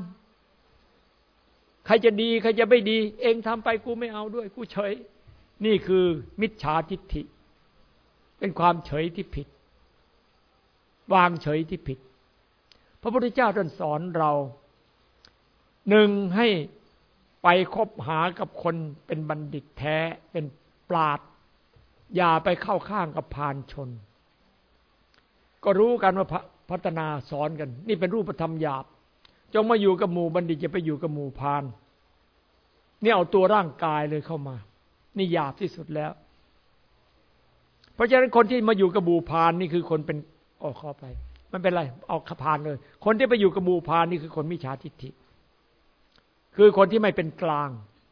ใครจะดี ใครจะไม่ดี เองทำไปกูไม่เอาด้วย กูเฉย นี่คือมิจฉาทิฏฐิ เป็นความเฉยที่ผิด วางเฉยที่ผิด พระพุทธเจ้าท่านสอนเราหนึ่งให้ไปคบหากับคนเป็นบัณฑิตแท้เป็นปราดอย่าไปเข้าข้างกับพานชน ก็รู้กันว่าพัฒนาสอนกัน นี่เป็นรูปธรรมหยาบ จงมาอยู่กับหมู่บัณฑิตจะไปอยู่กับหมู่พานนี่เอาตัวร่างกายเลยเข้ามา นี่หยาบที่สุดแล้ว เพราะฉะนั้นคนที่มาอยู่กับหมู่พานนี่คือคนเป็นออกข้อไป มันเป็นไรเอาขพานเลย คนที่ไปอยู่กับหมู่พานนี่คือคนมิจฉาทิฏฐิ คือคนที่ไม่เป็นกลาง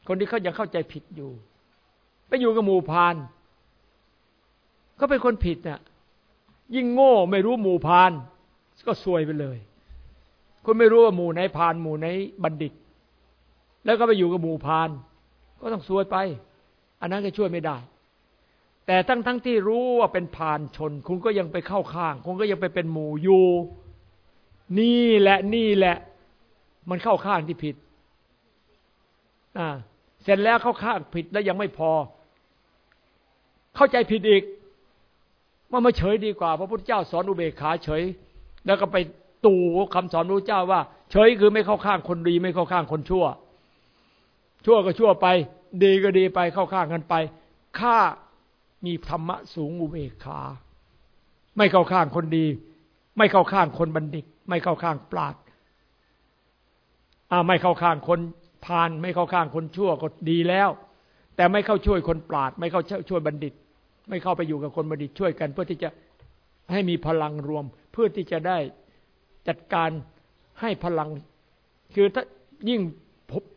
คนที่เขายังเข้าใจผิดอยู่ ไปอยู่กับหมู่พาน ก็เป็นคนผิดน่ะ ยิ่งโง่ไม่รู้หมู่พาน ก็ซวยไปเลย คุณไม่รู้ว่าหมู่ไหนพานหมู่ไหนบัณฑิต แล้วก็ไปอยู่กับหมู่พาน ก็ต้องซวยไป อันนั้นก็ช่วยไม่ได้ แต่ทั้งทั้งที่รู้ว่าเป็นพานชน คุณก็ยังไปเข้าข้าง คุณก็ยังไปเป็นหมู่อยู่นี่แหละนี่แหละ มันเข้าข้างที่ผิดอ่าเสร็จแล้วเข้าข้างผิดแล้วยังไม่พอ เข้าใจผิดอีกว่ามาเฉยดีกว่า พระพุทธเจ้าสอนอุเบกขาเฉย แล้วก็ไปตู่คำสอนพระเจ้าว่า เฉยคือไม่เข้าข้างคนดี ไม่เข้าข้างคนชั่ว ชั่วก็ชั่วไป ดีก็ดีไปเข้าข้างกันไปข้า มีธรรมะสูงอุเบกขา ไม่เข้าข้างคนดี ไม่เข้าข้างคนบัณฑิต ไม่เข้าข้างปราดอ่าไม่เข้าข้างคนพาน ไม่เข้าข้างคนชั่วก็ดีแล้ว แต่ไม่เข้าช่วยคนปราด ไม่เข้าช่วยบัณฑิต ไม่เข้าไปอยู่กับคนบัณฑิตช่วยกัน เพื่อที่จะให้มีพลังรวม เพื่อที่จะได้จัดการให้พลัง คือถ้ายิ่ง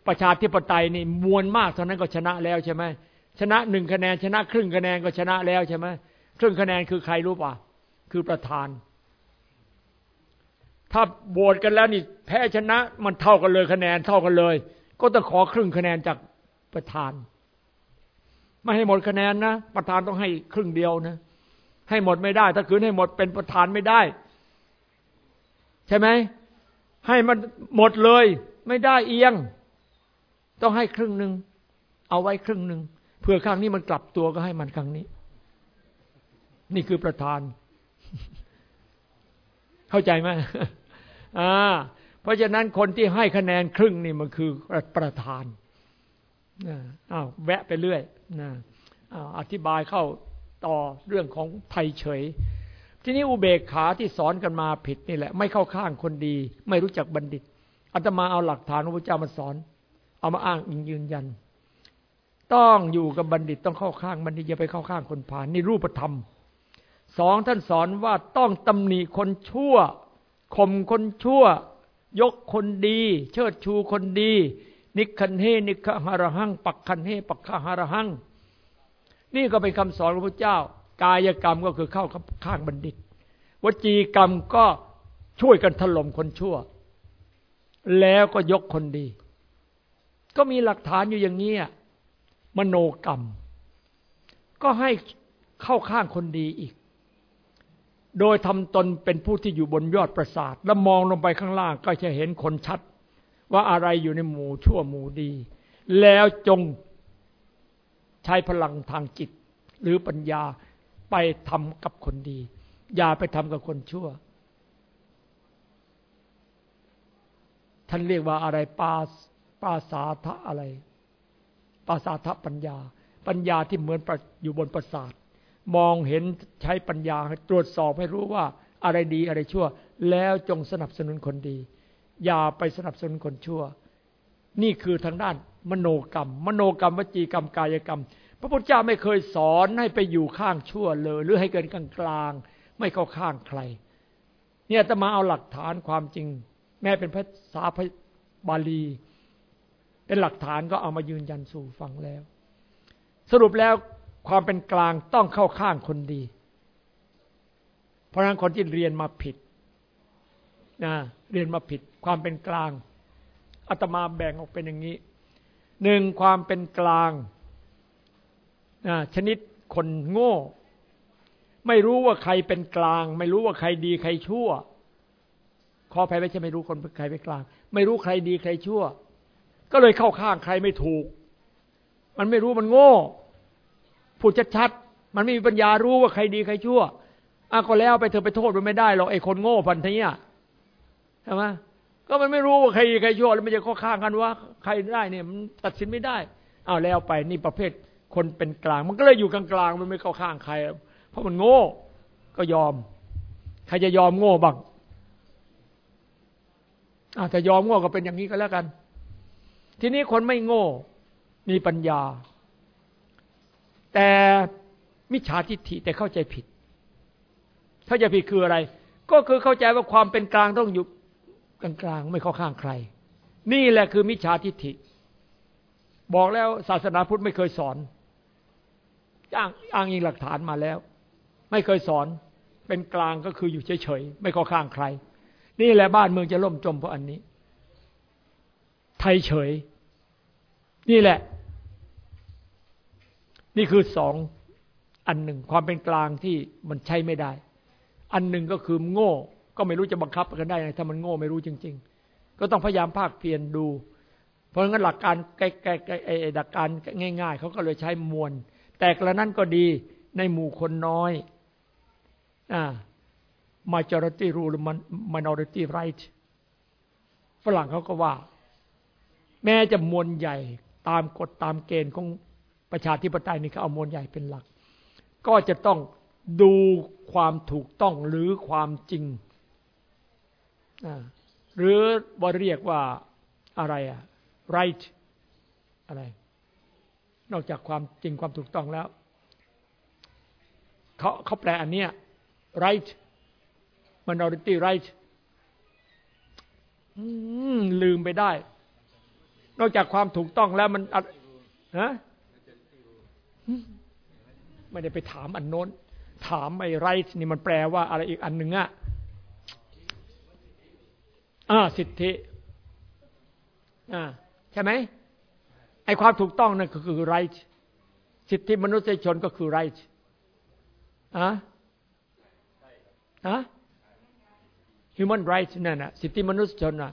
ประชาธิปไตยนี่มวลมากเท่านั้นก็ชนะแล้วใช่ไหม ชนะหนึ่งคะแนนชนะ ครึ่งคะแนนก็ชนะแล้วใช่ไหมครึ่งคะแนนคือใครรู้ป่ะ คือประธาน ถ้าโหวตกันแล้วนี่ แพ้ชนะมันเท่ากันเลยคะแนนเท่ากันเลย ก็ต้องขอครึ่งคะแนนจากประธาน ไม่ให้หมดคะแนนนะประธานต้องให้ครึ่งเดียวนะ ให้หมดไม่ได้ ถ้าคืนให้หมดเป็นประธานไม่ได้ ใช่ไหมให้มันหมดเลย ไม่ได้เอียง ต้องให้ครึ่งหนึ่งเอาไว้ครึ่งหนึ่ง เพื่อครั้งนี้มันกลับตัวก็ให้มันครั้งนี้ นี่คือประธาน เข้าใจไหมอ่า เพราะฉะนั้นคนที่ให้คะแนนครึ่งนี่มันคือประธานอ้าวแวะไปเรื่อยนะอธิบายเข้าต่อเรื่องของไทยเฉย ทีนี้อุเบกขาที่สอนกันมาผิดนี่แหละ ไม่เข้าข้างคนดี ไม่รู้จักบัณฑิตอาตมาเอาหลักฐานพระพุทธเจ้ามาสอน เอามาอ้างอิงยืนยัน ต้องอยู่กับบัณฑิตต้องเข้าข้างบัณฑิตอย่าไปเข้าข้างคนผ่านนี่รูปธรรมสองท่านสอนว่าต้องตำหนิคนชั่วข่มคนชั่ว ยกคนดี เชิดชูคนดี นิคันเฮนิคหารหัง ปักคันเฮปักขหารหัง นี่ก็เป็นคำสอนของพระเจ้า กายกรรมก็คือเข้าข้างบัณฑิต วจีกรรมก็ช่วยกันถล่มคนชั่ว แล้วก็ยกคนดี ก็มีหลักฐานอยู่อย่างนี้ มโนกรรม ก็ให้เข้าข้างคนดีอีก โดยทำตนเป็นผู้ที่อยู่บนยอดปราสาท แล้วมองลงไปข้างล่างก็จะเห็นคนชัด ว่าอะไรอยู่ในหมู่ชั่วหมู่ดี แล้วจงใช้พลังทางจิต หรือปัญญาไปทำกับคนดี อย่าไปทำกับคนชั่วท่านเรียกว่าอะไรปาปาสาทะอะไร ปราสาทปัญญา ปัญญาที่เหมือนอยู่บนปราสาท มองเห็นใช้ปัญญาตรวจสอบให้รู้ว่าอะไรดีอะไรชั่ว แล้วจงสนับสนุนคนดี อย่าไปสนับสนุนคนชั่ว นี่คือทางด้านมโนกรรม มโนกรรมวจีกรรมกายกรรม พระพุทธเจ้าไม่เคยสอนให้ไปอยู่ข้างชั่วเลย หรือให้เกินกลางกลางไม่เข้าข้างใคร เนี่ยจะมาเอาหลักฐานความจริง แม้เป็นภาษาบาลี เป็นหลักฐานก็เอามายืนยันสู่ฟังแล้ว สรุปแล้วความเป็นกลางต้องเข้าข้างคนดี เพราะนั้นคนที่เรียนมาผิดนะเรียนมาผิด ความเป็นกลางอาตมาแบ่งออกเป็นอย่างนี้หนึ่งความเป็นกลางนะชนิดคนโง่ ไม่รู้ว่าใครเป็นกลาง ไม่รู้ว่าใครดีใครชั่ว ขออภัยไม่ใช่ไม่รู้คนใครเป็นกลาง ไม่รู้ใครดีใครชั่ว ก็เลยเข้าข้างใครไม่ถูก มันไม่รู้มันโง่พูดชัดๆมันไม่มีปัญญารู้ว่าใครดีใครชั่วอะก็แล้วไปเธอไปโทษมันไม่ได้หรอกไอ้คนโง่พันธนี้ใช่ไหมก็มันไม่รู้ว่าใครดีใครชั่วแล้วมันจะข้อข้างกันว่า ใครได้เนี่ยมันตัดสินไม่ได้เอาแล้วไปนี่ประเภทคนเป็นกลาง มันก็เลยอยู่กลางๆมันไม่เข้าข้างใคร เพราะมันโง่ ก็ยอม ใครจะยอมโง่บ้างอาจจะยอมโง่ก็เป็นอย่างนี้ก็แล้วกัน ทีนี้คนไม่โง่ มีปัญญา แต่มิจฉาทิฏฐิแต่เข้าใจผิด เข้าใจผิดคืออะไร ก็คือเข้าใจว่าความเป็นกลางต้องอยู่กลางๆไม่เข้าข้างใคร นี่แหละคือมิจฉาทิฏฐิ บอกแล้วศาสนาพุทธไม่เคยสอนอ้างอ้างอิงหลักฐานมาแล้ว ไม่เคยสอนเป็นกลางก็คืออยู่เฉยๆไม่เข้าข้างใคร นี่แหละบ้านเมืองจะล่มจมเพราะอันนี้ ไทยเฉย นี่แหละ นี่คือสองอันหนึ่งความเป็นกลางที่มันใช้ไม่ได้ อันหนึ่งก็คือโง่ ก็ไม่รู้จะบังคับกันได้ไงถ้ามันโง่ไม่รู้จริง ๆ ก็ต้องพยายามภาคเพียรดู เพราะงั้นหลักการใกล้ๆไอ้หลักการง่าย ๆเขาก็เลยใช้มวล แต่กระนั้นก็ดีในหมู่คนน้อยอ่า majority rule minority right ฝรั่งเขาก็ว่า แม้จะมวลใหญ่ตามกฎตามเกณฑ์ของประชาธิปไตยนี่เขาเอามวลใหญ่เป็นหลัก ก็จะต้องดูความถูกต้องหรือความจริง หรือว่าเรียกว่าอะไรอะ right อะไร นอกจากความจริงความถูกต้องแล้วเขาเขาแปลอันเนี้ย right minority right ลืมไปได้ นอกจากความถูกต้องแล้วมันฮะไม่ได้ไปถามอันโน้น ถามไอ้ไรนี่มันแปลว่าอะไรอีกอันหนึ่งอะอ่าสิทธิอ่าใช่ไหมไอ้ความถูกต้องนั่นก็คือไรสิทธิมนุษยชนก็คือไรอะอะ human rights นั่นนะสิทธิมนุษยชนอะ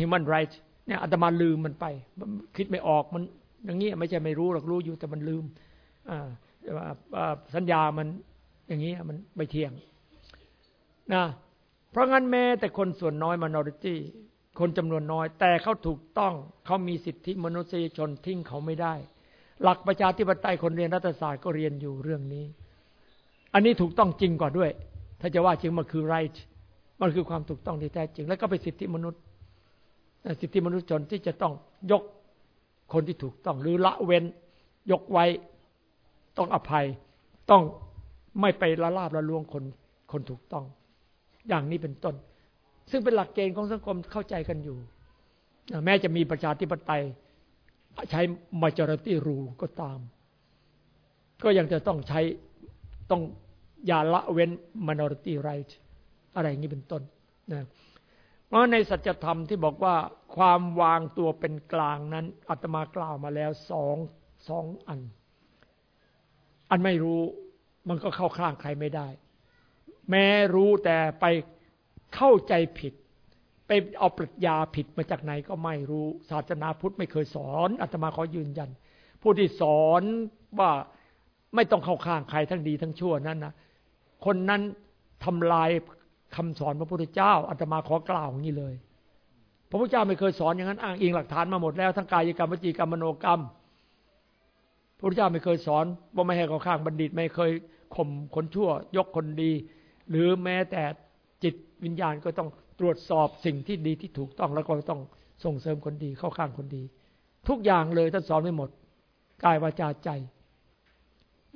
human rights เนี่ยอาตมาลืมมันไป คิดไม่ออกมัน อย่างนี้ไม่ใช่ไม่รู้หรอกรู้อยู่แต่มันลืมสัญญามันอย่างนี้มันไม่เที่ยงนะเพราะงั้นแม้แต่คนส่วนน้อย minority คนจำนวนน้อย แต่เขาถูกต้องเขามีสิทธิมนุษยชนทิ้งเขาไม่ได้ หลักประชาธิปไตยคนเรียนรัฐศาสตร์ก็เรียนอยู่เรื่องนี้ อันนี้ถูกต้องจริงกว่าด้วย ถ้าจะว่าจริงมันคือ right มันคือความถูกต้องที่แท้จริง แล้วก็เป็นสิทธิมนุษย์ สิทธิมนุษยชนที่จะต้องยกคนที่ถูกต้องหรือละเว้น ยกไว้ต้องอภัย ต้องไม่ไปละลาบละลวงคนคนถูกต้อง อย่างนี้เป็นต้น ซึ่งเป็นหลักเกณฑ์ของสังคมเข้าใจกันอยู่ แม้จะมีประชาธิปไตยใช้ majority rule ก็ตาม ก็ยังจะต้องใช้ต้องอย่าละเว้น minority right อะไรอย่างนี้เป็นต้นนะ เพราะในสัจธรรมที่บอกว่าความวางตัวเป็นกลางนั้นอาตมากล่าวมาแล้วสองสองอัน อันไม่รู้มันก็เข้าข้างใครไม่ได้ แม้รู้แต่ไปเข้าใจผิด ไปเอาปรัชญาผิดมาจากไหนก็ไม่รู้ ศาสนาพุทธไม่เคยสอนอาตมาขอยืนยัน ผู้ที่สอนว่าไม่ต้องเข้าข้างใครทั้งดีทั้งชั่วนั้นนะคนนั้นทำลาย คำสอนพระพุทธเจ้าอาตมาขอกล่าวอย่างนี้เลย พระพุทธเจ้าไม่เคยสอนอย่างนั้นอ้างอิงหลักฐานมาหมดแล้วทั้งกายกรรมวจีกรรมมโนกรรม พระพุทธเจ้าไม่เคยสอนว่าไม่ให้เข้าข้างบัณฑิต ไม่เคยข่มคนชั่ว ยกคนดี หรือแม้แต่จิตวิญญาณก็ต้องตรวจสอบสิ่งที่ดีที่ถูกต้องแล้วก็ต้องส่งเสริมคนดีเข้าข้างคนดี ทุกอย่างเลยท่านสอนไม่หมดกายวาจาใจ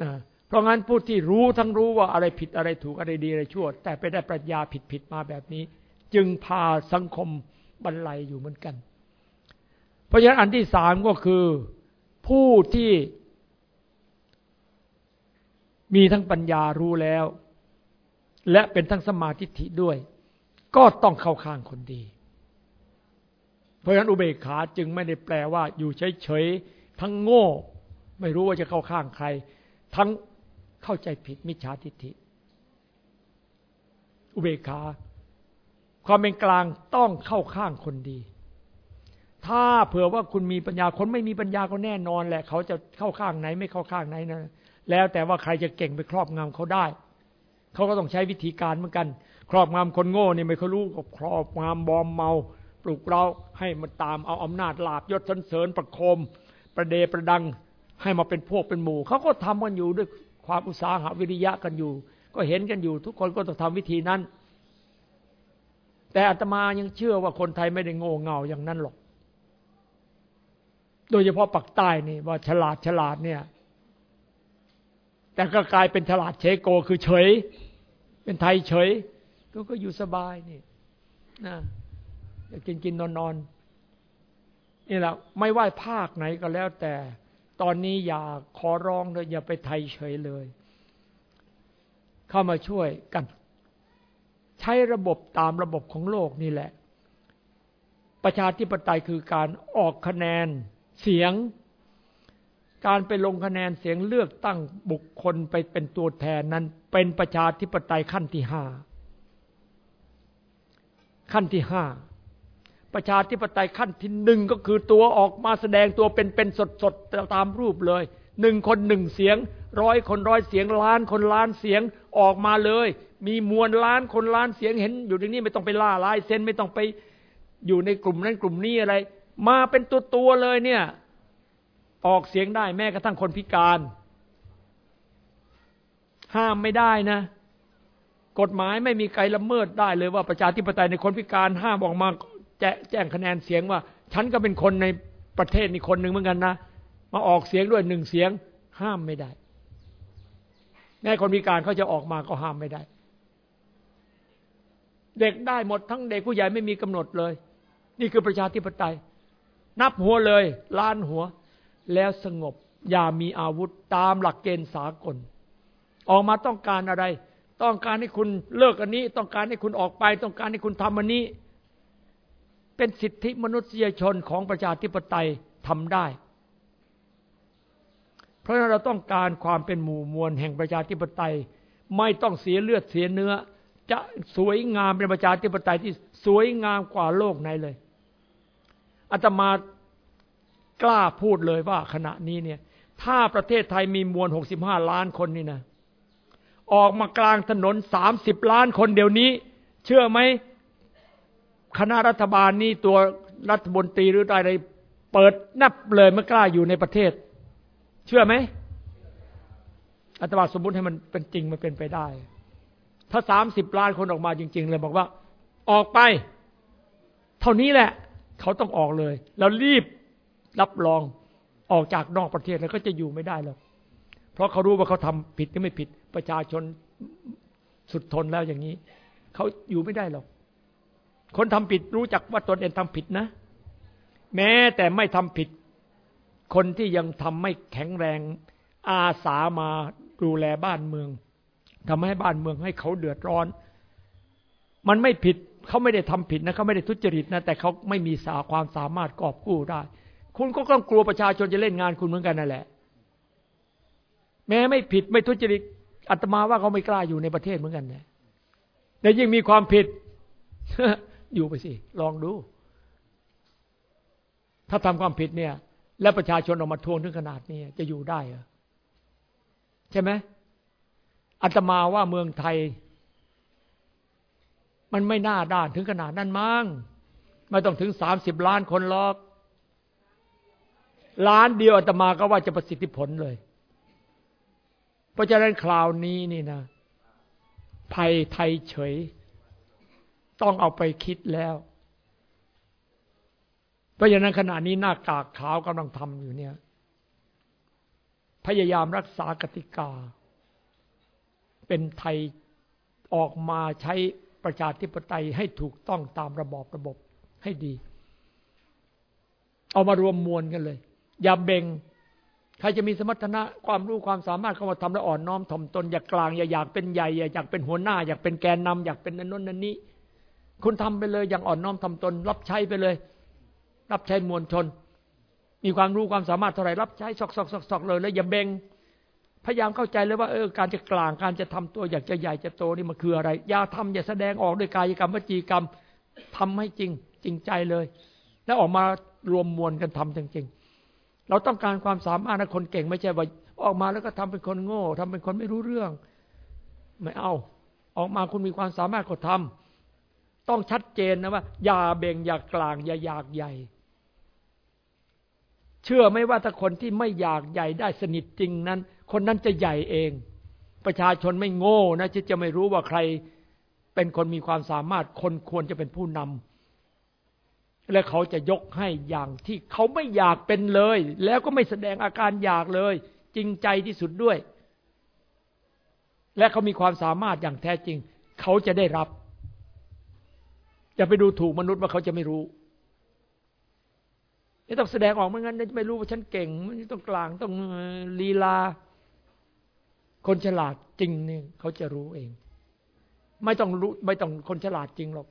นะ เพราะงั้นผู้ที่รู้ทั้งรู้ว่าอะไรผิดอะไรถูกอะไรดีอะไรชั่ว แต่ไปได้ปรัชญาผิดผิดมาแบบนี้ จึงพาสังคมบรรลัยอยู่เหมือนกัน เพราะฉะนั้นอันที่สามก็คือ ผู้ที่มีทั้งปัญญารู้แล้ว และเป็นทั้งสมาธิิด้วย ก็ต้องเข้าข้างคนดี เพราะฉะนั้นอุเบกขาจึงไม่ได้แปลว่าอยู่เฉยๆทั้งโง่ ไม่รู้ว่าจะเข้าข้างใคร ทั้ง เข้าใจผิดมิจฉาทิฏฐิ อุเบกขา ความเป็นกลางต้องเข้าข้างคนดี ถ้าเผื่อว่าคุณมีปัญญาคนไม่มีปัญญาก็แน่นอนแหละ เขาจะเข้าข้างไหนไม่เข้าข้างไหนนะแล้วแต่ว่าใครจะเก่งไปครอบงำเขาได้ เขาก็ต้องใช้วิธีการเหมือนกัน ครอบงำคนโง่เนี่ยไม่เขารู้กับครอบงำบอมเมา ปลุกเราให้มันตามเอาอำนาจลาบยศสันเสริญประโคม ประเดประดังให้มาเป็นพวกเป็นหมู่ เขาก็ทำกันอยู่ด้วย ความอุตสาหะวิริยะกันอยู่ ก็เห็นกันอยู่ ทุกคนก็ต้องทำวิธีนั้น แต่อาตมายังเชื่อว่าคนไทยไม่ได้โง่เง่าอย่างนั้นหรอก โดยเฉพาะปักใต้นี่ว่าฉลาดฉลาดเนี่ย แต่ก็กลายเป็นฉลาดเชโกคือเฉย เป็นไทยเฉย ก็ก็อยู่สบายนี่นะกินกินนอนนอนนี่แหละไม่ว่าภาคไหนก็แล้วแต่ ตอนนี้อย่าขอร้องเลยอย่าไปไทยเฉยเลย เข้ามาช่วยกัน ใช้ระบบตามระบบของโลกนี่แหละ ประชาธิปไตยคือการออกคะแนนเสียง การไปลงคะแนนเสียงเลือกตั้งบุคคลไปเป็นตัวแทนนั้น เป็นประชาธิปไตยขั้นที่ห้าขั้นที่ห้า ประชาธิปไตยขั้นที่หนึ่งก็คือตัวออกมาแสดงตัวเป็นเป็นสดสดตามรูปเลยหนึ่งคนหนึ่งเสียงร้อยคนร้อยเสียงล้านคนล้านเสียงออกมาเลย มีมวลล้านคนล้านเสียงเห็น อยู่ในนี้ไม่ต้องไปล่าลายเส้นไม่ต้องไปอยู่ในกลุ่มนั้นกลุ่มนี้อะไร มาเป็นตัวตัวเลยเนี่ย ออกเสียงได้แม้กระทั่งคนพิการ ห้ามไม่ได้นะ กฎหมายไม่มีใครละเมิดได้เลยว่าประชาธิปไตยในคนพิการห้ามออกมา แจ้งคะแนนเสียงว่า ฉันก็เป็นคนในประเทศนี้คนหนึ่งเหมือนกันนะ มาออกเสียงด้วยหนึ่งเสียง ห้ามไม่ได้ แม้คนพิการเขาจะออกมาก็ห้ามไม่ได้ เด็กได้หมดทั้งเด็กผู้ใหญ่ไม่มีกำหนดเลย นี่คือประชาธิปไตย นับหัวเลยล้านหัว แล้วสงบอย่ามีอาวุธตามหลักเกณฑ์สากล ออกมาต้องการอะไร ต้องการให้คุณเลิกอันนี้ ต้องการให้คุณออกไป ต้องการให้คุณทำอันนี้ เป็นสิทธิมนุษยชนของประชาธิปไตยทำได้ เพราะนั้นเราต้องการความเป็นหมู่มวลแห่งประชาธิปไตย ไม่ต้องเสียเลือดเสียเนื้อ จะสวยงามเป็นประชาธิปไตยที่สวยงามกว่าโลกไหนเลยอาตมากล้าพูดเลยว่าขณะนี้เนี่ย ถ้าประเทศไทยมีมวลหกสิบห้าล้านคนนี่นะ ออกมากลางถนนสามสิบล้านคนเดี๋ยวนี้ เชื่อไหม คณะรัฐบาลนี่ตัวรัฐมนตรีหรืออะไรเปิดนับเลยไม่กล้าอยู่ในประเทศ เชื่อไหมอาตมาสมมติให้มันเป็นจริงมันเป็นไปได้ ถ้าสามสิบล้านคนออกมาจริง ๆ เลยบอกว่า ออกไป เท่านี้แหละ เขาต้องออกเลย แล้วรีบรับรองออกจากนอกประเทศแล้วก็จะอยู่ไม่ได้แล้วเพราะเขารู้ว่าเขาทำผิดหรือไม่ผิดประชาชนสุดทนแล้วอย่างนี้ เขาอยู่ไม่ได้หรอก คนทำผิดรู้จักว่าตนเองทำผิดนะ แม้แต่ไม่ทำผิด คนที่ยังทำไม่แข็งแรง อาสามาดูแลบ้านเมืองทำให้บ้านเมืองให้เขาเดือดร้อน มันไม่ผิดเขาไม่ได้ทำผิดนะเขาไม่ได้ทุจริตนะ แต่เขาไม่มีสาความสามารถกอบกู้ได้ คุณก็ต้องกลัวประชาชนจะเล่นงานคุณเหมือนกันนั่นแหละ แม้ไม่ผิดไม่ทุจริตอาตมาว่าเขาไม่กล้าอยู่ในประเทศเหมือนกันนะแต่ยิ่งมีความผิด อยู่ไปสิ ลองดู ถ้าทำความผิดเนี่ย แล้วประชาชนออกมาทวงถึงขนาดนี้จะอยู่ได้เหรอใช่ไหมอาตมาว่าเมืองไทย มันไม่น่าด้านถึงขนาดนั้นมั้งไม่ต้องถึงสามสิบล้านคนหรอก ล้านเดียวอาตมาก็ว่าจะประสิทธิผลเลย เพราะฉะนั้นคราวนี้นี่นะภัยไทยเฉย ต้องเอาไปคิดแล้ว เพราะฉะนั้นขณะนี้หน้ากากขาวกำลังทำอยู่เนี่ย พยายามรักษากติกา เป็นไทยออกมาใช้ประชาธิปไตยให้ถูกต้องตามระบอบระบบให้ดี เอามารวมมวลกันเลย อย่าเบ่งใครจะมีสมรรถนะความรู้ความสามารถเข้ามาทำแล้วอ่อนน้อมถ่อมตน อย่ากลาง อย่าอยากเป็นใหญ่อย่าอยากเป็นหัวหน้า อยากเป็นแกนนำอยากเป็นนั้นนั้นนี้ คุณทำไปเลยอย่างอ่อนน้อมถ่อมตน รับใช้ไปเลย รับใช้มวลชน มีความรู้ความสามารถเท่าไหร่รับใช้ซอกซอกซอกซอกเลยแล้วอย่าเบงพยายามเข้าใจเลยว่าเออการจะกลางการจะทำตัวอยากจะใหญ่จะโตนี่มันคืออะไร อย่าทำอย่าแสดงออกด้วยกายกรรมวจีกรรมทำให้จริงจริงใจเลย แล้วออกมารวมมวลกันทำจริง ๆ เราต้องการความสามารถนะคนเก่งไม่ใช่ว่าออกมาแล้วก็ทำเป็นคนโง่ทำเป็นคนไม่รู้เรื่อง ไม่เอา ออกมาคุณมีความสามารถก็ทำ ต้องชัดเจนนะว่า อย่าเบ่งอย่ากลาง อย่าอยากใหญ่ เชื่อไหมว่าถ้าคนที่ไม่อยากใหญ่ได้สนิทจริงนั้น คนนั้นจะใหญ่เอง ประชาชนไม่โง่นะที่จะไม่รู้ว่าใคร เป็นคนมีความสามารถคนควรจะเป็นผู้นำและเขาจะยกให้อย่างที่เขาไม่อยากเป็นเลย แล้วก็ไม่แสดงอาการอยากเลย จริงใจที่สุดด้วย และเขามีความสามารถอย่างแท้จริง เขาจะได้รับ จะไปดูถูกมนุษย์ว่าเขาจะไม่รู้ไม่ต้องแสดงออกไม่งั้นจะไม่รู้ว่าฉันเก่งไม่ต้องกลางต้องลีลา คนฉลาดจริงเนี่ยเขาจะรู้เอง ไม่ต้องรู้ไม่ต้องคนฉลาดจริงหรอก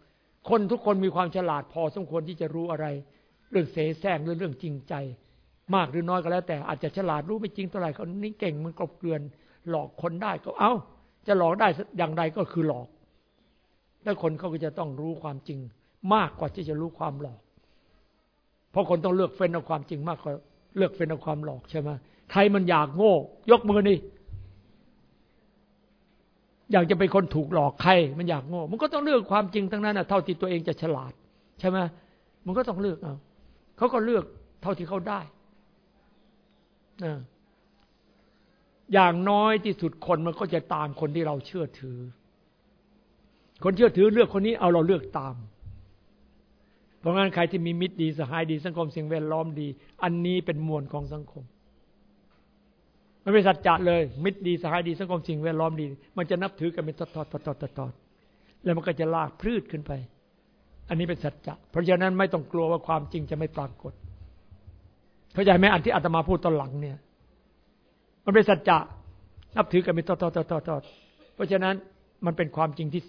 คนทุกคนมีความฉลาดพอสมควรที่จะรู้อะไร เรื่องเสแสร้งหรือเรื่องจริงใจ มากหรือน้อยก็แล้ว แต่อาจจะฉลาดรู้ไม่จริงเท่าไหร่คนนี้เก่งมันกลบเกลื่อน หลอกคนได้ก็เอา้า จะหลอกได้อย่างไรก็คือหลอก แล้วคนเขาก็จะต้องรู้ความจริง มากกว่าที่จะรู้ความหลอก เพราะคนต้องเลือกเฟ้นเอาความจริงมากกว่าเลือกเฟ้นเอาความหลอกใช่ไหมใครมันอยากโง่ ยกมือนี่อยากจะเป็นคนถูกหลอกใคร มันอยากโง่ มันก็ต้องเลือกความจริงทั้งนั้นนะเท่าที่ตัวเองจะฉลาด ใช่ไหมมันก็ต้องเลือกเอาเขาก็เลือกเท่าที่เขาได้นะอย่างน้อยที่สุดคนมันก็จะตามคนที่เราเชื่อถือ คนเชื่อถือเลือกคนนี้เอาเราเลือกตาม เพราะงั้นใครที่มีมิตรดีสหายดีสังคมสิ่งแวดล้อมดี อันนี้เป็นมวลของสังคมมันเป็นสัจจะเลย มิตรดีสหายดีสังคมสิ่งแวดล้อมดี มันจะนับถือกันเป็นทอดทอดทอดทอดทอดแล้วมันก็จะลากพืชขึ้นไป อันนี้เป็นสัจจะ เพราะฉะนั้นไม่ต้องกลัวว่าความจริงจะไม่ปรากฏ เข้าใจไหมอันที่อาตมาพูดตอนหลังเนี่ย มันเป็นสัจจะ นับถือกันเป็นทอดทอดทอดทอดเพราะฉะนั้นมันเป็นความจริงที่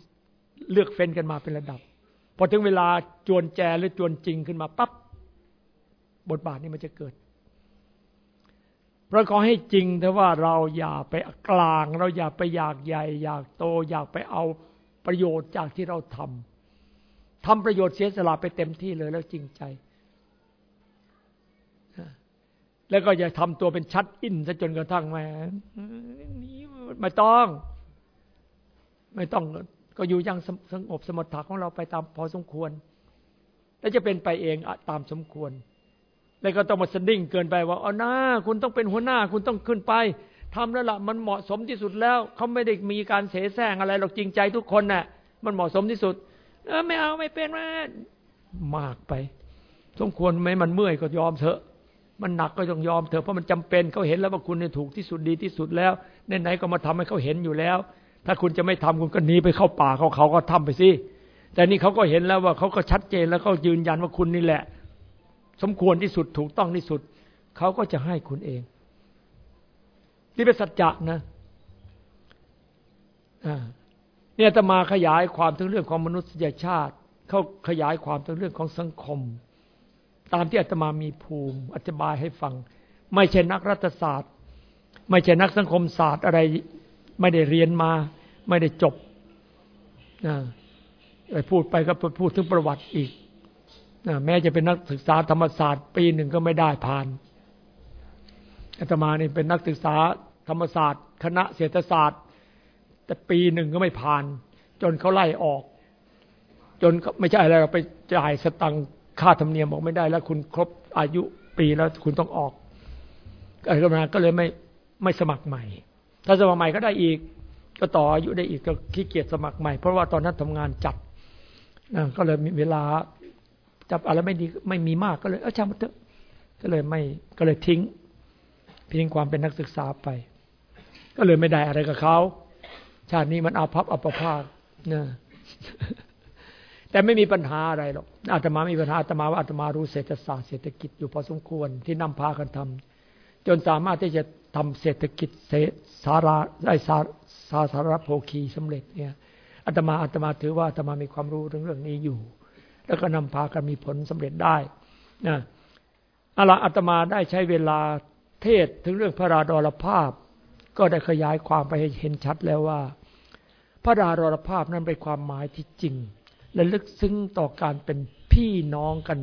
เลือกเฟ้นกันมาเป็นระดับ พอถึงเวลาจวนแจหรือจวนจริงขึ้นมาปั๊บบทบาทนี้มันจะเกิดเราะขอให้จริงแต่ว่าเราอย่าไปกลาง เราอย่าไปอยากใหญ่ อยากโต อยากไปเอาประโยชน์จากที่เราทำทำประโยชน์เสียสละไปเต็มที่เลยแล้วจริงใจ แล้วก็อย่าทำตัวเป็นชัดอินซะจนกระทั่งแหมนี่ไม่ต้อง ไม่ต้อง ก็อยู่อย่างสงบสมถะของเราไปตามพอสมควร แล้วจะเป็นไปเองตามสมควร แล้วก็ต้องมาสดิ้งเกินไปว่าอ๋อหน้าคุณต้องเป็นหัวหน้าคุณต้องขึ้นไปทำแล้วล่ะมันเหมาะสมที่สุดแล้วเขาไม่ได้มีการเสแสร้งอะไรหรอกจริงใจทุกคนน่ะ มันเหมาะสมที่สุด เออไม่เอาไม่เป็นมามากไป สมควรไหมมันเมื่อยก็ยอมเถอะ มันหนักก็ต้องยอมเถอะเพราะมันจำเป็นเขาเห็นแล้วว่าคุณเนี่ยถูกที่สุดดีที่สุดแล้วไหนๆก็มาทำให้เขาเห็นอยู่แล้ว ถ้าคุณจะไม่ทำคุณก็หนีไปเข้าป่าเขาเขาก็ทำไปสิแต่นี่เขาก็เห็นแล้วว่าเขาก็ชัดเจนแล้วเขายืนยันว่าคุณนี่แหละ สมควรที่สุดถูกต้องที่สุด เขาก็จะให้คุณเอง นี่เป็นสัจจะนะเนี่ยจะมาขยายความถึงเรื่องของมนุษยชาติ เขาขยายความถึงเรื่องของสังคม ตามที่อาตมามีภูมิอธิบายให้ฟัง ไม่ใช่นักรัฐศาสตร์ ไม่ใช่นักสังคมศาสตร์อะไร ไม่ได้เรียนมา ไม่ได้จบนะพูดไปก็พูดถึงประวัติอีกแม้จะเป็นนักศึกษาธรรมศาสตร์ ปีหนึ่งก็ไม่ได้ผ่านอาตมานี่เป็นนักศึกษาธรรมศาสตร์ คณะเศรษฐศาสตร์ แต่ปีหนึ่งก็ไม่ผ่าน จนเขาไล่ออก จนไม่ใช่อะไรไปจ่ายสตังค่าธรรมเนียมบอกไม่ได้แล้ว คุณครบอายุปีแล้วคุณต้องออกอาตมาก็เลยไม่ไม่สมัครใหม่ ถ้าสมัครใหม่ก็ได้อีก ก็ต่ออายุได้อีกก็ขี้เกียจสมัครใหม่ เพราะว่าตอนนั้นทำงานจัดก็เลยมีเวลาจับอะไรไม่ดีไม่มีมากก็เลยเออช่างมันเถอะก็เลยไม่ก็เลยทิ้งทิ้งความเป็นนักศึกษาไป ก็เลยไม่ได้อะไรกับเขาชาตินี้มันอาภัพอัปภาคนะแต่ไม่มีปัญหาอะไรหรอกอาตมามีปัญหาอาตมาว่าอาตมารู้เศรษฐศาสตร์เศรษฐกิจอยู่พอสมควรที่นำพากันทำจนสามารถที่จะ ทำเศรษฐกิจสาระได้สาสาสารโภคีสำเร็จเนี่ยอาตมาอาตมาถือว่าอาตมามีความรู้เรื่องเรื่องนี้อยู่ แล้วก็นำพากันมีผลสำเร็จได้นะอะละอาตมาได้ใช้เวลาเทศถึงเรื่องพระราดรภาพ ก็ได้ขยายความไปให้เห็นชัดแล้วว่า พระราดรภาพนั้นเป็นความหมายที่จริง และลึกซึ้งต่อการเป็นพี่น้องกัน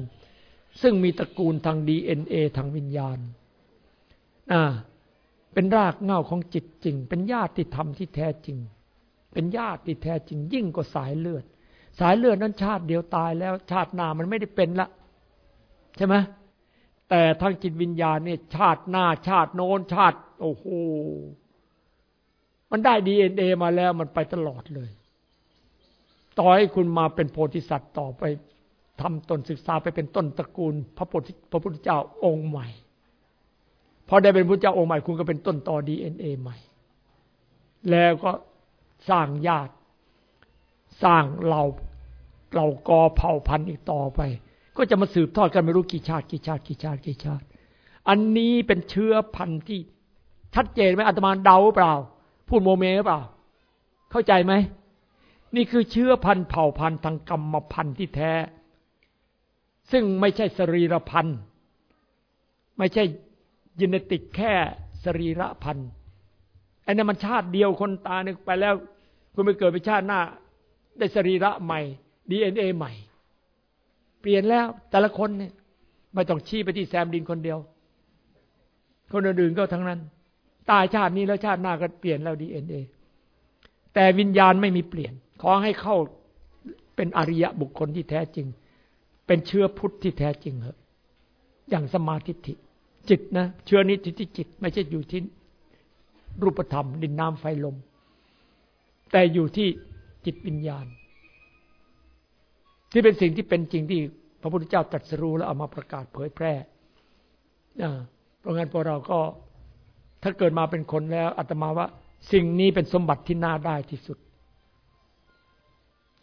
ซึ่งมีตระกูลทางดีเอ็นเอทางวิญญาณนะ เป็นรากเง้าของจิตจริง เป็นญาติธรรมที่แท้จริง เป็นญาติแท้จริง ยิ่งกว่าสายเลือด สายเลือดนั้นชาติเดียวตายแล้ว ชาติหน้ามันไม่ได้เป็นละใช่ไหมแต่ทางจิตวิญญาณเนี่ย ชาติหน้าชาติโน้นชาติ โอ้โหมันได้ดีเอ็นเอมาแล้วมันไปตลอดเลย ต่อให้คุณมาเป็นโพธิสัตว์ต่อไปทำตนศึกษาไปเป็นต้นตระกูล พระพระพุทธเจ้าองค์ใหม่ พอได้เป็นพระเจ้าองค์ใหม่คุณก็เป็นต้นต่อดีเอ็นเอใหม่ แล้วก็สร้างญาติ สร้างเราเรากอเผ่าพันธุ์อีกต่อไป ก็จะมาสืบทอดกันไม่รู้กี่ชาติกี่ชาติกี่ชาติกี่ชาติ อันนี้เป็นเชื้อพันธุ์ที่ชัดเจนไหมอาตมาเดาเปล่า พูดโมเมหรือเปล่า เข้าใจไหมนี่คือเชื้อพันธุ์เผ่าพันธุ์ทางกรรมพันธุ์ที่แท้ ซึ่งไม่ใช่สรีรพันธุ์ ไม่ใช่ ยินติกแค่สรีระพันธุ์ไอ้นั่นมันชาติเดียวคนตานึกไปแล้ว คุณไปเกิดไปชาติหน้า ได้สรีระใหม่ดีเอ็นเอใหม่ เปลี่ยนแล้วแต่ละคนเนี่ยไม่ต้องชี้ไปที่แซมดินคนเดียว คนอื่นๆก็ทั้งนั้น ตายชาตินี้แล้วชาติหน้าก็เปลี่ยนแล้วดีเอ็นเอแต่วิญญาณไม่มีเปลี่ยน ขอให้เข้าเป็นอริยะบุคคลที่แท้จริง เป็นเชื้อพุทธที่แท้จริงเหอะอย่างสมาธิิ จิตนะเชื้อนี้ที่จิต ไม่ใช่อยู่ที่รูปธรรมดินน้ำไฟลม แต่อยู่ที่จิตวิญญาณ ที่เป็นสิ่งที่เป็นจริงที่พระพุทธเจ้าตรัสรู้แล้วเอามาประกาศเผยแพร่เพราะงั้นพวกเราก็ถ้าเกิดมาเป็นคนแล้วอาตมาว่า สิ่งนี้เป็นสมบัติที่น่าได้ที่สุด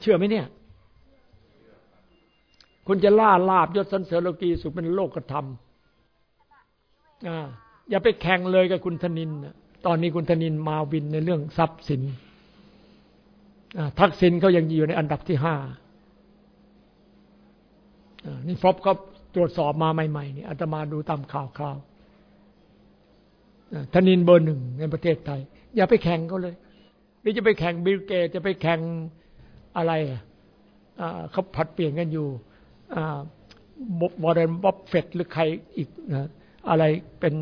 เชื่อไหมเนี่ยคุณจะล่าลาบยศสันเสริญโลกีสุขเป็นโลกธรรม อย่าไปแข่งเลยกับคุณธนินตอนนี้คุณธนินมาวินในเรื่องทรัพย์สินทักษิณเขายังอยู่ในอันดับที่ห้านี่ฟรบก็ตรวจสอบมาใหม่ๆนี่อาตมาดูตามข่าวข่าวธนินเบอร์หนึ่งในประเทศไทย อย่าไปแข่งเขาเลยหรือจะไปแข่งบิลเกตจะไปแข่งอะไรอะเขาผัดเปลี่ยนกันอยู่วอร์เรนบ๊อบเฟตหรือใครอีกนะ อะไรเป็น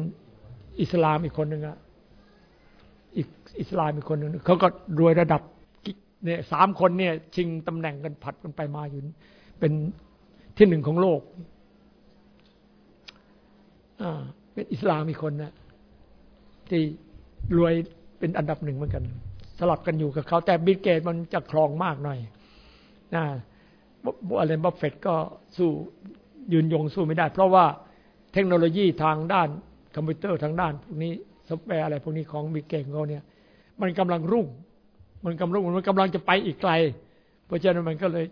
อิสลามอีกคนหนึ่งอะอีกอิสลามอีกคนหนึ่งเขาก็รวยระดับเนี่ยสามคนเนี่ย ชิงตำแหน่งกันผัดกันไปมาอยู่เป็นที่หนึ่งของโลกอ่าเป็นอิสลามอีกคนนะที่รวยเป็นอันดับหนึ่งเหมือนกัน สลับกันอยู่กับเขาแต่บิลเกตมันจะครองมากหน่อยนะอะไรบัฟเฟตก็สู้ยืนยงสู้ไม่ได้ เพราะว่า เทคโนโลยีทางด้านคอมพิวเตอร์ทางด้านพวกนี้ซอฟต์แวร์อะไรพวกนี้ของบิลเกตเขาเนี่ย มันกำลังรุ่ง มันกำลังมันกำลังจะไปอีกไกล เพราะฉะนั้นมันก็เลย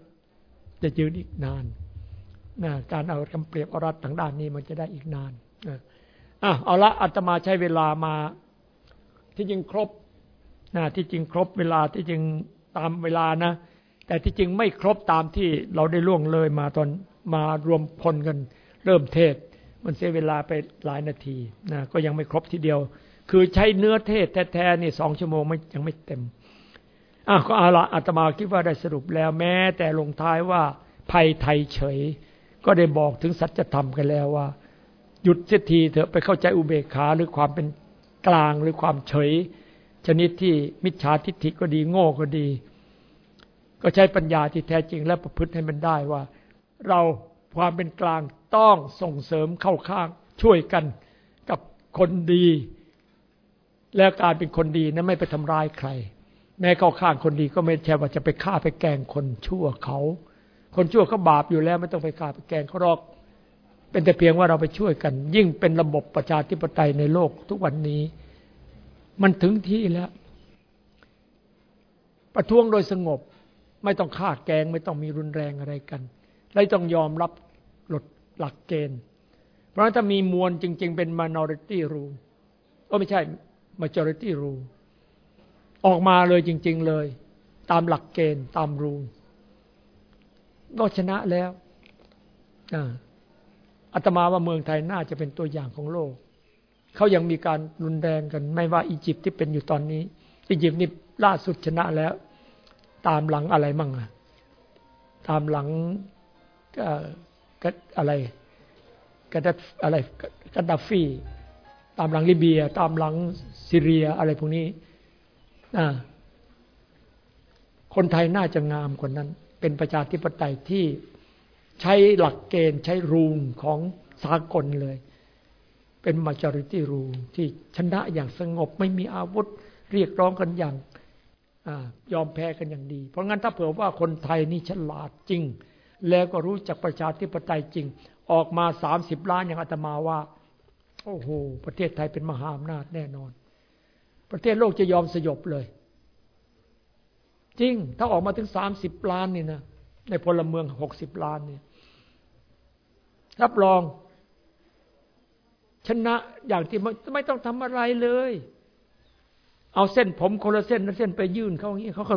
จะยืนอีกนานนะการเอาคำเปรียบอรัตทางด้านนี้มันจะได้อีกนานอะเอาละอาตมาใช้เวลามา ที่จริงครบนะที่จริงครบเวลาที่จริงตามเวลานะ แต่ที่จริงไม่ครบตามที่เราได้ล่วงเลยมาตอนมารวมพลกันเริ่มเทศ มันเสียเวลาไปหลายนาทีนะก็ยังไม่ครบทีเดียว คือใช้เนื้อเทศแท้ๆนี่สองชั่วโมงไม่ยังไม่เต็มอะก็เอาละอาตมาคิดว่าได้สรุปแล้วแม้ แต่ลงท้ายว่าภัยไทยเฉย ก็ได้บอกถึงสัจธรรมกันแล้วว่า หยุดเสียทีเถอะไปเข้าใจอุเบกขาหรือความเป็นกลางหรือความเฉย ชนิดที่มิจฉาทิฏฐิก็ดีโง่ก็ดี ก็ใช้ปัญญาที่แท้จริงและประพฤติให้มันได้ว่า เรา ความเป็นกลางต้องส่งเสริมเข้าข้างช่วยกันกับคนดี แล้วการเป็นคนดีนั้นไม่ไปทำร้ายใคร แม้เข้าข้างคนดีก็ไม่ใช่ว่าจะไปฆ่าไปแกงคนชั่วเขา คนชั่วเขาบาปอยู่แล้วไม่ต้องไปฆ่าไปแกงเขาหรอก เป็นแต่เพียงว่าเราไปช่วยกัน ยิ่งเป็นระบบประชาธิปไตยในโลกทุกวันนี้ มันถึงที่แล้ว ประท้วงโดยสงบไม่ต้องฆ่าแกงไม่ต้องมีรุนแรงอะไรกัน และต้องยอมรับหลดหลักเกณฑ์ เพราะถ้ามีมวลจริง ๆ เป็น minority rule ก็ไม่ใช่ majority rule ออกมาเลยจริง ๆ เลย ตามหลักเกณฑ์ตามรูก็ชนะแล้วอาตมาว่าเมืองไทยน่าจะเป็นตัวอย่างของโลก เขายังมีการรุนแรงกัน ไม่ว่าอียิปต์ที่เป็นอยู่ตอนนี้ อียิปต์นี่ล่าสุดชนะแล้ว ตามหลังอะไรมั่งอะตามหลัง อะไรกระดัอะไรกระดัฟฟี่ ตามหลังลิเบีย ตามหลังซีเรียอะไรพวกนี้คนไทยน่าจะงามกว่านั้น เป็นประชาธิปไตยที่ใช้หลักเกณฑ์ใช้รูนของสากลเลย เป็น majority rule ที่ชนะอย่างสงบไม่มีอาวุธเรียกร้องกันอย่างอยอมแพ้กันอย่างดี เพราะงั้นถ้าเผื่อว่าคนไทยนี่ฉลาดจริง แล้วก็รู้จักประชาธิปไตยจริง ออกมาสามสิบล้านอย่างอาตมาว่า โอ้โห ประเทศไทยเป็นมหาอำนาจแน่นอน ประเทศโลกจะยอมสยบเลย จริง ถ้าออกมาถึงสามสิบล้านนี่นะในพลเมืองหกสิบล้านเนี่ยรับรอง ชนะอย่างที่ไม่ต้องทำอะไรเลย เอาเส้นผมคนละเส้นละเส้นไปยื่นเขาอย่างนี้เขาก็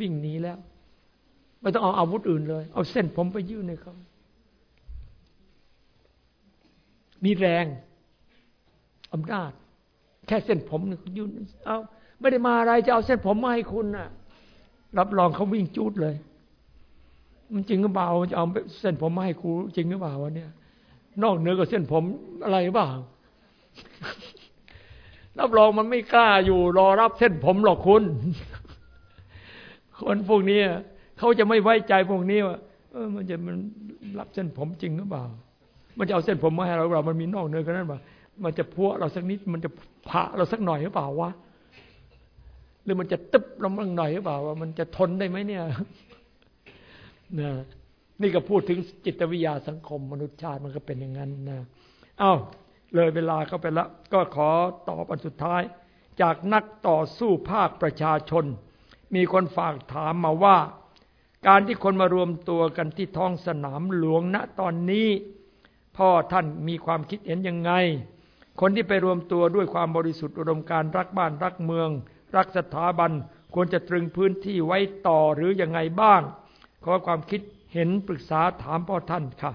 วิ่งหนีแล้ว ไม่ต้องเอาอาวุธอื่นเลย เอาเส้นผมไปยื่นให้เขามีแรงอำนาจ แค่เส้นผมนี่ยื่นเอาไม่ได้มาอะไรจะเอาเส้นผมมาให้คุณน่ะ รับรองเขาวิ่งจูดเลย มันจริงหรือเปล่าจะเอาเส้นผมมาให้กูจริงหรือเปล่าวะเนี่ย นอกเหนือกับเส้นผมอะไรบ้างรับรองมันไม่กล้าอยู่ รอรับเส้นผมหรอกคุณ คนพวกนี้ เขาจะไม่ไว้ใจพวกนี้ว่าเออ มันจะมันรับเส้นผมจริงหรือเปล่า มันจะเอาเส้นผมมาให้เราเรา มันมีนอกเนือกันนั้นป่ะมันจะพัวเราสักนิด มันจะผ่าเราสักหน่อยหรือเปล่าวะหรือมันจะตึบเราบ้างหน่อยหรือเปล่าว่ามันจะทนได้ไหมเนี่ยนะนี่ก็พูดถึงจิตวิทยาสังคมมนุษยชาติมันก็เป็นอย่างนั้นนะเอา้าเลยเวลาเข้าไปแล้ว ก็ขอตอบอันสุดท้าย จากนักต่อสู้ภาคประชาชน มีคนฝากถามมาว่า การที่คนมารวมตัวกันที่ท้องสนามหลวงณตอนนี้ พ่อท่านมีความคิดเห็นยังไง คนที่ไปรวมตัวด้วยความบริสุทธิ์อุดมการรักบ้านรักเมือง รักสถาบันควรจะตรึงพื้นที่ไว้ต่อหรือยังไงบ้าง ขอความคิดเห็นปรึกษาถามพ่อท่านค่ะ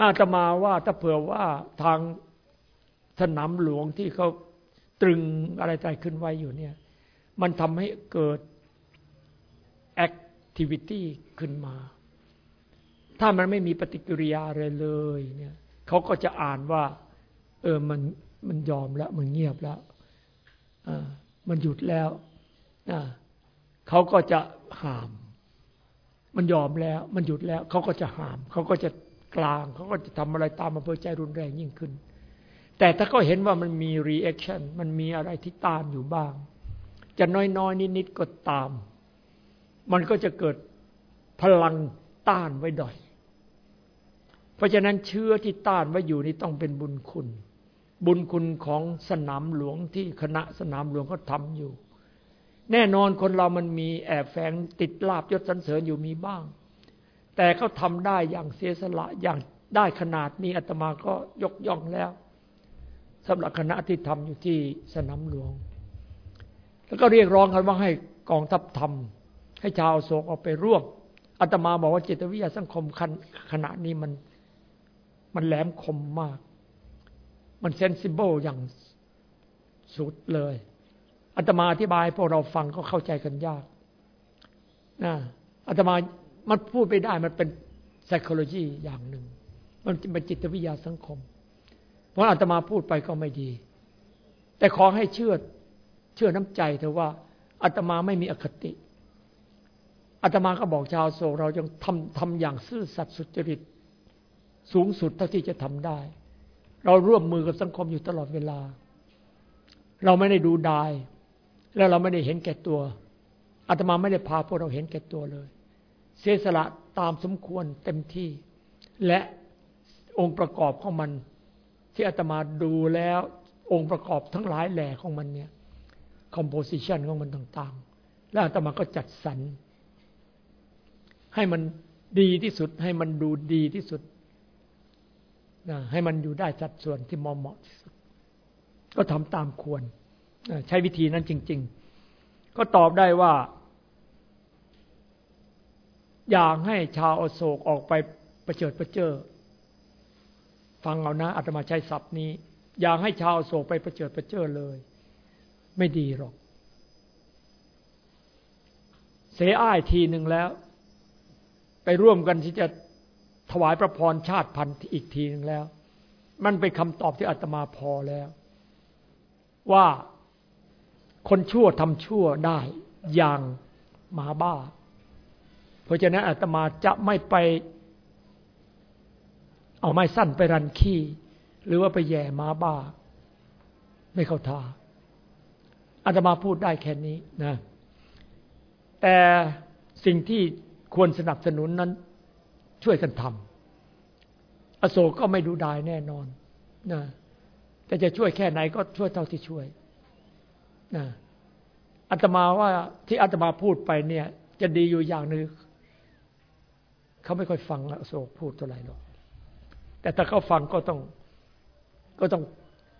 อาตมาว่าถ้าเผื่อว่าทางสนามหลวงที่เขาตรึงอะไรใจขึ้นไว้อยู่เนี่ย มันทำให้เกิด ทิวิตี้ขึ้นมา ถ้ามันไม่มีปฏิกิริยาอะไรเลยเนี่ยเขาก็จะอ่านว่า เออมันมันยอมแล้ว มันเงียบแล้วมันหยุดแล้วเขาก็จะห้าม มันยอมแล้ว มันหยุดแล้ว เขาก็จะห้าม เขาก็จะกร่าง เขาก็จะทำอะไรตามอำเภอใจรุนแรงยิ่งขึ้น แต่ถ้าเขาเห็นว่ามันมี reaction มันมีอะไรที่ต้านอยู่บ้าง จะน้อยๆนิดๆก็ตาม มันก็จะเกิดพลังต้านไว้ด้วย เพราะฉะนั้นเชื้อที่ต้านไว้อยู่นี่ต้องเป็นบุญคุณ บุญคุณของสนามหลวงที่คณะสนามหลวงเขาทาอยู่ แน่นอนคนเรามันมีแอบแฝงติดลาบยศสันเสริญอยู่มีบ้าง แต่เขาทาได้อย่างเสียสละอย่างได้ขนาดนี้อาตมาก็ยกย่องแล้วสำหรับคณะที่ทำอยู่ที่สนามหลวง แล้วก็เรียกร้องกันว่าให้กองทัพทำ ให้ชาวโศกออกไปร่วมอาตมาบอกว่าจิตวิทยาสังคมขณะนี้มันมันแหลมคมมาก มันเซนซิเบิลอย่างสุดเลยอาตมาอธิบายพวกเราฟังก็เข้าใจกันยากนะอาตมามันพูดไปได้มันเป็น psychology อย่างหนึ่ง มันเป็นจิตวิทยาสังคม เพราะอาตมาพูดไปก็ไม่ดี แต่ขอให้เชื่อเชื่อน้ำใจเถอะว่าอาตมาไม่มีอคติ อาตมาก็บอกชาวโศกเราจงทำทำอย่างซื่อสัตย์สุจริต สูงสุดเท่าที่จะทำได้ เราร่วมมือกับสังคมอยู่ตลอดเวลา เราไม่ได้ดูดาย แล้วเราไม่ได้เห็นแก่ตัวอาตมาไม่ได้พาพวกเราเห็นแก่ตัวเลย เสียสละตามสมควรเต็มที่ และองค์ประกอบของมัน ที่อาตมาดูแล้วองค์ประกอบทั้งหลายแหล่ของมันเนี่ยคอมโพสิชันของมันต่างๆ แล้วอาตมาก็จัดสรร ให้มันดีที่สุด ให้มันดูดีที่สุดนะให้มันอยู่ได้สัดส่วนที่เหมาะเหมาะที่สุด ก็ทำตามควรใช้วิธีนั้นจริง ๆ ก็ตอบได้ว่า อยากให้ชาวอโศกออกไปประเจิดประเจิอฟังเอานะอาตมาใช้ศัพท์นี้ อยากให้ชาวอโศกไปประเจิดประเจิอเลย ไม่ดีหรอก เสียอ้ายทีหนึ่งแล้ว ไปร่วมกันที่จะถวายพระพรชาติพันธุ์อีกทีหนึ่งแล้ว มันเป็นคำตอบที่อาตมาพอแล้ว ว่าคนชั่วทำชั่วได้อย่างหมาบ้า เพราะฉะนั้นอาตมาจะไม่ไป เอาไม้สั้นไปรันขี้ หรือว่าไปแย่หมาบ้า ไม่เข้าท่าอาตมาพูดได้แค่นี้นะ แต่สิ่งที่ ควรสนับสนุนนั้นช่วยกันทำอโศกก็ไม่ดูดายแน่นอนนะแต่จะช่วยแค่ไหนก็ช่วยเท่าที่ช่วยนะอาตมาว่าที่อาตมาพูดไปเนี่ย จะดีอยู่อย่างหนึ่งเขาไม่ค่อยฟังอโศกพูดเท่าไหร่หรอกแต่ถ้าเขาฟังก็ต้อง ก็ต้อง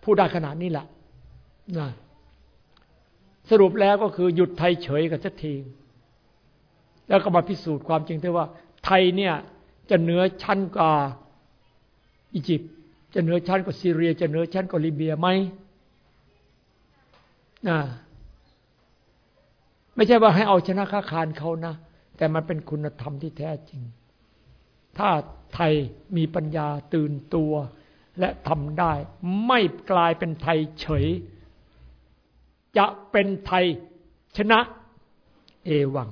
พูดได้ขนาดนี้แหละนะสรุปแล้วก็คือหยุดไทยเฉยกันสักที แล้วก็มาพิสูจน์ความจริงที่ว่าไทยเนี่ยจะเหนือชั้นกว่าอียิปต์จะเหนือชั้นกว่าซีเรีย จะเหนือชั้นกว่าลิเบียไหมนะไม่ใช่ว่าให้เอาชนะค้าคารเขานะ แต่มันเป็นคุณธรรมที่แท้จริง ถ้าไทยมีปัญญาตื่นตัว และทำได้ ไม่กลายเป็นไทยเฉย จะเป็นไทยชนะเอวัง